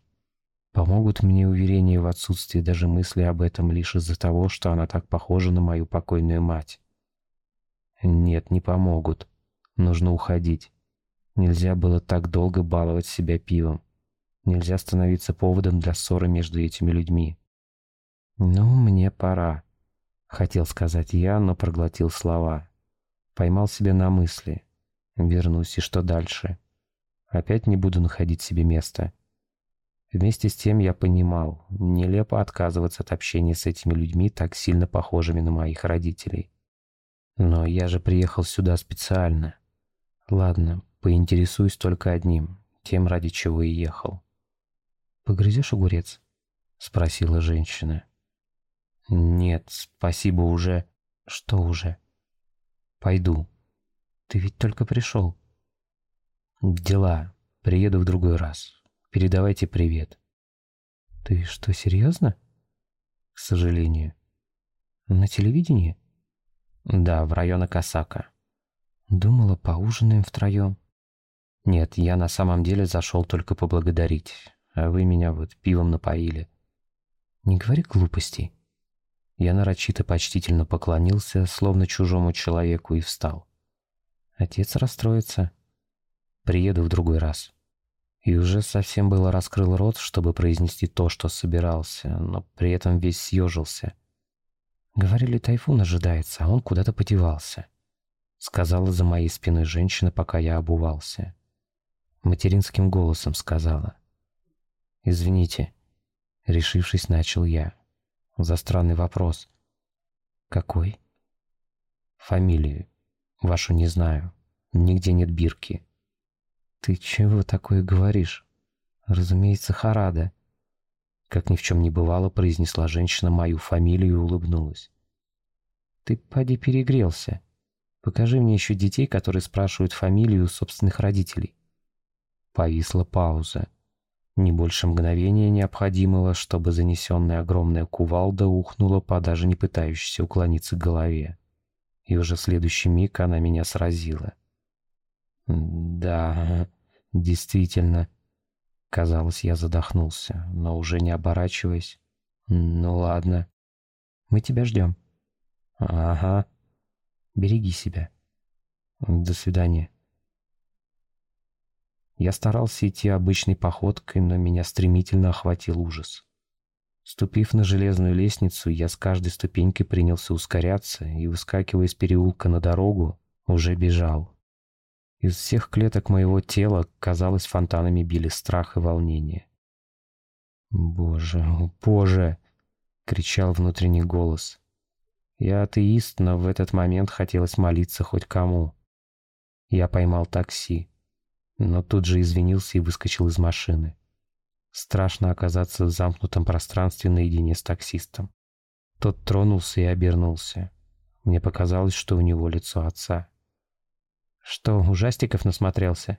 Помогут мне уверения в отсутствии даже мысли об этом лишь из-за того, что она так похожа на мою покойную мать. Нет, не помогут. Нужно уходить. Нельзя было так долго баловать себя пивом. Нельзя становиться поводом для ссоры между этими людьми. «Ну, мне пора», — хотел сказать я, но проглотил слова. Поймал себя на мысли. Вернусь, и что дальше? Опять не буду находить себе места. Вместе с тем я понимал, нелепо отказываться от общения с этими людьми, так сильно похожими на моих родителей. Но я же приехал сюда специально. Ладно, поинтересуюсь только одним, тем, ради чего и ехал. «Погрызешь огурец?» — спросила женщина. «Нет, спасибо уже...» «Что уже?» «Пойду. Ты ведь только пришел». «Дела. Приеду в другой раз. Передавайте привет». «Ты что, серьезно?» «К сожалению». «На телевидении?» «Да, в районе Касака». «Думала, поужинаем втроем». «Нет, я на самом деле зашел только поблагодарить, а вы меня вот пивом напоили». «Не говори глупостей». Я нарочито почтительно поклонился, словно чужому человеку, и встал. «Отец расстроится. Приеду в другой раз». И уже совсем было раскрыл рот, чтобы произнести то, что собирался, но при этом весь съежился. Говорили, тайфун ожидается, а он куда-то подевался. Сказала за моей спиной женщина, пока я обувался. Материнским голосом сказала. «Извините». Решившись, начал я. За странный вопрос. «Какой?» «Фамилию. Вашу не знаю. Нигде нет бирки». «Ты чего такое говоришь?» «Разумеется, Харада». Как ни в чем не бывало, произнесла женщина мою фамилию и улыбнулась. «Ты, поди, перегрелся. Покажи мне еще детей, которые спрашивают фамилию собственных родителей». Повисла пауза. Не больше мгновения необходимого, чтобы занесенная огромная кувалда ухнула по даже не пытающейся уклониться голове. И уже в следующий миг она меня сразила. «Да, действительно». Казалось, я задохнулся, но уже не оборачиваясь. «Ну ладно. Мы тебя ждем». «Ага. Береги себя. До свидания». Я старался идти обычной походкой, но меня стремительно охватил ужас. Ступив на железную лестницу, я с каждой ступенькой принялся ускоряться и, выскакивая из переулка на дорогу, уже бежал. Из всех клеток моего тела, казалось, фонтанами били страх и волнение. «Боже, боже!» — кричал внутренний голос. Я атеист, но в этот момент хотелось молиться хоть кому. Я поймал такси, но тут же извинился и выскочил из машины. Страшно оказаться в замкнутом пространстве наедине с таксистом. Тот тронулся и обернулся. Мне показалось, что у него лицо отца. «Что, ужастиков насмотрелся?»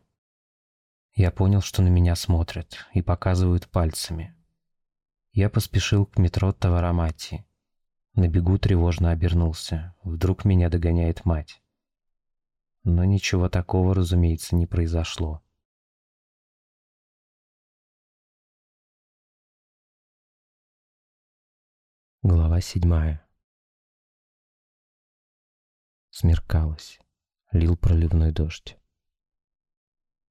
Я понял, что на меня смотрят и показывают пальцами. Я поспешил к метро Таварамати. На бегу тревожно обернулся. Вдруг меня догоняет мать. Но ничего такого, разумеется, не произошло. Глава седьмая. Смеркалось. Лил проливной дождь.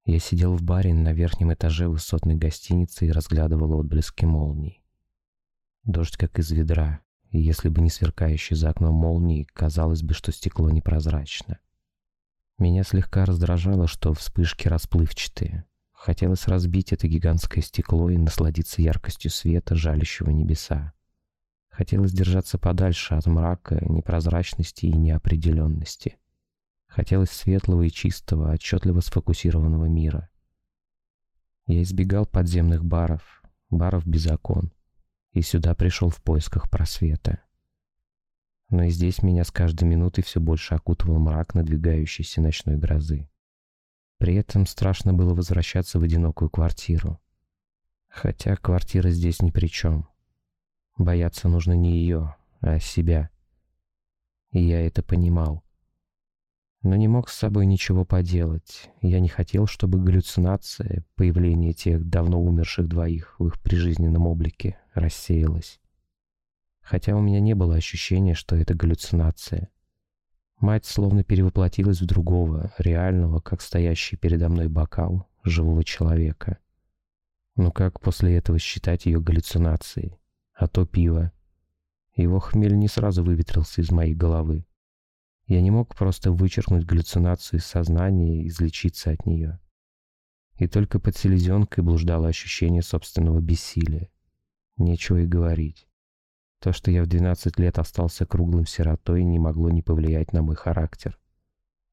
Я сидел в баре на верхнем этаже высотной гостиницы и разглядывал отблески молний. Дождь как из ведра, и если бы не сверкающий за окном молнии, казалось бы, что стекло непрозрачно. Меня слегка раздражало, что вспышки расплывчатые. Хотелось разбить это гигантское стекло и насладиться яркостью света, жалящего небеса. Хотелось держаться подальше от мрака, непрозрачности и неопределенности. Хотелось светлого и чистого, отчетливо сфокусированного мира. Я избегал подземных баров, баров без окон, и сюда пришел в поисках просвета. Но и здесь меня с каждой минутой все больше окутывал мрак надвигающейся ночной грозы. При этом страшно было возвращаться в одинокую квартиру. Хотя квартира здесь ни при чем. Бояться нужно не ее, а себя. И я это понимал но не мог с собой ничего поделать. Я не хотел, чтобы галлюцинация, появление тех давно умерших двоих в их прижизненном облике, рассеялась. Хотя у меня не было ощущения, что это галлюцинация. Мать словно перевоплотилась в другого, реального, как стоящий передо мной бокал, живого человека. Но как после этого считать ее галлюцинацией? А то пиво. Его хмель не сразу выветрился из моей головы. Я не мог просто вычеркнуть галлюцинацию из сознания и излечиться от нее. И только под селезенкой блуждало ощущение собственного бессилия. Нечего и говорить. То, что я в 12 лет остался круглым сиротой, не могло не повлиять на мой характер.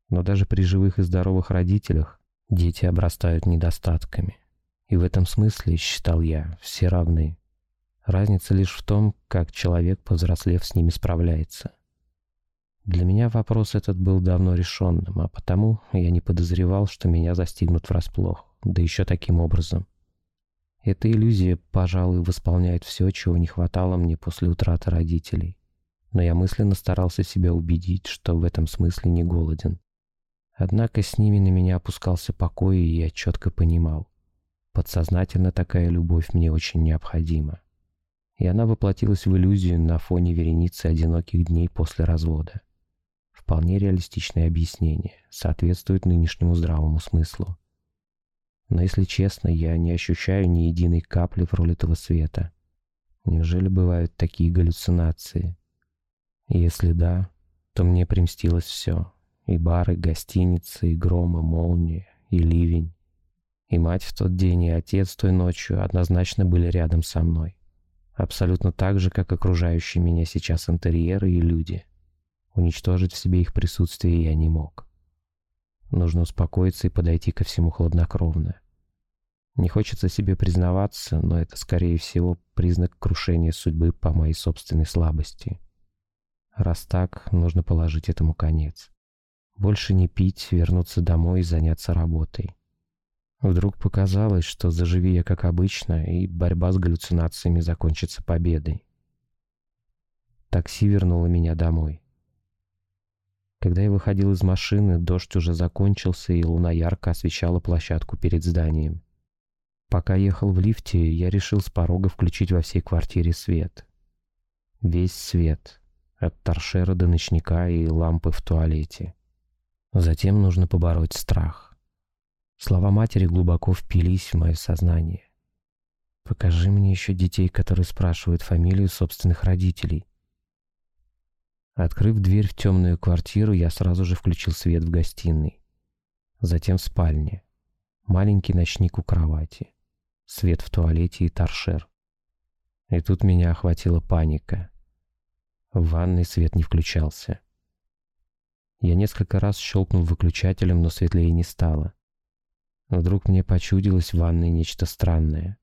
Но даже при живых и здоровых родителях дети обрастают недостатками. И в этом смысле, считал я, все равны. Разница лишь в том, как человек, повзрослев, с ними справляется. Для меня вопрос этот был давно решенным, а потому я не подозревал, что меня застигнут врасплох, да еще таким образом. Эта иллюзия, пожалуй, восполняет все, чего не хватало мне после утраты родителей. Но я мысленно старался себя убедить, что в этом смысле не голоден. Однако с ними на меня опускался покой, и я четко понимал. Подсознательно такая любовь мне очень необходима. И она воплотилась в иллюзию на фоне вереницы одиноких дней после развода. Вполне реалистичное объяснение, соответствует нынешнему здравому смыслу. Но если честно, я не ощущаю ни единой капли пролитого света. Неужели бывают такие галлюцинации? если да, то мне примстилось все. И бары, гостиницы, и громы, молния, и ливень. И мать в тот день, и отец той ночью однозначно были рядом со мной. Абсолютно так же, как окружающие меня сейчас интерьеры и люди. Уничтожить в себе их присутствие я не мог. Нужно успокоиться и подойти ко всему хладнокровно. Не хочется себе признаваться, но это, скорее всего, признак крушения судьбы по моей собственной слабости. Раз так, нужно положить этому конец. Больше не пить, вернуться домой и заняться работой. Вдруг показалось, что заживи я как обычно, и борьба с галлюцинациями закончится победой. Такси вернуло меня домой. Когда я выходил из машины, дождь уже закончился, и луна ярко освещала площадку перед зданием. Пока ехал в лифте, я решил с порога включить во всей квартире свет. Весь свет. От торшера до ночника и лампы в туалете. Затем нужно побороть страх. Слова матери глубоко впились в мое сознание. «Покажи мне еще детей, которые спрашивают фамилию собственных родителей. Открыв дверь в темную квартиру, я сразу же включил свет в гостиной. Затем в спальне. Маленький ночник у кровати. Свет в туалете и торшер. И тут меня охватила паника. В ванной свет не включался. Я несколько раз щелкнул выключателем, но светлее не стало. Вдруг мне почудилось в ванной нечто странное.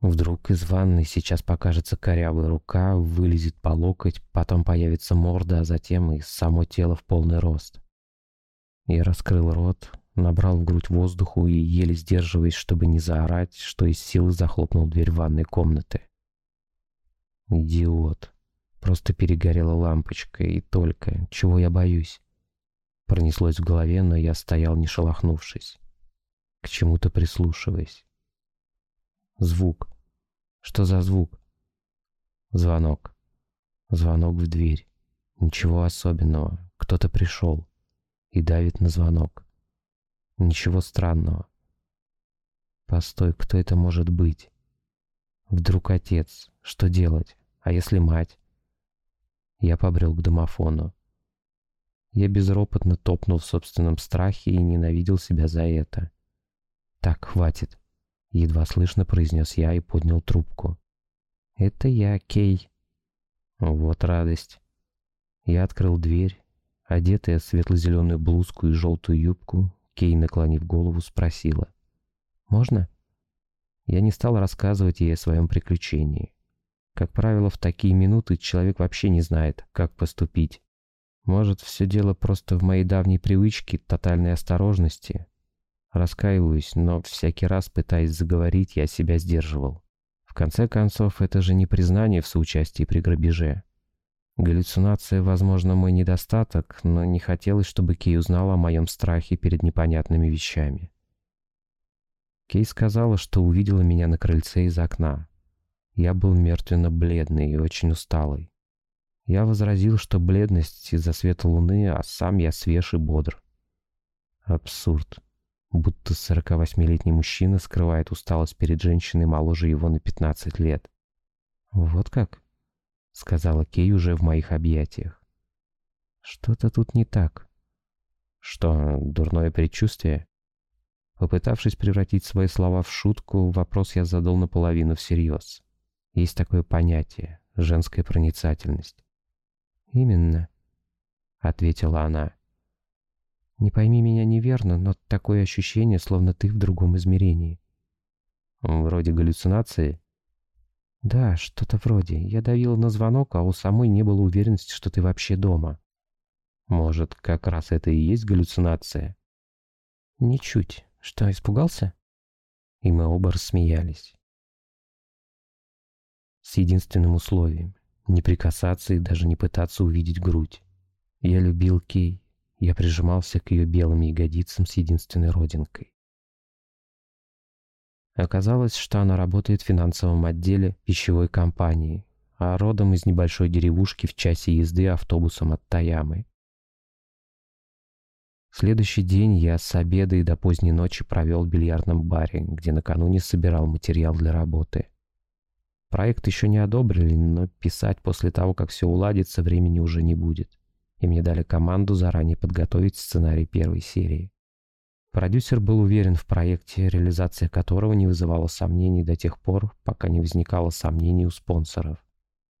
Вдруг из ванной сейчас покажется корявая рука, вылезет по локоть, потом появится морда, а затем и само тело в полный рост. Я раскрыл рот, набрал в грудь воздуху и, еле сдерживаясь, чтобы не заорать, что из силы захлопнул дверь ванной комнаты. Идиот. Просто перегорела лампочка, и только. Чего я боюсь? Пронеслось в голове, но я стоял, не шелохнувшись, к чему-то прислушиваясь. Звук. Что за звук? Звонок. Звонок в дверь. Ничего особенного. Кто-то пришел и давит на звонок. Ничего странного. Постой, кто это может быть? Вдруг отец. Что делать? А если мать? Я побрел к домофону. Я безропотно топнул в собственном страхе и ненавидел себя за это. «Так, хватит», — едва слышно произнес я и поднял трубку. «Это я, Кей». Вот радость. Я открыл дверь. Одетая в светло-зеленую блузку и желтую юбку, Кей, наклонив голову, спросила. «Можно?» Я не стал рассказывать ей о своем приключении. Как правило, в такие минуты человек вообще не знает, как поступить. Может, все дело просто в моей давней привычке тотальной осторожности. Раскаиваюсь, но всякий раз, пытаясь заговорить, я себя сдерживал. В конце концов, это же не признание в соучастии при грабеже. Галлюцинация, возможно, мой недостаток, но не хотелось, чтобы Кей узнала о моем страхе перед непонятными вещами. Кей сказала, что увидела меня на крыльце из окна. Я был мертвенно-бледный и очень усталый. Я возразил, что бледность из-за света луны, а сам я свеж и бодр. Абсурд. Будто 48-летний мужчина скрывает усталость перед женщиной моложе его на 15 лет. «Вот как?» — сказала Кей уже в моих объятиях. «Что-то тут не так». «Что, дурное предчувствие?» Попытавшись превратить свои слова в шутку, вопрос я задал наполовину всерьез. Есть такое понятие — женская проницательность. «Именно», — ответила она. «Не пойми меня неверно, но такое ощущение, словно ты в другом измерении». «Вроде галлюцинации?» «Да, что-то вроде. Я давила на звонок, а у самой не было уверенности, что ты вообще дома». «Может, как раз это и есть галлюцинация?» «Ничуть. Что, испугался?» И мы оба рассмеялись. С единственным условием не прикасаться и даже не пытаться увидеть грудь. Я любил Кей, я прижимался к ее белым ягодицам с единственной родинкой. Оказалось, что она работает в финансовом отделе пищевой компании, а родом из небольшой деревушки в часе езды автобусом от Таямы. Следующий день я с обеда и до поздней ночи провел в бильярдном баре, где накануне собирал материал для работы. Проект еще не одобрили, но писать после того, как все уладится, времени уже не будет. И мне дали команду заранее подготовить сценарий первой серии. Продюсер был уверен в проекте, реализация которого не вызывала сомнений до тех пор, пока не возникало сомнений у спонсоров.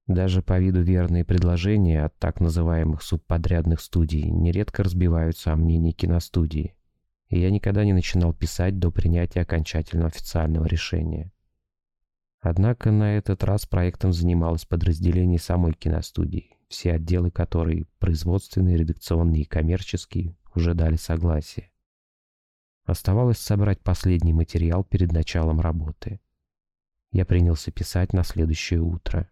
Даже по виду верные предложения от так называемых субподрядных студий нередко разбиваются о мнении киностудии. И я никогда не начинал писать до принятия окончательного официального решения. Однако на этот раз проектом занималось подразделение самой киностудии, все отделы которой, производственные, редакционные и коммерческие, уже дали согласие. Оставалось собрать последний материал перед началом работы. Я принялся писать на следующее утро.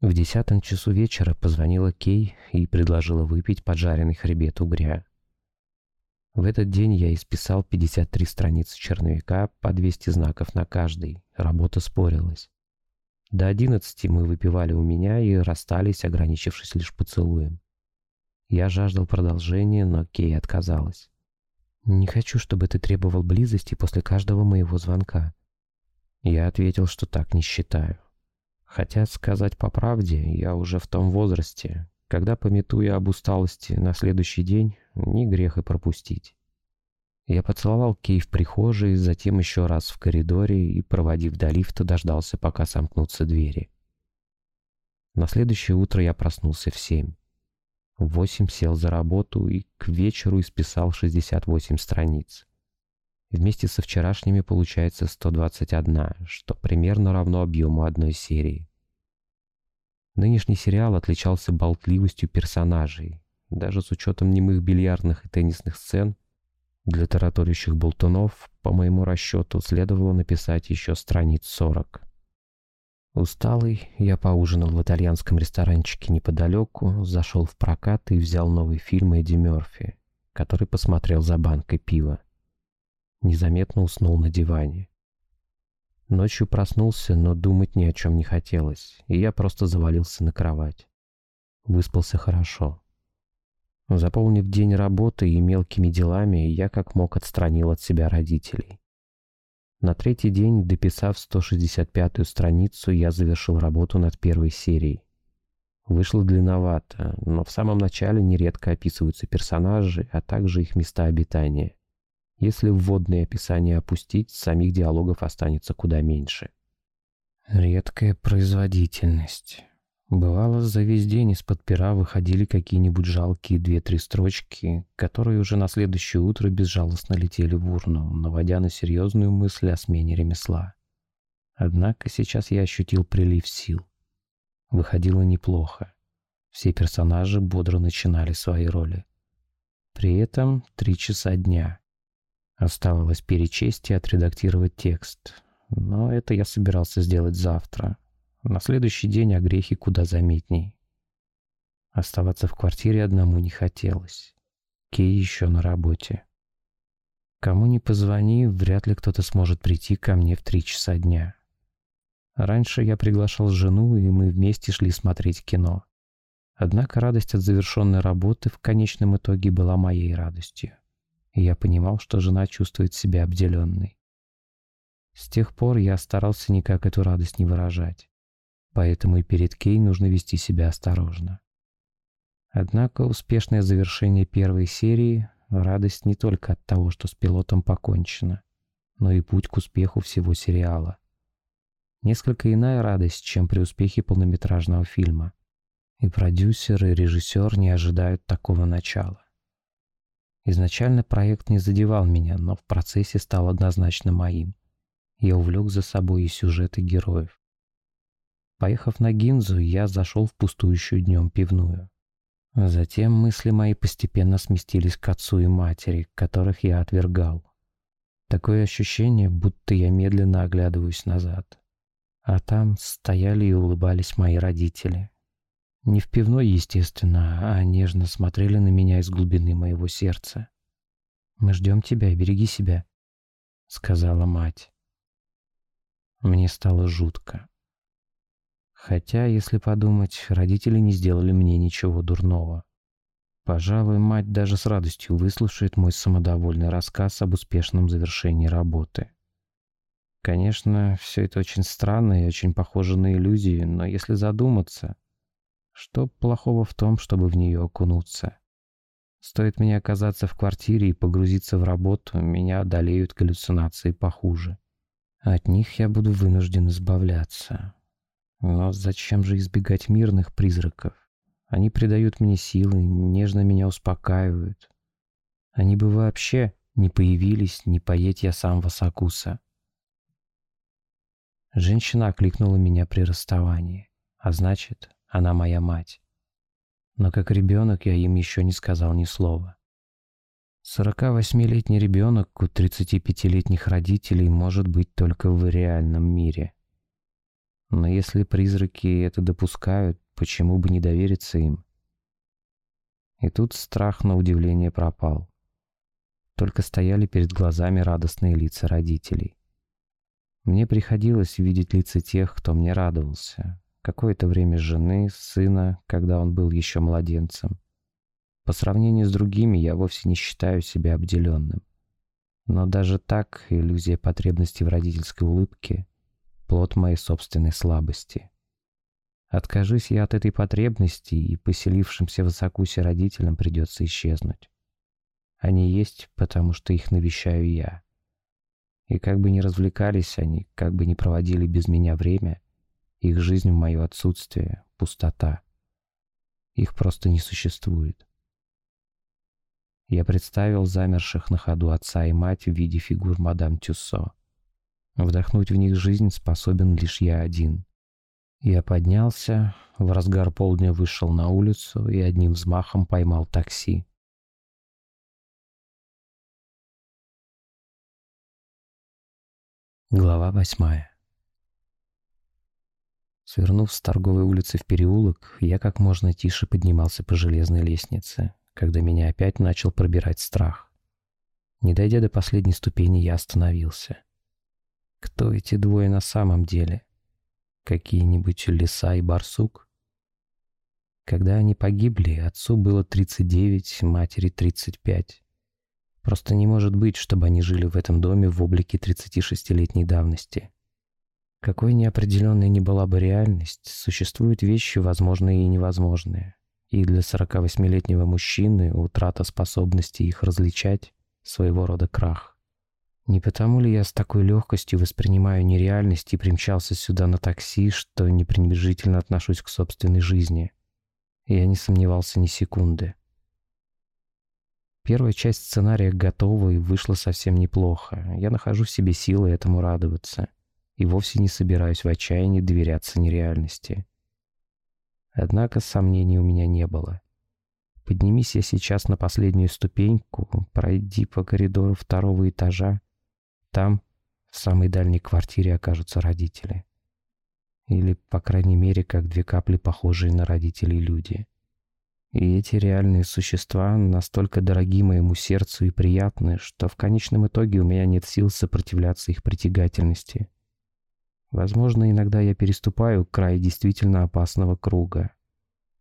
В десятом часу вечера позвонила Кей и предложила выпить поджаренный хребет угря. В этот день я исписал 53 страницы черновика по 200 знаков на каждый. Работа спорилась. До 11 мы выпивали у меня и расстались, ограничившись лишь поцелуем. Я жаждал продолжения, но Кей отказалась. «Не хочу, чтобы ты требовал близости после каждого моего звонка». Я ответил, что так не считаю. Хотя, сказать по правде, я уже в том возрасте, когда, пометуя об усталости на следующий день, не грех и пропустить. Я поцеловал Кей в прихожей, затем еще раз в коридоре и, проводив до лифта, дождался, пока сомкнутся двери. На следующее утро я проснулся в семь. В восемь сел за работу и к вечеру исписал 68 страниц. Вместе со вчерашними получается 121, что примерно равно объему одной серии. Нынешний сериал отличался болтливостью персонажей. Даже с учетом немых бильярдных и теннисных сцен, для тараторящих болтунов, по моему расчету, следовало написать еще страниц 40. Усталый, я поужинал в итальянском ресторанчике неподалеку, зашел в прокат и взял новый фильм Эдди Мерфи, который посмотрел за банкой пива. Незаметно уснул на диване. Ночью проснулся, но думать ни о чем не хотелось, и я просто завалился на кровать. Выспался хорошо. Заполнив день работы и мелкими делами, я как мог отстранил от себя родителей. На третий день, дописав 165-ю страницу, я завершил работу над первой серией. Вышло длинновато, но в самом начале нередко описываются персонажи, а также их места обитания. Если вводные описания опустить, самих диалогов останется куда меньше. Редкая производительность. Бывало, за весь день из-под пера выходили какие-нибудь жалкие две-три строчки, которые уже на следующее утро безжалостно летели в урну, наводя на серьезную мысль о смене ремесла. Однако сейчас я ощутил прилив сил. Выходило неплохо. Все персонажи бодро начинали свои роли. При этом три часа дня. Оставалось перечесть и отредактировать текст. Но это я собирался сделать завтра, на следующий день о грехе куда заметней. Оставаться в квартире одному не хотелось. Кей еще на работе. Кому ни позвони, вряд ли кто-то сможет прийти ко мне в три часа дня. Раньше я приглашал жену, и мы вместе шли смотреть кино. Однако радость от завершенной работы в конечном итоге была моей радостью. И я понимал, что жена чувствует себя обделенной. С тех пор я старался никак эту радость не выражать. Поэтому и перед Кей нужно вести себя осторожно. Однако успешное завершение первой серии – радость не только от того, что с пилотом покончено, но и путь к успеху всего сериала. Несколько иная радость, чем при успехе полнометражного фильма. И продюсер, и режиссер не ожидают такого начала. Изначально проект не задевал меня, но в процессе стал однозначно моим. Я увлек за собой и сюжет, и героев. Поехав на Гинзу, я зашел в пустующую днем пивную. Затем мысли мои постепенно сместились к отцу и матери, которых я отвергал. Такое ощущение, будто я медленно оглядываюсь назад. А там стояли и улыбались мои родители. Не в пивной, естественно, а нежно смотрели на меня из глубины моего сердца. «Мы ждем тебя, береги себя», — сказала мать. Мне стало жутко. Хотя, если подумать, родители не сделали мне ничего дурного. Пожалуй, мать даже с радостью выслушает мой самодовольный рассказ об успешном завершении работы. Конечно, все это очень странно и очень похоже на иллюзию, но если задуматься, что плохого в том, чтобы в нее окунуться? Стоит мне оказаться в квартире и погрузиться в работу, меня одолеют галлюцинации похуже. От них я буду вынужден избавляться. Но зачем же избегать мирных призраков? Они придают мне силы, нежно меня успокаивают. Они бы вообще не появились, не поедь я сам Васакуса. Женщина окликнула меня при расставании, а значит, она моя мать. Но как ребенок я им еще не сказал ни слова. 48-летний ребенок у 35-летних родителей может быть только в реальном мире. Но если призраки это допускают, почему бы не довериться им? И тут страх на удивление пропал. Только стояли перед глазами радостные лица родителей. Мне приходилось видеть лица тех, кто мне радовался. Какое-то время жены, сына, когда он был еще младенцем. По сравнению с другими я вовсе не считаю себя обделенным. Но даже так иллюзия потребности в родительской улыбке плод моей собственной слабости. Откажись я от этой потребности, и поселившимся в Осакусе родителям придется исчезнуть. Они есть, потому что их навещаю я. И как бы ни развлекались они, как бы ни проводили без меня время, их жизнь в мое отсутствие — пустота. Их просто не существует. Я представил замерших на ходу отца и мать в виде фигур мадам Тюссо. Вдохнуть в них жизнь способен лишь я один. Я поднялся, в разгар полдня вышел на улицу и одним взмахом поймал такси. Глава восьмая Свернув с торговой улицы в переулок, я как можно тише поднимался по железной лестнице, когда меня опять начал пробирать страх. Не дойдя до последней ступени, я остановился. Кто эти двое на самом деле? Какие-нибудь лиса и барсук? Когда они погибли, отцу было 39, матери 35. Просто не может быть, чтобы они жили в этом доме в облике 36-летней давности. Какой неопределенной ни была бы реальность, существуют вещи возможные и невозможные. И для 48-летнего мужчины утрата способности их различать – своего рода крах. Не потому ли я с такой легкостью воспринимаю нереальность и примчался сюда на такси, что не пренебрежительно отношусь к собственной жизни? Я не сомневался ни секунды. Первая часть сценария готова и вышла совсем неплохо. Я нахожу в себе силы этому радоваться и вовсе не собираюсь в отчаянии доверяться нереальности. Однако сомнений у меня не было. Поднимись я сейчас на последнюю ступеньку, пройди по коридору второго этажа, там, в самой дальней квартире, окажутся родители. Или, по крайней мере, как две капли похожие на родителей люди. И эти реальные существа настолько дороги моему сердцу и приятны, что в конечном итоге у меня нет сил сопротивляться их притягательности. Возможно, иногда я переступаю край действительно опасного круга.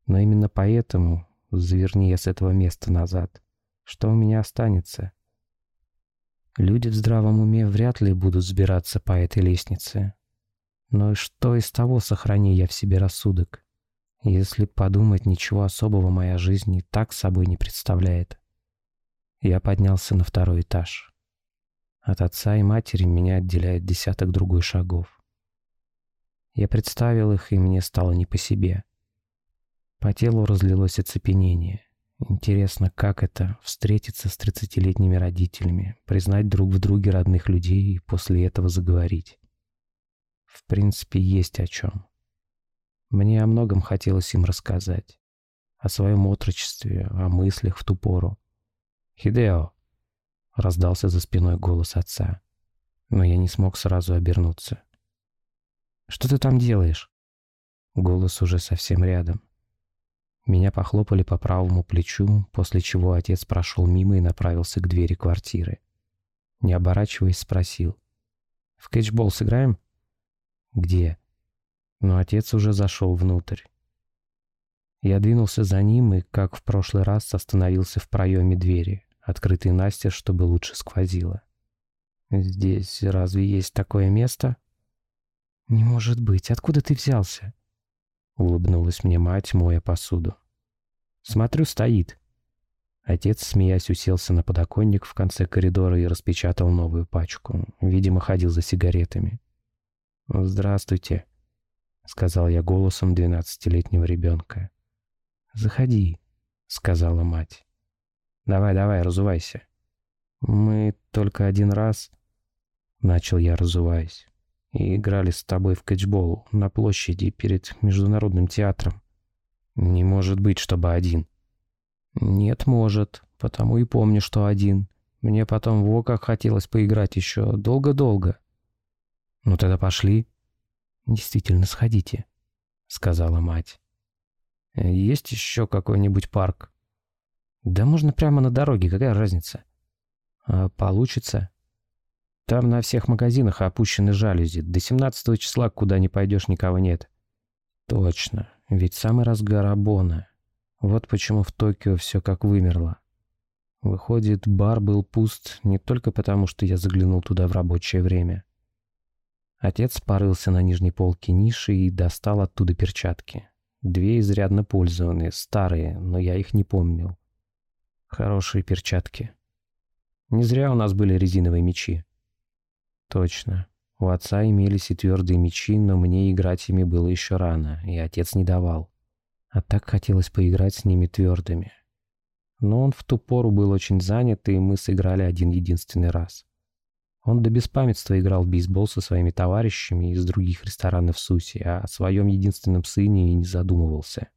Но именно поэтому, заверни я с этого места назад, что у меня останется? Люди в здравом уме вряд ли будут сбираться по этой лестнице. Но что из того, сохрани я в себе рассудок? Если подумать, ничего особого моя жизнь и так собой не представляет. Я поднялся на второй этаж. От отца и матери меня отделяет десяток другой шагов. Я представил их, и мне стало не по себе. По телу разлилось оцепенение. Интересно, как это — встретиться с тридцатилетними родителями, признать друг в друге родных людей и после этого заговорить. В принципе, есть о чем. Мне о многом хотелось им рассказать. О своем отрочестве, о мыслях в ту пору. «Хидео!» — раздался за спиной голос отца. Но я не смог сразу обернуться. Что ты там делаешь?» Голос уже совсем рядом. Меня похлопали по правому плечу, после чего отец прошел мимо и направился к двери квартиры. Не оборачиваясь, спросил. «В кэтчбол сыграем?» «Где?» Но отец уже зашел внутрь. Я двинулся за ним и, как в прошлый раз, остановился в проеме двери, открытой настежь, чтобы лучше сквозило. «Здесь разве есть такое место?» «Не может быть, откуда ты взялся?» Улыбнулась мне мать, моя посуду. «Смотрю, стоит». Отец, смеясь, уселся на подоконник в конце коридора и распечатал новую пачку. Видимо, ходил за сигаретами. «Здравствуйте», — сказал я голосом двенадцатилетнего ребенка. «Заходи», — сказала мать. «Давай, давай, разувайся». «Мы только один раз...» — начал я, разуваясь и играли с тобой в кэтчбол на площади перед Международным театром. Не может быть, чтобы один. Нет, может, потому и помню, что один. Мне потом во как хотелось поиграть еще долго-долго. Ну тогда пошли. Действительно, сходите, сказала мать. Есть еще какой-нибудь парк? Да можно прямо на дороге, какая разница? А получится? Там на всех магазинах опущены жалюзи. До 17 числа, куда не пойдешь, никого нет. Точно. Ведь самый разгар Абона. Вот почему в Токио все как вымерло. Выходит, бар был пуст не только потому, что я заглянул туда в рабочее время. Отец порылся на нижней полке ниши и достал оттуда перчатки. Две изрядно пользованные, старые, но я их не помнил. Хорошие перчатки. Не зря у нас были резиновые мечи. Точно. У отца имелись и твердые мечи, но мне играть ими было еще рано, и отец не давал. А так хотелось поиграть с ними твердыми. Но он в ту пору был очень занят, и мы сыграли один единственный раз. Он до беспамятства играл в бейсбол со своими товарищами из других ресторанов Суси, а о своем единственном сыне и не задумывался.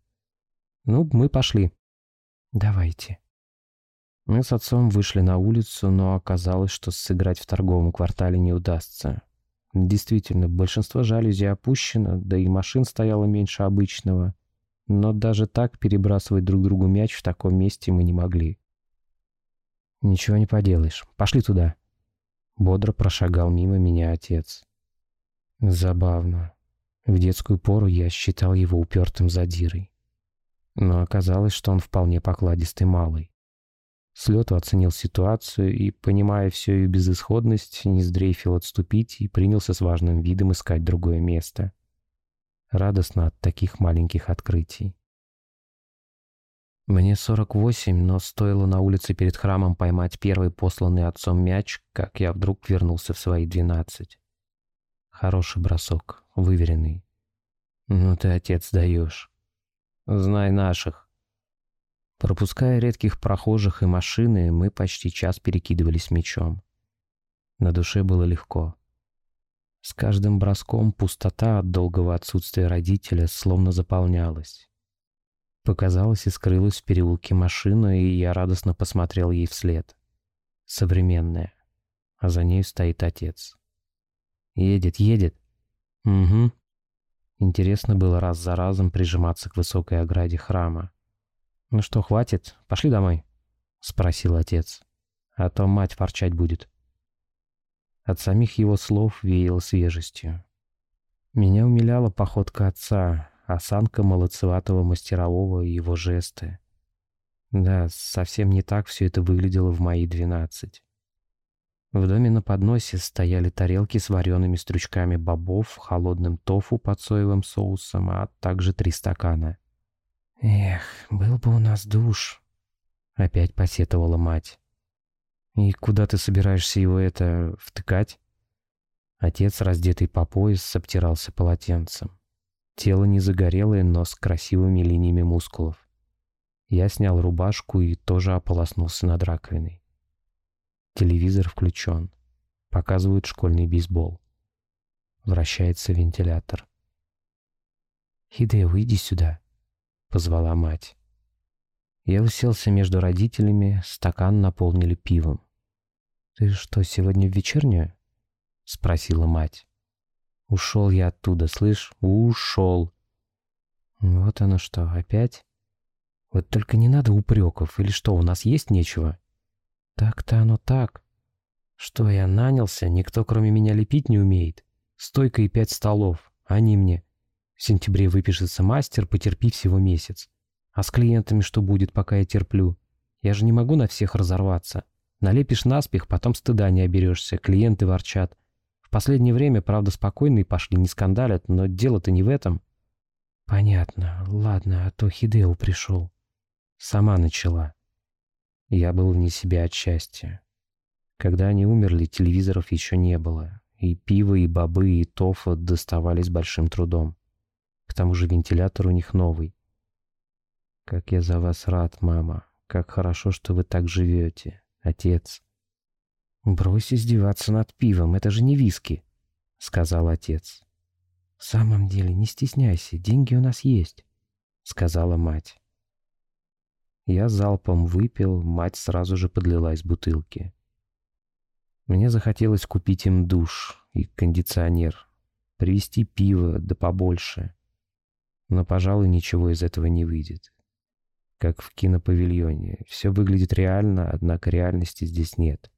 Ну, мы пошли. Давайте. Мы с отцом вышли на улицу, но оказалось, что сыграть в торговом квартале не удастся. Действительно, большинство жалюзи опущено, да и машин стояло меньше обычного. Но даже так перебрасывать друг другу мяч в таком месте мы не могли. «Ничего не поделаешь. Пошли туда». Бодро прошагал мимо меня отец. Забавно. В детскую пору я считал его упертым задирой. Но оказалось, что он вполне покладистый малый. С оценил ситуацию и, понимая всю ее безысходность, не сдрейфил отступить и принялся с важным видом искать другое место. Радостно от таких маленьких открытий. Мне 48, но стоило на улице перед храмом поймать первый посланный отцом мяч, как я вдруг вернулся в свои 12. Хороший бросок, выверенный. Ну ты, отец, даешь. Знай наших. Пропуская редких прохожих и машины, мы почти час перекидывались мечом. На душе было легко. С каждым броском пустота от долгого отсутствия родителя словно заполнялась. Показалась и скрылась в переулке машина, и я радостно посмотрел ей вслед. Современная. А за ней стоит отец. Едет, едет. Угу. Интересно было раз за разом прижиматься к высокой ограде храма. «Ну что, хватит? Пошли домой?» — спросил отец. «А то мать ворчать будет». От самих его слов веяло свежестью. Меня умиляла походка отца, осанка молодцеватого мастерового и его жесты. Да, совсем не так все это выглядело в мои двенадцать. В доме на подносе стояли тарелки с вареными стручками бобов, холодным тофу под соевым соусом, а также три стакана. «Эх, был бы у нас душ», — опять посетовала мать. «И куда ты собираешься его это втыкать?» Отец, раздетый по пояс, обтирался полотенцем. Тело не загорелое, но с красивыми линиями мускулов. Я снял рубашку и тоже ополоснулся над раковиной. Телевизор включен. Показывают школьный бейсбол. Вращается вентилятор. «Хидео, иди сюда», позвала мать. Я уселся между родителями, стакан наполнили пивом. «Ты что, сегодня в вечернюю?» — спросила мать. «Ушел я оттуда, слышь? Ушел!» «Вот оно что, опять?» «Вот только не надо упреков, или что, у нас есть нечего?» «Так-то оно так. Что, я нанялся, никто кроме меня лепить не умеет. Стойка и пять столов, они мне. В сентябре выпишется мастер, потерпи всего месяц. А с клиентами что будет, пока я терплю? Я же не могу на всех разорваться. Налепишь наспех, потом стыда не оберешься, клиенты ворчат. В последнее время, правда, спокойные пошли, не скандалят, но дело-то не в этом. Понятно. Ладно, а то Хидео пришел. Сама начала. Я был вне себя от счастья. Когда они умерли, телевизоров еще не было. И пиво, и бобы, и тофа доставались большим трудом. К тому же вентилятор у них новый. Как я за вас рад, мама. Как хорошо, что вы так живете, отец. Брось издеваться над пивом, это же не виски, сказал отец. В самом деле, не стесняйся, деньги у нас есть, сказала мать. Я залпом выпил, мать сразу же подлила из бутылки. Мне захотелось купить им душ и кондиционер, привезти пиво, да побольше но, пожалуй, ничего из этого не выйдет. Как в кинопавильоне. Все выглядит реально, однако реальности здесь нет.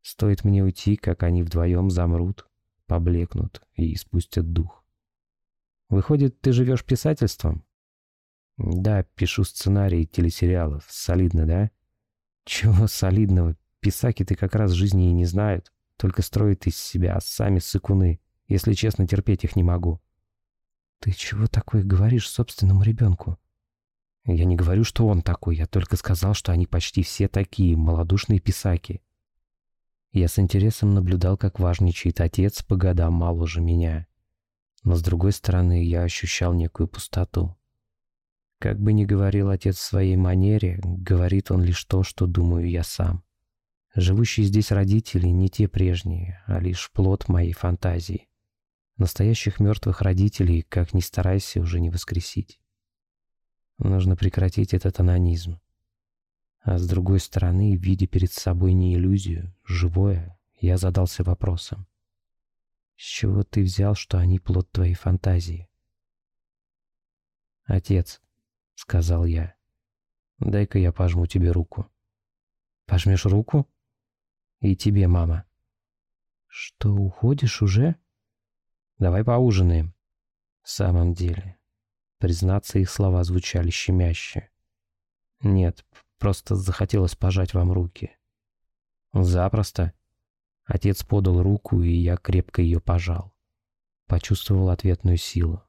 Стоит мне уйти, как они вдвоем замрут, поблекнут и испустят дух. Выходит, ты живешь писательством? Да, пишу сценарии телесериалов. Солидно, да? Чего солидного? Писаки-то как раз жизни и не знают. Только строят из себя, а сами сыкуны. Если честно, терпеть их не могу. «Ты чего такое говоришь собственному ребенку?» «Я не говорю, что он такой, я только сказал, что они почти все такие, малодушные писаки». Я с интересом наблюдал, как важничает отец по годам моложе меня. Но с другой стороны, я ощущал некую пустоту. Как бы ни говорил отец в своей манере, говорит он лишь то, что думаю я сам. Живущие здесь родители не те прежние, а лишь плод моей фантазии. Настоящих мертвых родителей, как ни старайся, уже не воскресить. Нужно прекратить этот анонизм. А с другой стороны, видя перед собой не иллюзию, живое, я задался вопросом. С чего ты взял, что они плод твоей фантазии? «Отец», — сказал я, — «дай-ка я пожму тебе руку». «Пожмешь руку?» «И тебе, мама». «Что, уходишь уже?» «Давай поужинаем». В самом деле, признаться, их слова звучали щемяще. «Нет, просто захотелось пожать вам руки». «Запросто». Отец подал руку, и я крепко ее пожал. Почувствовал ответную силу.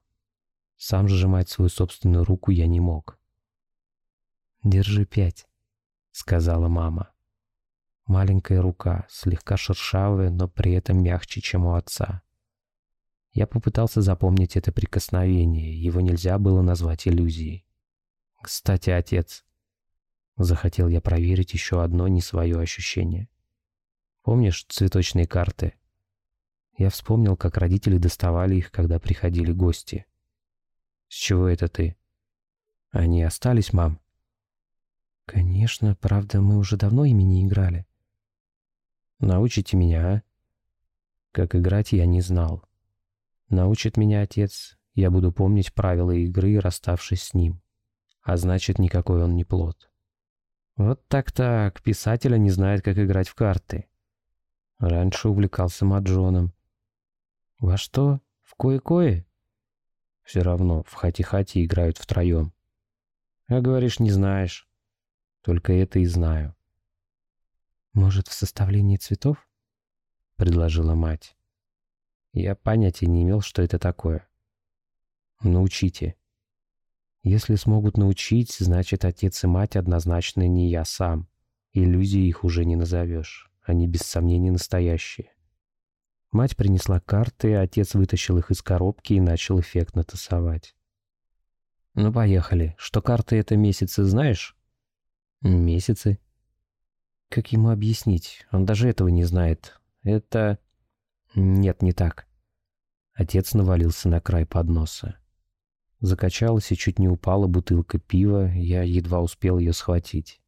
Сам сжимать свою собственную руку я не мог. «Держи пять», — сказала мама. Маленькая рука, слегка шершавая, но при этом мягче, чем у отца. Я попытался запомнить это прикосновение, его нельзя было назвать иллюзией. «Кстати, отец...» Захотел я проверить еще одно не свое ощущение. Помнишь цветочные карты? Я вспомнил, как родители доставали их, когда приходили гости. С чего это ты? Они остались, мам? Конечно, правда, мы уже давно ими не играли. Научите меня, а? Как играть я не знал. Научит меня отец, я буду помнить правила игры, расставшись с ним. А значит, никакой он не плод. Вот так-так, писателя не знает, как играть в карты. Раньше увлекался маджоном. Во что? В кое-кое? Все равно, в хати-хати играют втроем. А говоришь, не знаешь. Только это и знаю. Может, в составлении цветов? Предложила мать. Я понятия не имел, что это такое. Научите. Если смогут научить, значит, отец и мать однозначно не я сам. Иллюзии их уже не назовешь. Они без сомнений настоящие. Мать принесла карты, отец вытащил их из коробки и начал эффектно тасовать. «Ну, поехали. Что карты — это месяцы, знаешь?» «Месяцы?» «Как ему объяснить? Он даже этого не знает. Это...» «Нет, не так». Отец навалился на край подноса. Закачалась и чуть не упала бутылка пива, я едва успел ее схватить.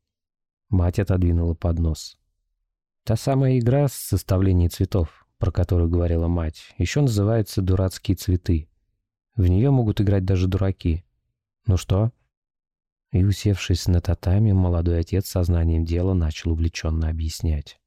Мать отодвинула поднос. Та самая игра с составлением цветов, про которую говорила мать, еще называется «Дурацкие цветы». В нее могут играть даже дураки. Ну что? И, усевшись на татами, молодой отец сознанием дела начал увлеченно объяснять.